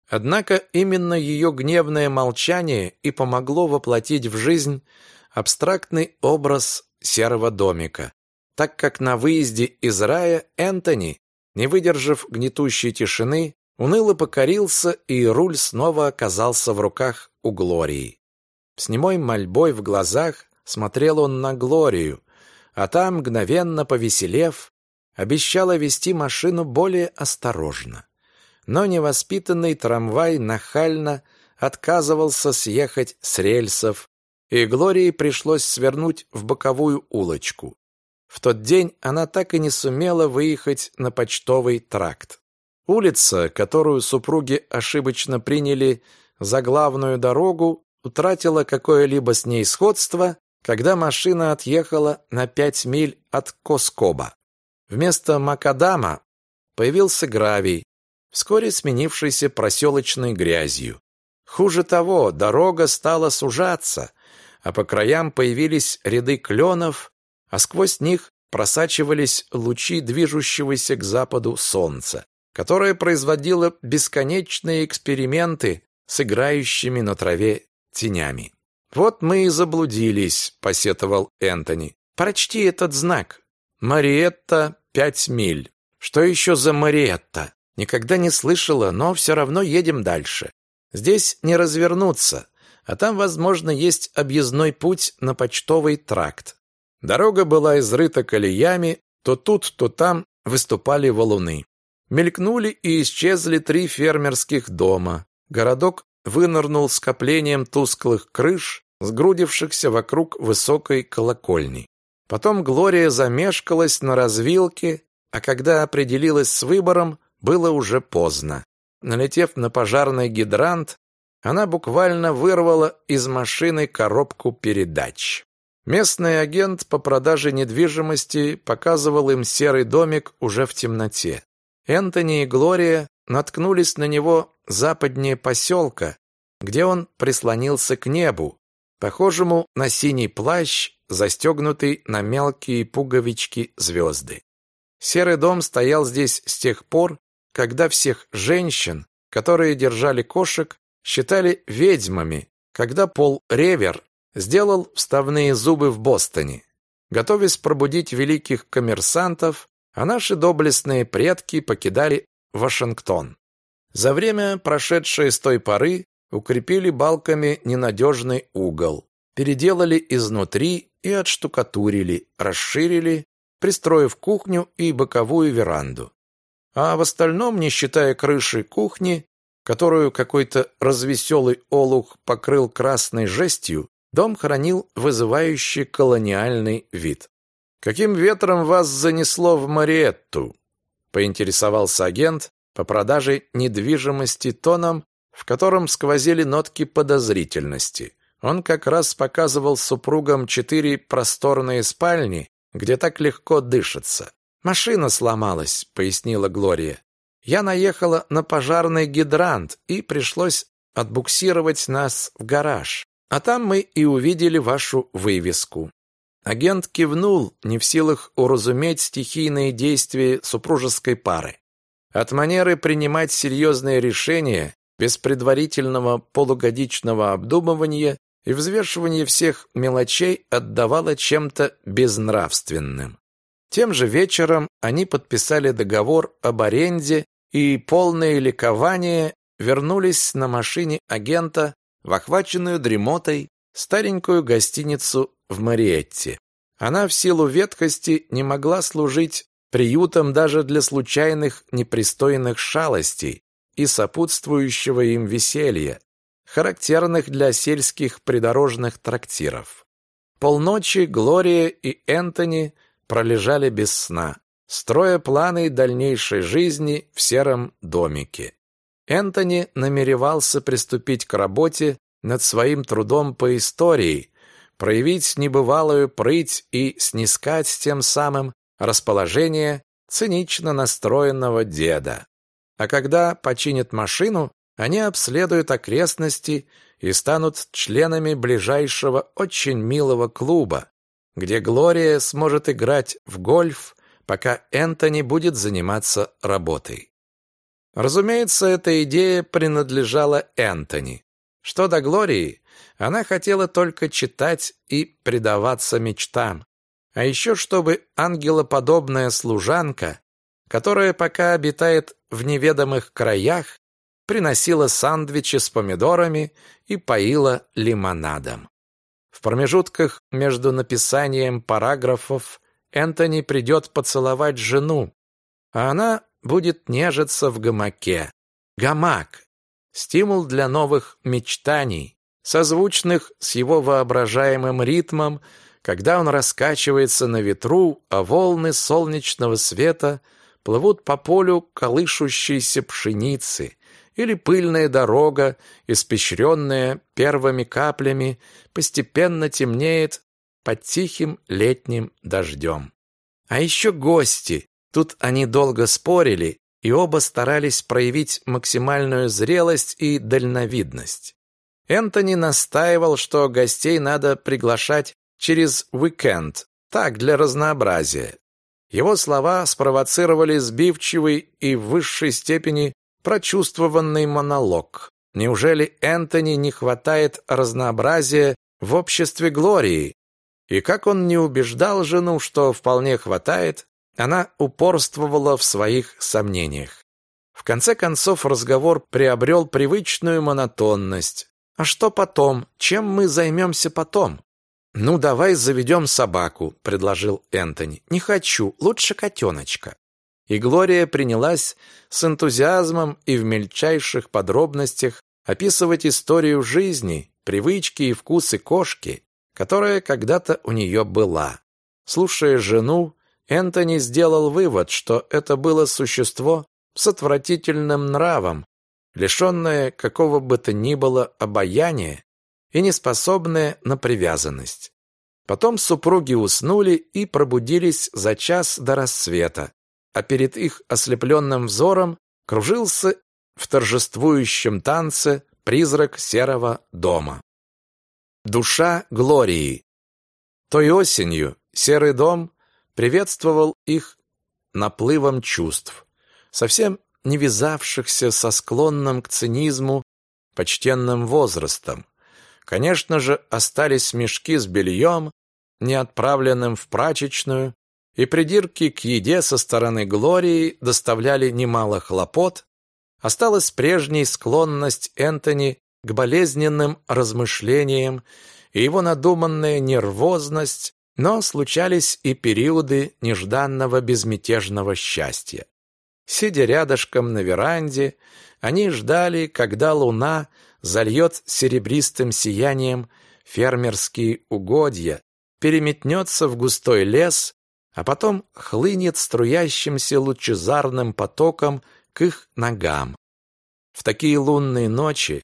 Однако именно ее гневное молчание и помогло воплотить в жизнь абстрактный образ серого домика, так как на выезде из рая Энтони, не выдержав гнетущей тишины, уныло покорился, и руль снова оказался в руках у Глории. С немой мольбой в глазах смотрел он на Глорию, а там, мгновенно повеселев, обещала вести машину более осторожно. Но невоспитанный трамвай нахально отказывался съехать с рельсов, и Глории пришлось свернуть в боковую улочку. В тот день она так и не сумела выехать на почтовый тракт. Улица, которую супруги ошибочно приняли за главную дорогу, утратила какое-либо с ней сходство, когда машина отъехала на пять миль от Коскоба. Вместо макадама появился гравий, вскоре сменившийся проселочной грязью. Хуже того, дорога стала сужаться, а по краям появились ряды кленов, а сквозь них просачивались лучи движущегося к западу солнца, которое производило бесконечные эксперименты с играющими на траве тенями. «Вот мы и заблудились», — посетовал Энтони. «Прочти этот знак. Мариетта пять миль. Что еще за Мариетта? Никогда не слышала, но все равно едем дальше. Здесь не развернуться, а там, возможно, есть объездной путь на почтовый тракт. Дорога была изрыта колеями, то тут, то там выступали валуны. Мелькнули и исчезли три фермерских дома. Городок вынырнул скоплением тусклых крыш, сгрудившихся вокруг высокой колокольни. Потом Глория замешкалась на развилке, а когда определилась с выбором, было уже поздно. Налетев на пожарный гидрант, она буквально вырвала из машины коробку передач. Местный агент по продаже недвижимости показывал им серый домик уже в темноте. Энтони и Глория наткнулись на него западнее поселка, где он прислонился к небу, похожему на синий плащ, застегнутый на мелкие пуговички звезды. Серый дом стоял здесь с тех пор, когда всех женщин, которые держали кошек, считали ведьмами, когда Пол Ревер сделал вставные зубы в Бостоне. Готовясь пробудить великих коммерсантов, а наши доблестные предки покидали Вашингтон. За время, прошедшее с той поры, укрепили балками ненадежный угол, переделали изнутри и отштукатурили, расширили, пристроив кухню и боковую веранду. А в остальном, не считая крыши кухни, которую какой-то развеселый олух покрыл красной жестью, дом хранил вызывающий колониальный вид. «Каким ветром вас занесло в Мариетту?» – поинтересовался агент по продаже недвижимости тоном, в котором сквозили нотки подозрительности. Он как раз показывал супругам четыре просторные спальни, где так легко дышится. «Машина сломалась», — пояснила Глория. «Я наехала на пожарный гидрант, и пришлось отбуксировать нас в гараж. А там мы и увидели вашу вывеску». Агент кивнул, не в силах уразуметь стихийные действия супружеской пары. От манеры принимать серьезные решения без предварительного полугодичного обдумывания и взвешивания всех мелочей отдавало чем-то безнравственным. Тем же вечером они подписали договор об аренде и полное ликование вернулись на машине агента в охваченную дремотой старенькую гостиницу в Мариетте. Она в силу ветхости не могла служить приютом даже для случайных непристойных шалостей и сопутствующего им веселья, характерных для сельских придорожных трактиров. Полночи Глория и Энтони пролежали без сна, строя планы дальнейшей жизни в сером домике. Энтони намеревался приступить к работе над своим трудом по истории, проявить небывалую прыть и снискать тем самым расположение цинично настроенного деда. А когда починят машину, они обследуют окрестности и станут членами ближайшего очень милого клуба, где Глория сможет играть в гольф, пока Энтони будет заниматься работой. Разумеется, эта идея принадлежала Энтони. Что до Глории, она хотела только читать и предаваться мечтам, а еще чтобы ангелоподобная служанка, которая пока обитает в неведомых краях, приносила сандвичи с помидорами и поила лимонадом. В промежутках между написанием параграфов Энтони придет поцеловать жену, а она будет нежиться в гамаке. Гамак – стимул для новых мечтаний, созвучных с его воображаемым ритмом когда он раскачивается на ветру, а волны солнечного света плывут по полю колышущейся пшеницы, или пыльная дорога, испещренная первыми каплями, постепенно темнеет под тихим летним дождем. А еще гости. Тут они долго спорили, и оба старались проявить максимальную зрелость и дальновидность. Энтони настаивал, что гостей надо приглашать через уикенд, так, для разнообразия. Его слова спровоцировали сбивчивый и в высшей степени прочувствованный монолог. Неужели Энтони не хватает разнообразия в обществе Глории? И как он не убеждал жену, что вполне хватает, она упорствовала в своих сомнениях. В конце концов разговор приобрел привычную монотонность. А что потом? Чем мы займемся потом? «Ну, давай заведем собаку», — предложил Энтони. «Не хочу, лучше котеночка». И Глория принялась с энтузиазмом и в мельчайших подробностях описывать историю жизни, привычки и вкусы кошки, которая когда-то у нее была. Слушая жену, Энтони сделал вывод, что это было существо с отвратительным нравом, лишенное какого бы то ни было обаяния и неспособное на привязанность. Потом супруги уснули и пробудились за час до рассвета, а перед их ослепленным взором кружился в торжествующем танце призрак серого дома. Душа Глории. Той осенью серый дом приветствовал их наплывом чувств, совсем не вязавшихся со склонным к цинизму почтенным возрастом. Конечно же, остались мешки с бельем, не отправленным в прачечную, и придирки к еде со стороны Глории доставляли немало хлопот, осталась прежняя склонность Энтони к болезненным размышлениям и его надуманная нервозность, но случались и периоды нежданного безмятежного счастья. Сидя рядышком на веранде, они ждали, когда луна зальет серебристым сиянием фермерские угодья, переметнется в густой лес, а потом хлынет струящимся лучезарным потоком к их ногам. В такие лунные ночи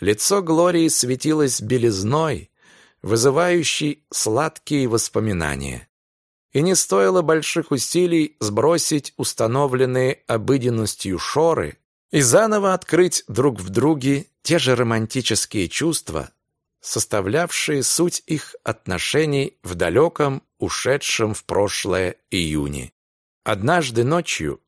лицо Глории светилось белизной, вызывающей сладкие воспоминания. И не стоило больших усилий сбросить установленные обыденностью шоры и заново открыть друг в друге те же романтические чувства, составлявшие суть их отношений в далеком, ушедшем в прошлое июне. Однажды ночью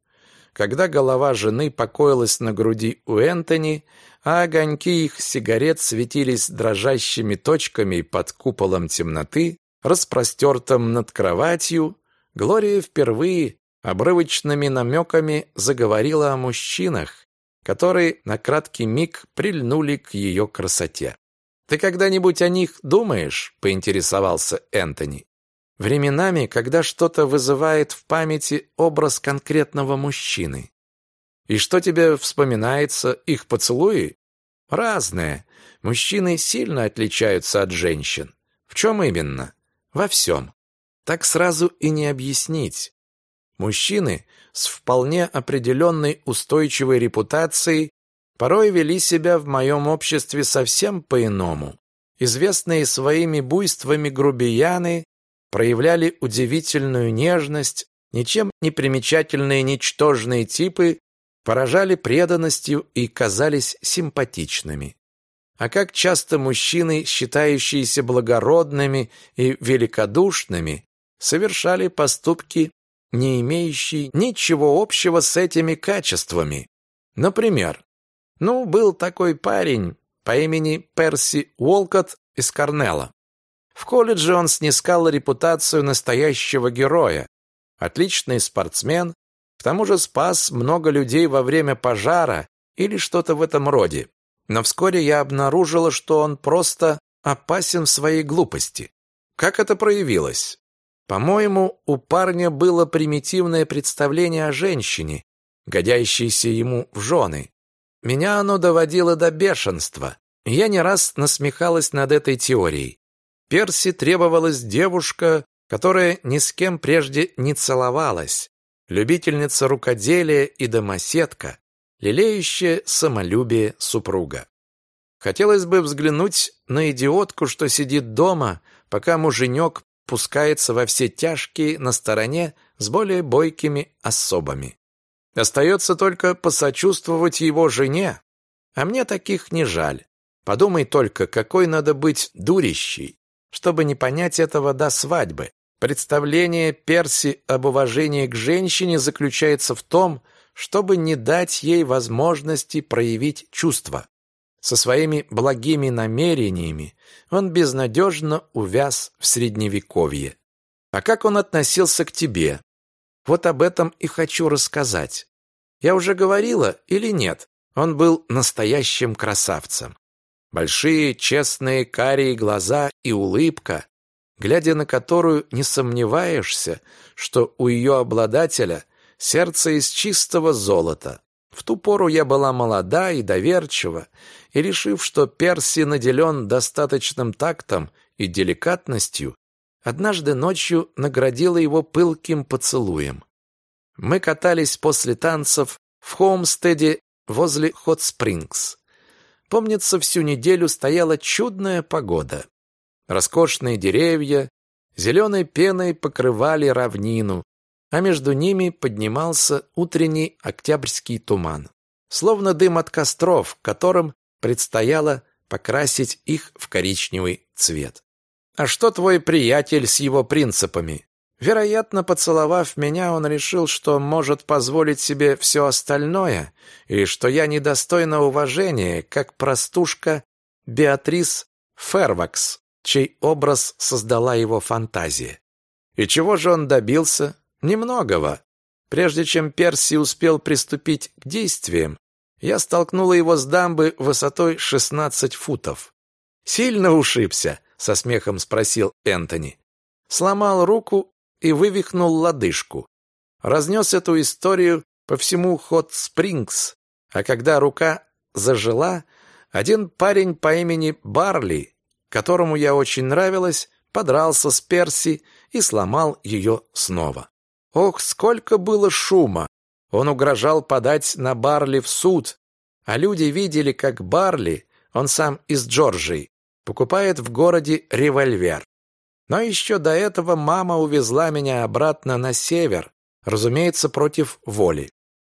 когда голова жены покоилась на груди у Энтони, а огоньки их сигарет светились дрожащими точками под куполом темноты, распростертым над кроватью, Глория впервые обрывочными намеками заговорила о мужчинах, которые на краткий миг прильнули к ее красоте. «Ты когда-нибудь о них думаешь?» — поинтересовался Энтони. Временами, когда что-то вызывает в памяти образ конкретного мужчины. И что тебе вспоминается, их поцелуи? Разные. Мужчины сильно отличаются от женщин. В чем именно? Во всем. Так сразу и не объяснить. Мужчины с вполне определенной устойчивой репутацией порой вели себя в моем обществе совсем по-иному. Известные своими буйствами грубияны проявляли удивительную нежность, ничем не примечательные ничтожные типы поражали преданностью и казались симпатичными. А как часто мужчины, считающиеся благородными и великодушными, совершали поступки, не имеющие ничего общего с этими качествами. Например, ну, был такой парень по имени Перси Уолкотт из Корнелла. В колледже он снискал репутацию настоящего героя. Отличный спортсмен, к тому же спас много людей во время пожара или что-то в этом роде. Но вскоре я обнаружила, что он просто опасен в своей глупости. Как это проявилось? По-моему, у парня было примитивное представление о женщине, годящейся ему в жены. Меня оно доводило до бешенства. Я не раз насмехалась над этой теорией. Перси требовалась девушка, которая ни с кем прежде не целовалась, любительница рукоделия и домоседка, лелеющая самолюбие супруга. Хотелось бы взглянуть на идиотку, что сидит дома, пока муженек пускается во все тяжкие на стороне с более бойкими особами. Остается только посочувствовать его жене, а мне таких не жаль. Подумай только, какой надо быть дурищей, чтобы не понять этого до свадьбы. Представление Перси об уважении к женщине заключается в том, чтобы не дать ей возможности проявить чувства. Со своими благими намерениями он безнадежно увяз в Средневековье. А как он относился к тебе? Вот об этом и хочу рассказать. Я уже говорила или нет? Он был настоящим красавцем. Большие, честные, карие глаза и улыбка, глядя на которую не сомневаешься, что у ее обладателя сердце из чистого золота. В ту пору я была молода и доверчива, и, решив, что Перси наделен достаточным тактом и деликатностью, однажды ночью наградила его пылким поцелуем. Мы катались после танцев в Хоумстеде возле Хот-Спрингс. Помнится, всю неделю стояла чудная погода. Роскошные деревья зеленой пеной покрывали равнину, а между ними поднимался утренний октябрьский туман, словно дым от костров, которым предстояло покрасить их в коричневый цвет. «А что твой приятель с его принципами?» Вероятно, поцеловав меня, он решил, что может позволить себе все остальное, и что я недостойна уважения, как простушка Беатрис Фервакс, чей образ создала его фантазия. И чего же он добился? Немногого. Прежде чем Перси успел приступить к действиям, я столкнула его с дамбы высотой 16 футов. «Сильно ушибся?» — со смехом спросил Энтони. Сломал руку и вывихнул лодыжку. Разнес эту историю по всему Хот Спрингс, а когда рука зажила, один парень по имени Барли, которому я очень нравилась, подрался с Перси и сломал ее снова. Ох, сколько было шума! Он угрожал подать на Барли в суд, а люди видели, как Барли, он сам из Джорджии, покупает в городе револьвер. Но еще до этого мама увезла меня обратно на север, разумеется, против воли.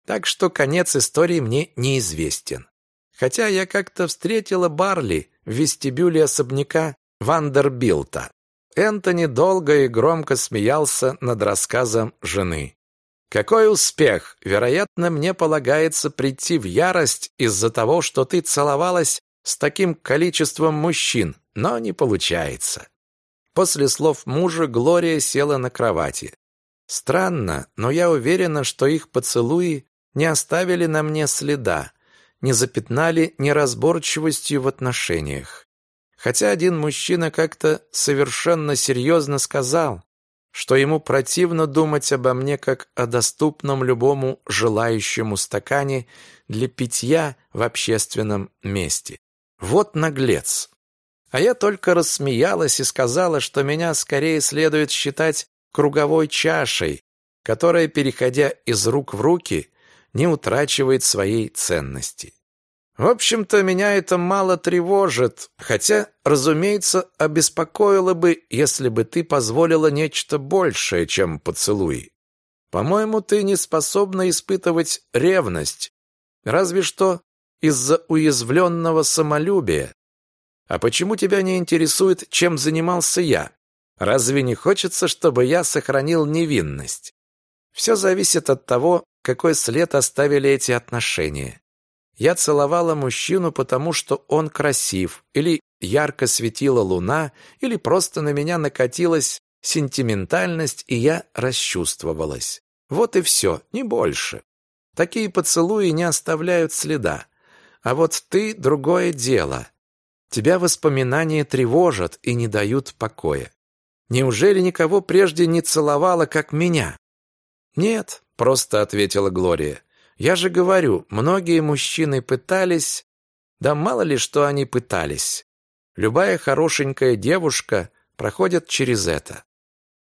Так что конец истории мне неизвестен. Хотя я как-то встретила Барли в вестибюле особняка Вандербилта. Энтони долго и громко смеялся над рассказом жены. «Какой успех! Вероятно, мне полагается прийти в ярость из-за того, что ты целовалась с таким количеством мужчин, но не получается. После слов мужа Глория села на кровати. Странно, но я уверена, что их поцелуи не оставили на мне следа, не запятнали неразборчивостью в отношениях. Хотя один мужчина как-то совершенно серьезно сказал, что ему противно думать обо мне как о доступном любому желающему стакане для питья в общественном месте. Вот наглец. А я только рассмеялась и сказала, что меня скорее следует считать круговой чашей, которая, переходя из рук в руки, не утрачивает своей ценности. В общем-то, меня это мало тревожит, хотя, разумеется, обеспокоило бы, если бы ты позволила нечто большее, чем поцелуи. По-моему, ты не способна испытывать ревность, разве что из-за уязвленного самолюбия, а почему тебя не интересует, чем занимался я? Разве не хочется, чтобы я сохранил невинность? Все зависит от того, какой след оставили эти отношения. Я целовала мужчину, потому что он красив, или ярко светила луна, или просто на меня накатилась сентиментальность, и я расчувствовалась. Вот и все, не больше. Такие поцелуи не оставляют следа. А вот ты — другое дело. Тебя воспоминания тревожат и не дают покоя. Неужели никого прежде не целовала, как меня? Нет, просто ответила Глория. Я же говорю, многие мужчины пытались, да мало ли что они пытались. Любая хорошенькая девушка проходит через это.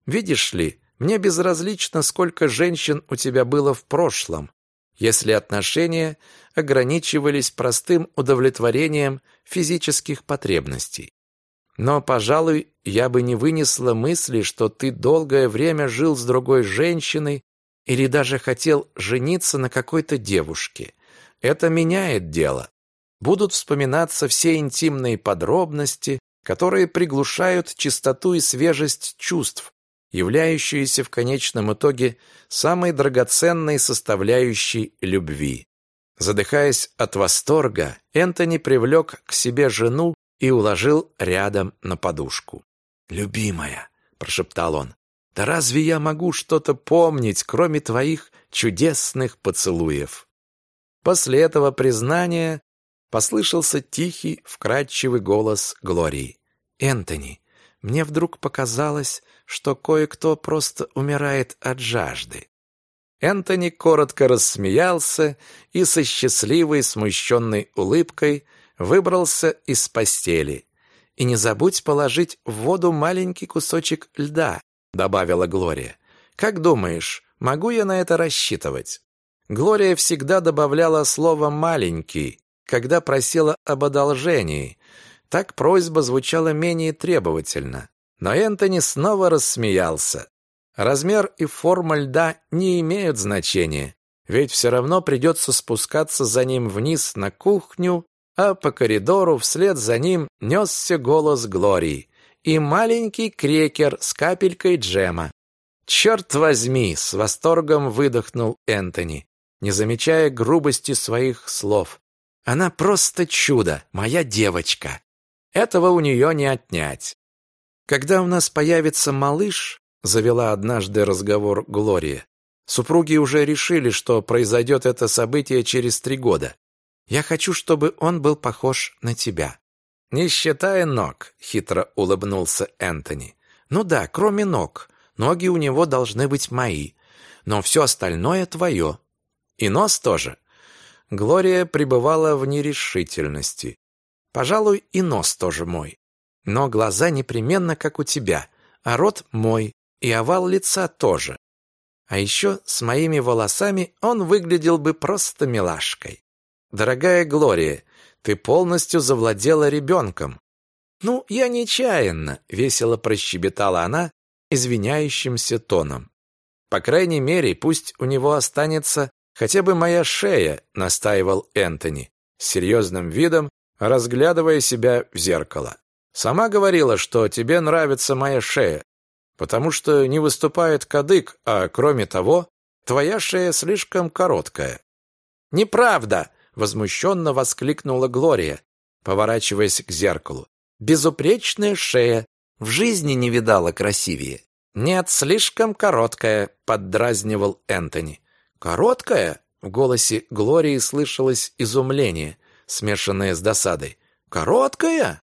Видишь ли, мне безразлично, сколько женщин у тебя было в прошлом, если отношения ограничивались простым удовлетворением физических потребностей. Но, пожалуй, я бы не вынесла мысли, что ты долгое время жил с другой женщиной или даже хотел жениться на какой-то девушке. Это меняет дело. Будут вспоминаться все интимные подробности, которые приглушают чистоту и свежесть чувств, являющиеся в конечном итоге самой драгоценной составляющей любви. Задыхаясь от восторга, Энтони привлек к себе жену и уложил рядом на подушку. «Любимая», — прошептал он, — «да разве я могу что-то помнить, кроме твоих чудесных поцелуев?» После этого признания послышался тихий, вкрадчивый голос Глории. «Энтони, мне вдруг показалось, что кое-кто просто умирает от жажды. Энтони коротко рассмеялся и со счастливой, смущенной улыбкой выбрался из постели. «И не забудь положить в воду маленький кусочек льда», — добавила Глория. «Как думаешь, могу я на это рассчитывать?» Глория всегда добавляла слово «маленький», когда просила об одолжении. Так просьба звучала менее требовательно. Но Энтони снова рассмеялся. Размер и форма льда не имеют значения, ведь все равно придется спускаться за ним вниз на кухню, а по коридору вслед за ним несся голос Глории и маленький крекер с капелькой джема. «Черт возьми!» — с восторгом выдохнул Энтони, не замечая грубости своих слов. «Она просто чудо, моя девочка. Этого у нее не отнять. Когда у нас появится малыш, завела однажды разговор Глория. Супруги уже решили, что произойдет это событие через три года. Я хочу, чтобы он был похож на тебя. Не считая ног, хитро улыбнулся Энтони. Ну да, кроме ног. Ноги у него должны быть мои, но все остальное твое. И нос тоже. Глория пребывала в нерешительности. Пожалуй, и нос тоже мой. Но глаза непременно как у тебя, а рот мой, и овал лица тоже. А еще с моими волосами он выглядел бы просто милашкой. Дорогая Глория, ты полностью завладела ребенком. Ну, я нечаянно, весело прощебетала она извиняющимся тоном. По крайней мере, пусть у него останется хотя бы моя шея, настаивал Энтони, с серьезным видом разглядывая себя в зеркало. Сама говорила, что тебе нравится моя шея потому что не выступает кадык, а кроме того, твоя шея слишком короткая». «Неправда!» — возмущенно воскликнула Глория, поворачиваясь к зеркалу. «Безупречная шея. В жизни не видала красивее». «Нет, слишком короткая», — поддразнивал Энтони. «Короткая?» — в голосе Глории слышалось изумление, смешанное с досадой. «Короткая?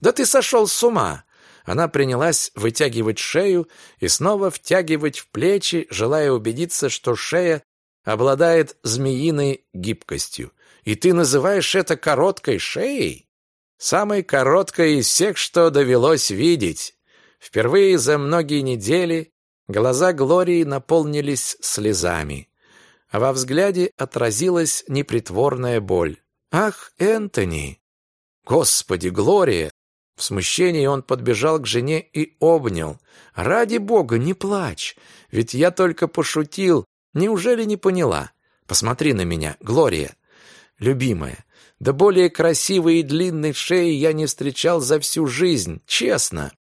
Да ты сошел с ума! Она принялась вытягивать шею и снова втягивать в плечи, желая убедиться, что шея обладает змеиной гибкостью. И ты называешь это короткой шеей? Самой короткой из всех, что довелось видеть. Впервые за многие недели глаза Глории наполнились слезами, а во взгляде отразилась непритворная боль. «Ах, Энтони!» «Господи, Глория! В смущении он подбежал к жене и обнял. «Ради бога, не плачь! Ведь я только пошутил. Неужели не поняла? Посмотри на меня, Глория. Любимая, да более красивой и длинной шеи я не встречал за всю жизнь, честно!»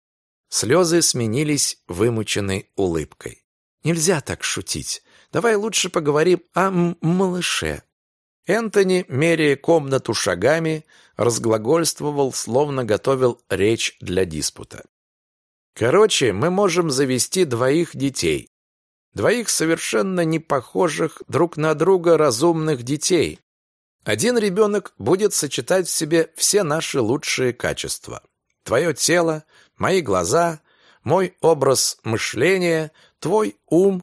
Слезы сменились вымученной улыбкой. «Нельзя так шутить. Давай лучше поговорим о малыше. Энтони, меряя комнату шагами, разглагольствовал, словно готовил речь для диспута. Короче, мы можем завести двоих детей. Двоих совершенно не похожих друг на друга разумных детей. Один ребенок будет сочетать в себе все наши лучшие качества. Твое тело, мои глаза, мой образ мышления, твой ум.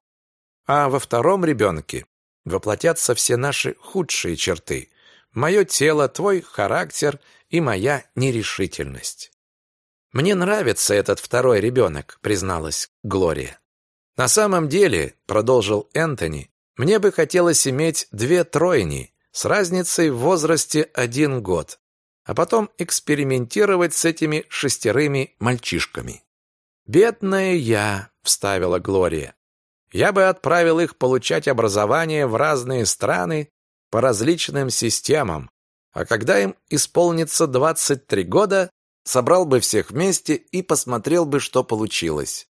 А во втором ребенке воплотятся все наши худшие черты. Мое тело, твой характер и моя нерешительность. «Мне нравится этот второй ребенок», — призналась Глория. «На самом деле», — продолжил Энтони, «мне бы хотелось иметь две тройни с разницей в возрасте один год, а потом экспериментировать с этими шестерыми мальчишками». «Бедная я», — вставила Глория. Я бы отправил их получать образование в разные страны по различным системам, а когда им исполнится 23 года, собрал бы всех вместе и посмотрел бы, что получилось.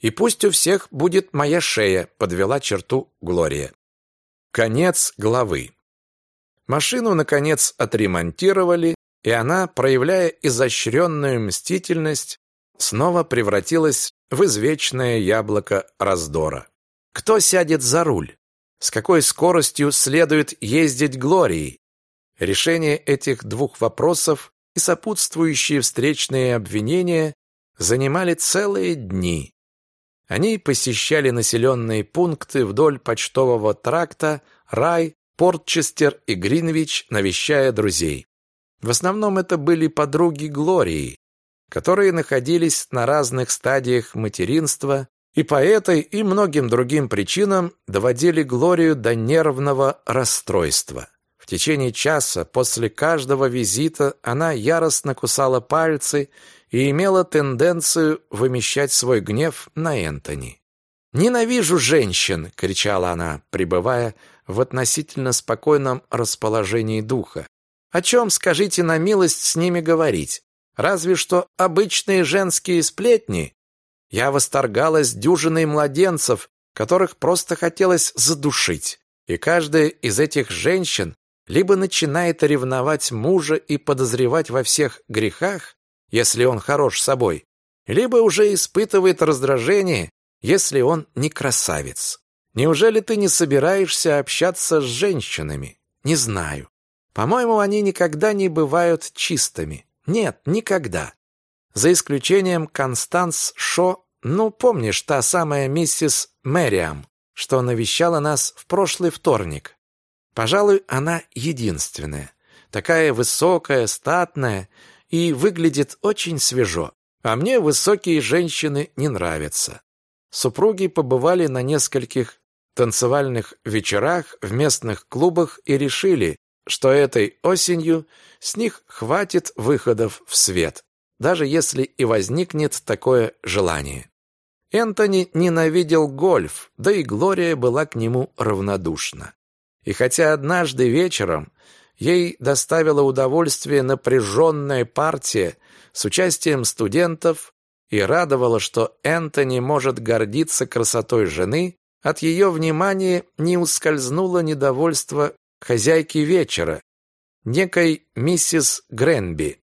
И пусть у всех будет моя шея, подвела черту Глория. Конец главы. Машину, наконец, отремонтировали, и она, проявляя изощренную мстительность, снова превратилась в извечное яблоко раздора. Кто сядет за руль? С какой скоростью следует ездить Глории? Решение этих двух вопросов и сопутствующие встречные обвинения занимали целые дни. Они посещали населенные пункты вдоль почтового тракта, Рай, Портчестер и Гринвич, навещая друзей. В основном это были подруги Глории, которые находились на разных стадиях материнства и по этой и многим другим причинам доводили Глорию до нервного расстройства. В течение часа после каждого визита она яростно кусала пальцы и имела тенденцию вымещать свой гнев на Энтони. «Ненавижу женщин!» — кричала она, пребывая в относительно спокойном расположении духа. «О чем, скажите на милость, с ними говорить? Разве что обычные женские сплетни, я восторгалась дюжиной младенцев, которых просто хотелось задушить. И каждая из этих женщин либо начинает ревновать мужа и подозревать во всех грехах, если он хорош собой, либо уже испытывает раздражение, если он не красавец. Неужели ты не собираешься общаться с женщинами? Не знаю. По-моему, они никогда не бывают чистыми. Нет, никогда. За исключением Констанс Шо, ну, помнишь, та самая миссис Мэриам, что навещала нас в прошлый вторник. Пожалуй, она единственная. Такая высокая, статная и выглядит очень свежо. А мне высокие женщины не нравятся. Супруги побывали на нескольких танцевальных вечерах в местных клубах и решили, что этой осенью с них хватит выходов в свет даже если и возникнет такое желание. Энтони ненавидел гольф, да и Глория была к нему равнодушна. И хотя однажды вечером ей доставила удовольствие напряженная партия с участием студентов и радовало, что Энтони может гордиться красотой жены, от ее внимания не ускользнуло недовольство хозяйки вечера, некой миссис Гренби.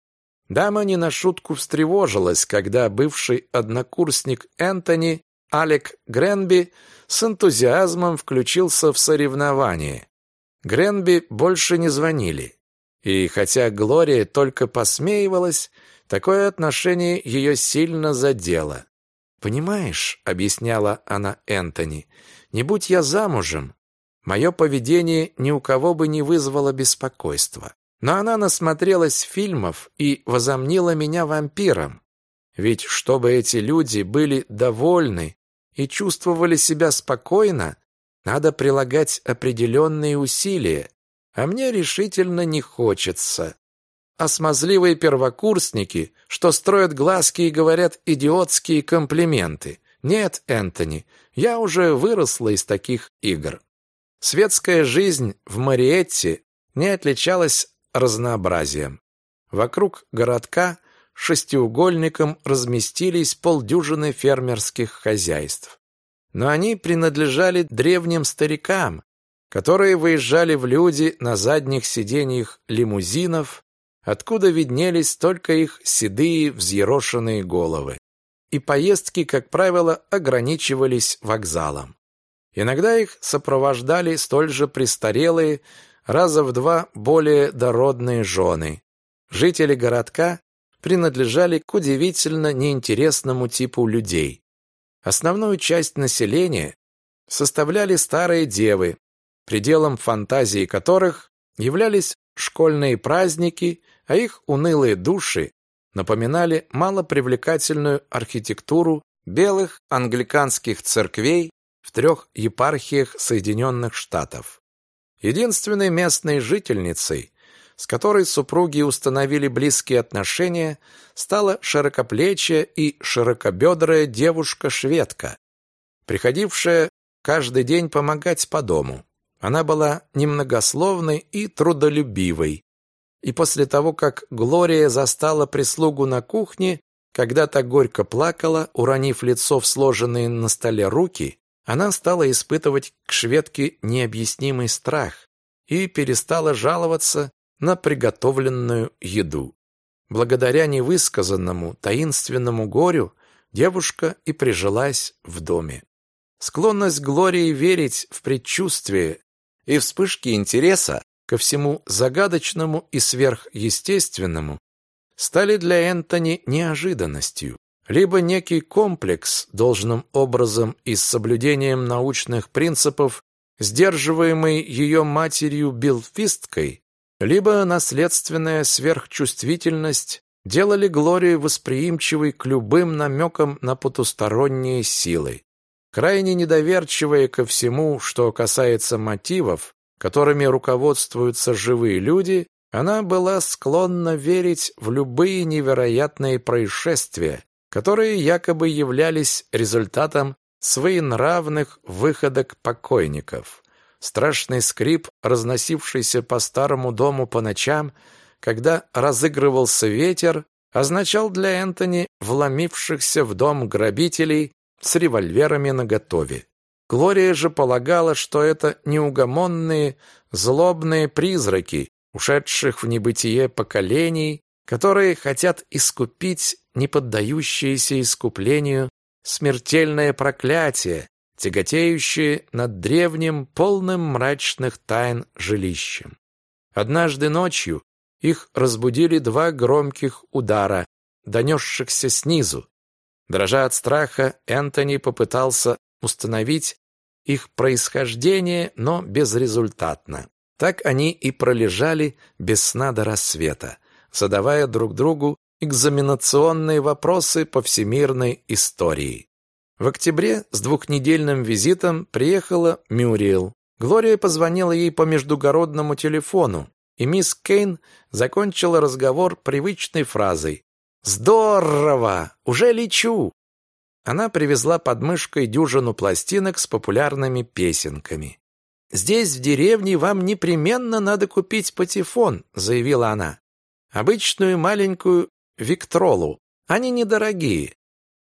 Дама не на шутку встревожилась, когда бывший однокурсник Энтони, Алек Гренби, с энтузиазмом включился в соревнование. Гренби больше не звонили. И хотя Глория только посмеивалась, такое отношение ее сильно задело. «Понимаешь», — объясняла она Энтони, — «не будь я замужем, мое поведение ни у кого бы не вызвало беспокойства. Но она насмотрелась фильмов и возомнила меня вампиром. Ведь чтобы эти люди были довольны и чувствовали себя спокойно, надо прилагать определенные усилия, а мне решительно не хочется. А смазливые первокурсники, что строят глазки и говорят идиотские комплименты. Нет, Энтони, я уже выросла из таких игр. Светская жизнь в Мариетте не отличалась разнообразием. Вокруг городка шестиугольником разместились полдюжины фермерских хозяйств. Но они принадлежали древним старикам, которые выезжали в люди на задних сиденьях лимузинов, откуда виднелись только их седые взъерошенные головы. И поездки, как правило, ограничивались вокзалом. Иногда их сопровождали столь же престарелые, раза в два более дородные жены. Жители городка принадлежали к удивительно неинтересному типу людей. Основную часть населения составляли старые девы, пределом фантазии которых являлись школьные праздники, а их унылые души напоминали малопривлекательную архитектуру белых англиканских церквей в трех епархиях Соединенных Штатов. Единственной местной жительницей, с которой супруги установили близкие отношения, стала широкоплечья и широкобедрая девушка-шведка, приходившая каждый день помогать по дому. Она была немногословной и трудолюбивой. И после того, как Глория застала прислугу на кухне, когда-то горько плакала, уронив лицо в сложенные на столе руки, она стала испытывать к шведке необъяснимый страх и перестала жаловаться на приготовленную еду. Благодаря невысказанному таинственному горю девушка и прижилась в доме. Склонность Глории верить в предчувствие и вспышки интереса ко всему загадочному и сверхъестественному стали для Энтони неожиданностью. либо некий комплекс, должным образом и с соблюдением научных принципов, сдерживаемый ее матерью Билфисткой, либо наследственная сверхчувствительность делали Глорию восприимчивой к любым намекам на потусторонние силы. Крайне недоверчивая ко всему, что касается мотивов, которыми руководствуются живые люди, она была склонна верить в любые невероятные происшествия, которые якобы являлись результатом своенравных выходок покойников. Страшный скрип, разносившийся по старому дому по ночам, когда разыгрывался ветер, означал для Энтони вломившихся в дом грабителей с револьверами наготове. Глория же полагала, что это неугомонные, злобные призраки, ушедших в небытие поколений, которые хотят искупить неподдающееся искуплению смертельное проклятие, тяготеющее над древним, полным мрачных тайн жилищем. Однажды ночью их разбудили два громких удара, донесшихся снизу. Дрожа от страха, Энтони попытался установить их происхождение, но безрезультатно. Так они и пролежали без сна до рассвета, задавая друг другу экзаменационные вопросы по всемирной истории. В октябре с двухнедельным визитом приехала Мюриел. Глория позвонила ей по междугородному телефону, и мисс Кейн закончила разговор привычной фразой «Здорово! Уже лечу!» Она привезла под мышкой дюжину пластинок с популярными песенками. «Здесь, в деревне, вам непременно надо купить патефон», заявила она. «Обычную маленькую Виктролу. Они недорогие.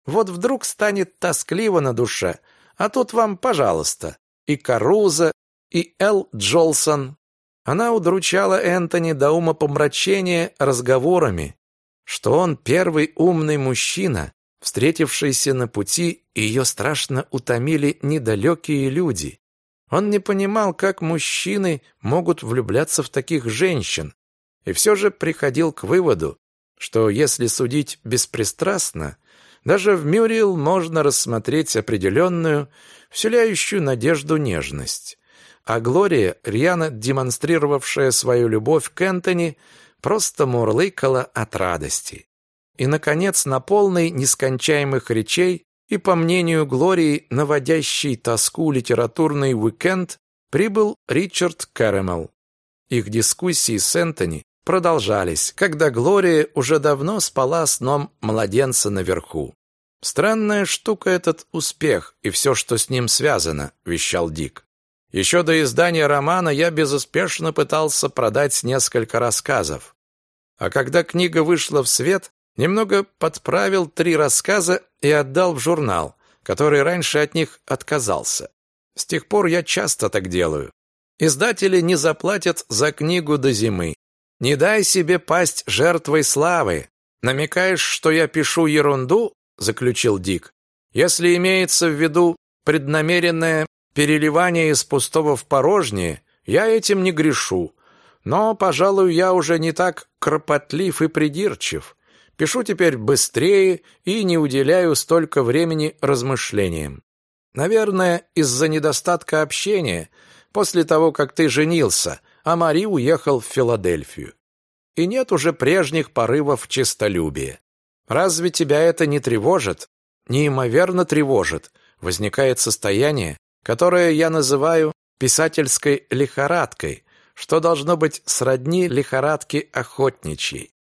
Вот вдруг станет тоскливо на душе, а тут вам, пожалуйста, и Каруза, и Эл Джолсон. Она удручала Энтони до ума помрачения разговорами, что он первый умный мужчина, встретившийся на пути, ее страшно утомили недалекие люди. Он не понимал, как мужчины могут влюбляться в таких женщин, и все же приходил к выводу, что если судить беспристрастно, даже в Мюрриел можно рассмотреть определенную, вселяющую надежду нежность. А Глория, рьяно демонстрировавшая свою любовь к Энтони, просто мурлыкала от радости. И, наконец, на полной нескончаемых речей и, по мнению Глории, наводящий тоску литературный уикенд, прибыл Ричард Кэрэмэл. Их дискуссии с Энтони продолжались, когда Глория уже давно спала сном младенца наверху. «Странная штука этот успех и все, что с ним связано», — вещал Дик. «Еще до издания романа я безуспешно пытался продать несколько рассказов. А когда книга вышла в свет, немного подправил три рассказа и отдал в журнал, который раньше от них отказался. С тех пор я часто так делаю. Издатели не заплатят за книгу до зимы, не дай себе пасть жертвой славы. Намекаешь, что я пишу ерунду? заключил Дик. Если имеется в виду преднамеренное переливание из пустого в порожнее, я этим не грешу. Но, пожалуй, я уже не так кропотлив и придирчив. Пишу теперь быстрее и не уделяю столько времени размышлениям. Наверное, из-за недостатка общения после того, как ты женился – а Мари уехал в Филадельфию. И нет уже прежних порывов честолюбия. Разве тебя это не тревожит? Неимоверно тревожит. Возникает состояние, которое я называю писательской лихорадкой, что должно быть сродни лихорадке охотничьей.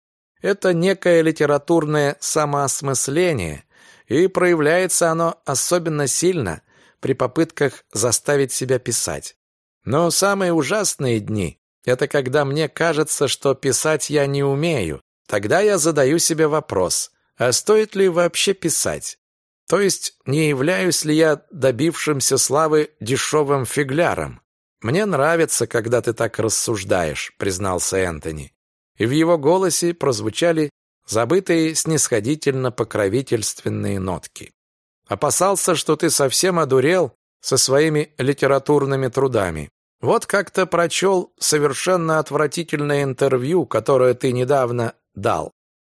Это некое литературное самоосмысление, и проявляется оно особенно сильно при попытках заставить себя писать. Но самые ужасные дни — это когда мне кажется, что писать я не умею. Тогда я задаю себе вопрос, а стоит ли вообще писать? То есть, не являюсь ли я добившимся славы дешевым фигляром? Мне нравится, когда ты так рассуждаешь, признался Энтони. И в его голосе прозвучали забытые снисходительно-покровительственные нотки. Опасался, что ты совсем одурел со своими литературными трудами. Вот как-то прочел совершенно отвратительное интервью, которое ты недавно дал.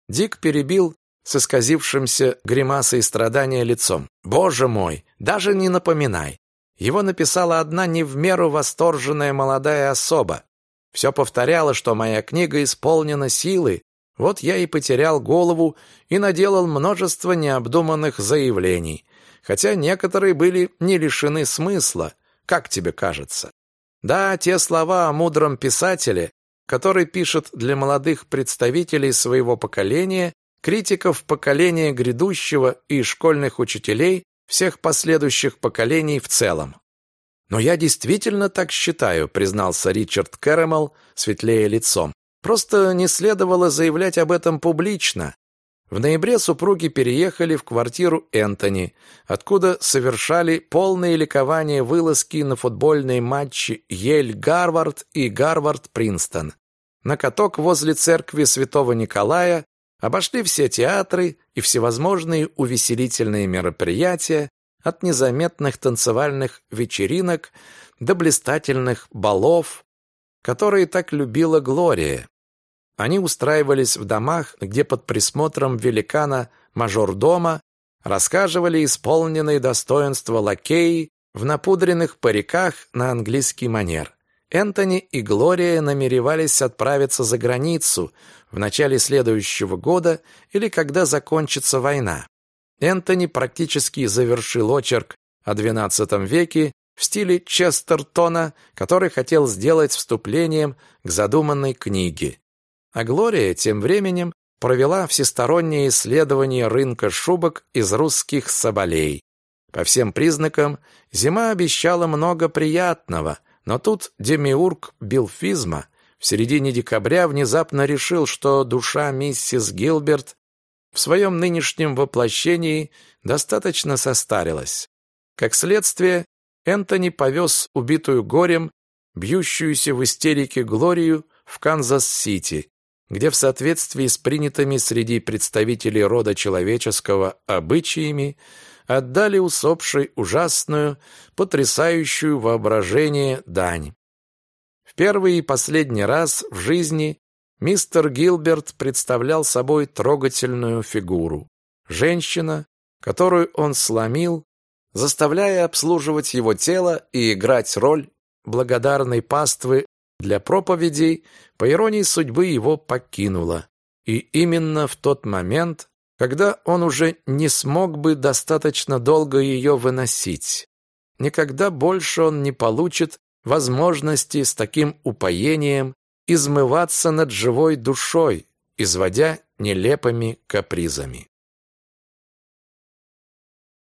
Дик перебил с исказившимся гримасой страдания лицом. «Боже мой, даже не напоминай! Его написала одна не в меру восторженная молодая особа. Все повторяла, что моя книга исполнена силы, вот я и потерял голову и наделал множество необдуманных заявлений, хотя некоторые были не лишены смысла, как тебе кажется. Да, те слова о мудром писателе, который пишет для молодых представителей своего поколения, критиков поколения грядущего и школьных учителей всех последующих поколений в целом. «Но я действительно так считаю», признался Ричард Кэрэмэл, светлее лицом. «Просто не следовало заявлять об этом публично. В ноябре супруги переехали в квартиру Энтони, откуда совершали полное ликование вылазки на футбольные матчи Ель-Гарвард и Гарвард-Принстон. На каток возле церкви Святого Николая обошли все театры и всевозможные увеселительные мероприятия, от незаметных танцевальных вечеринок до блистательных балов, которые так любила Глория. Они устраивались в домах, где под присмотром великана мажордома рассказывали исполненные достоинства лакеи в напудренных париках на английский манер. Энтони и Глория намеревались отправиться за границу в начале следующего года или когда закончится война. Энтони практически завершил очерк о XII веке в стиле Честертона, который хотел сделать вступлением к задуманной книге. А Глория тем временем провела всестороннее исследование рынка шубок из русских соболей. По всем признакам, зима обещала много приятного, но тут демиург Билфизма в середине декабря внезапно решил, что душа миссис Гилберт в своем нынешнем воплощении достаточно состарилась. Как следствие, Энтони повез убитую горем, бьющуюся в истерике Глорию в Канзас-Сити, где в соответствии с принятыми среди представителей рода человеческого обычаями отдали усопшей ужасную, потрясающую воображение дань. В первый и последний раз в жизни мистер Гилберт представлял собой трогательную фигуру. Женщина, которую он сломил, заставляя обслуживать его тело и играть роль благодарной паствы для проповедей, по иронии судьбы его покинула. И именно в тот момент, когда он уже не смог бы достаточно долго ее выносить. Никогда больше он не получит возможности с таким упоением измываться над живой душой, изводя нелепыми капризами.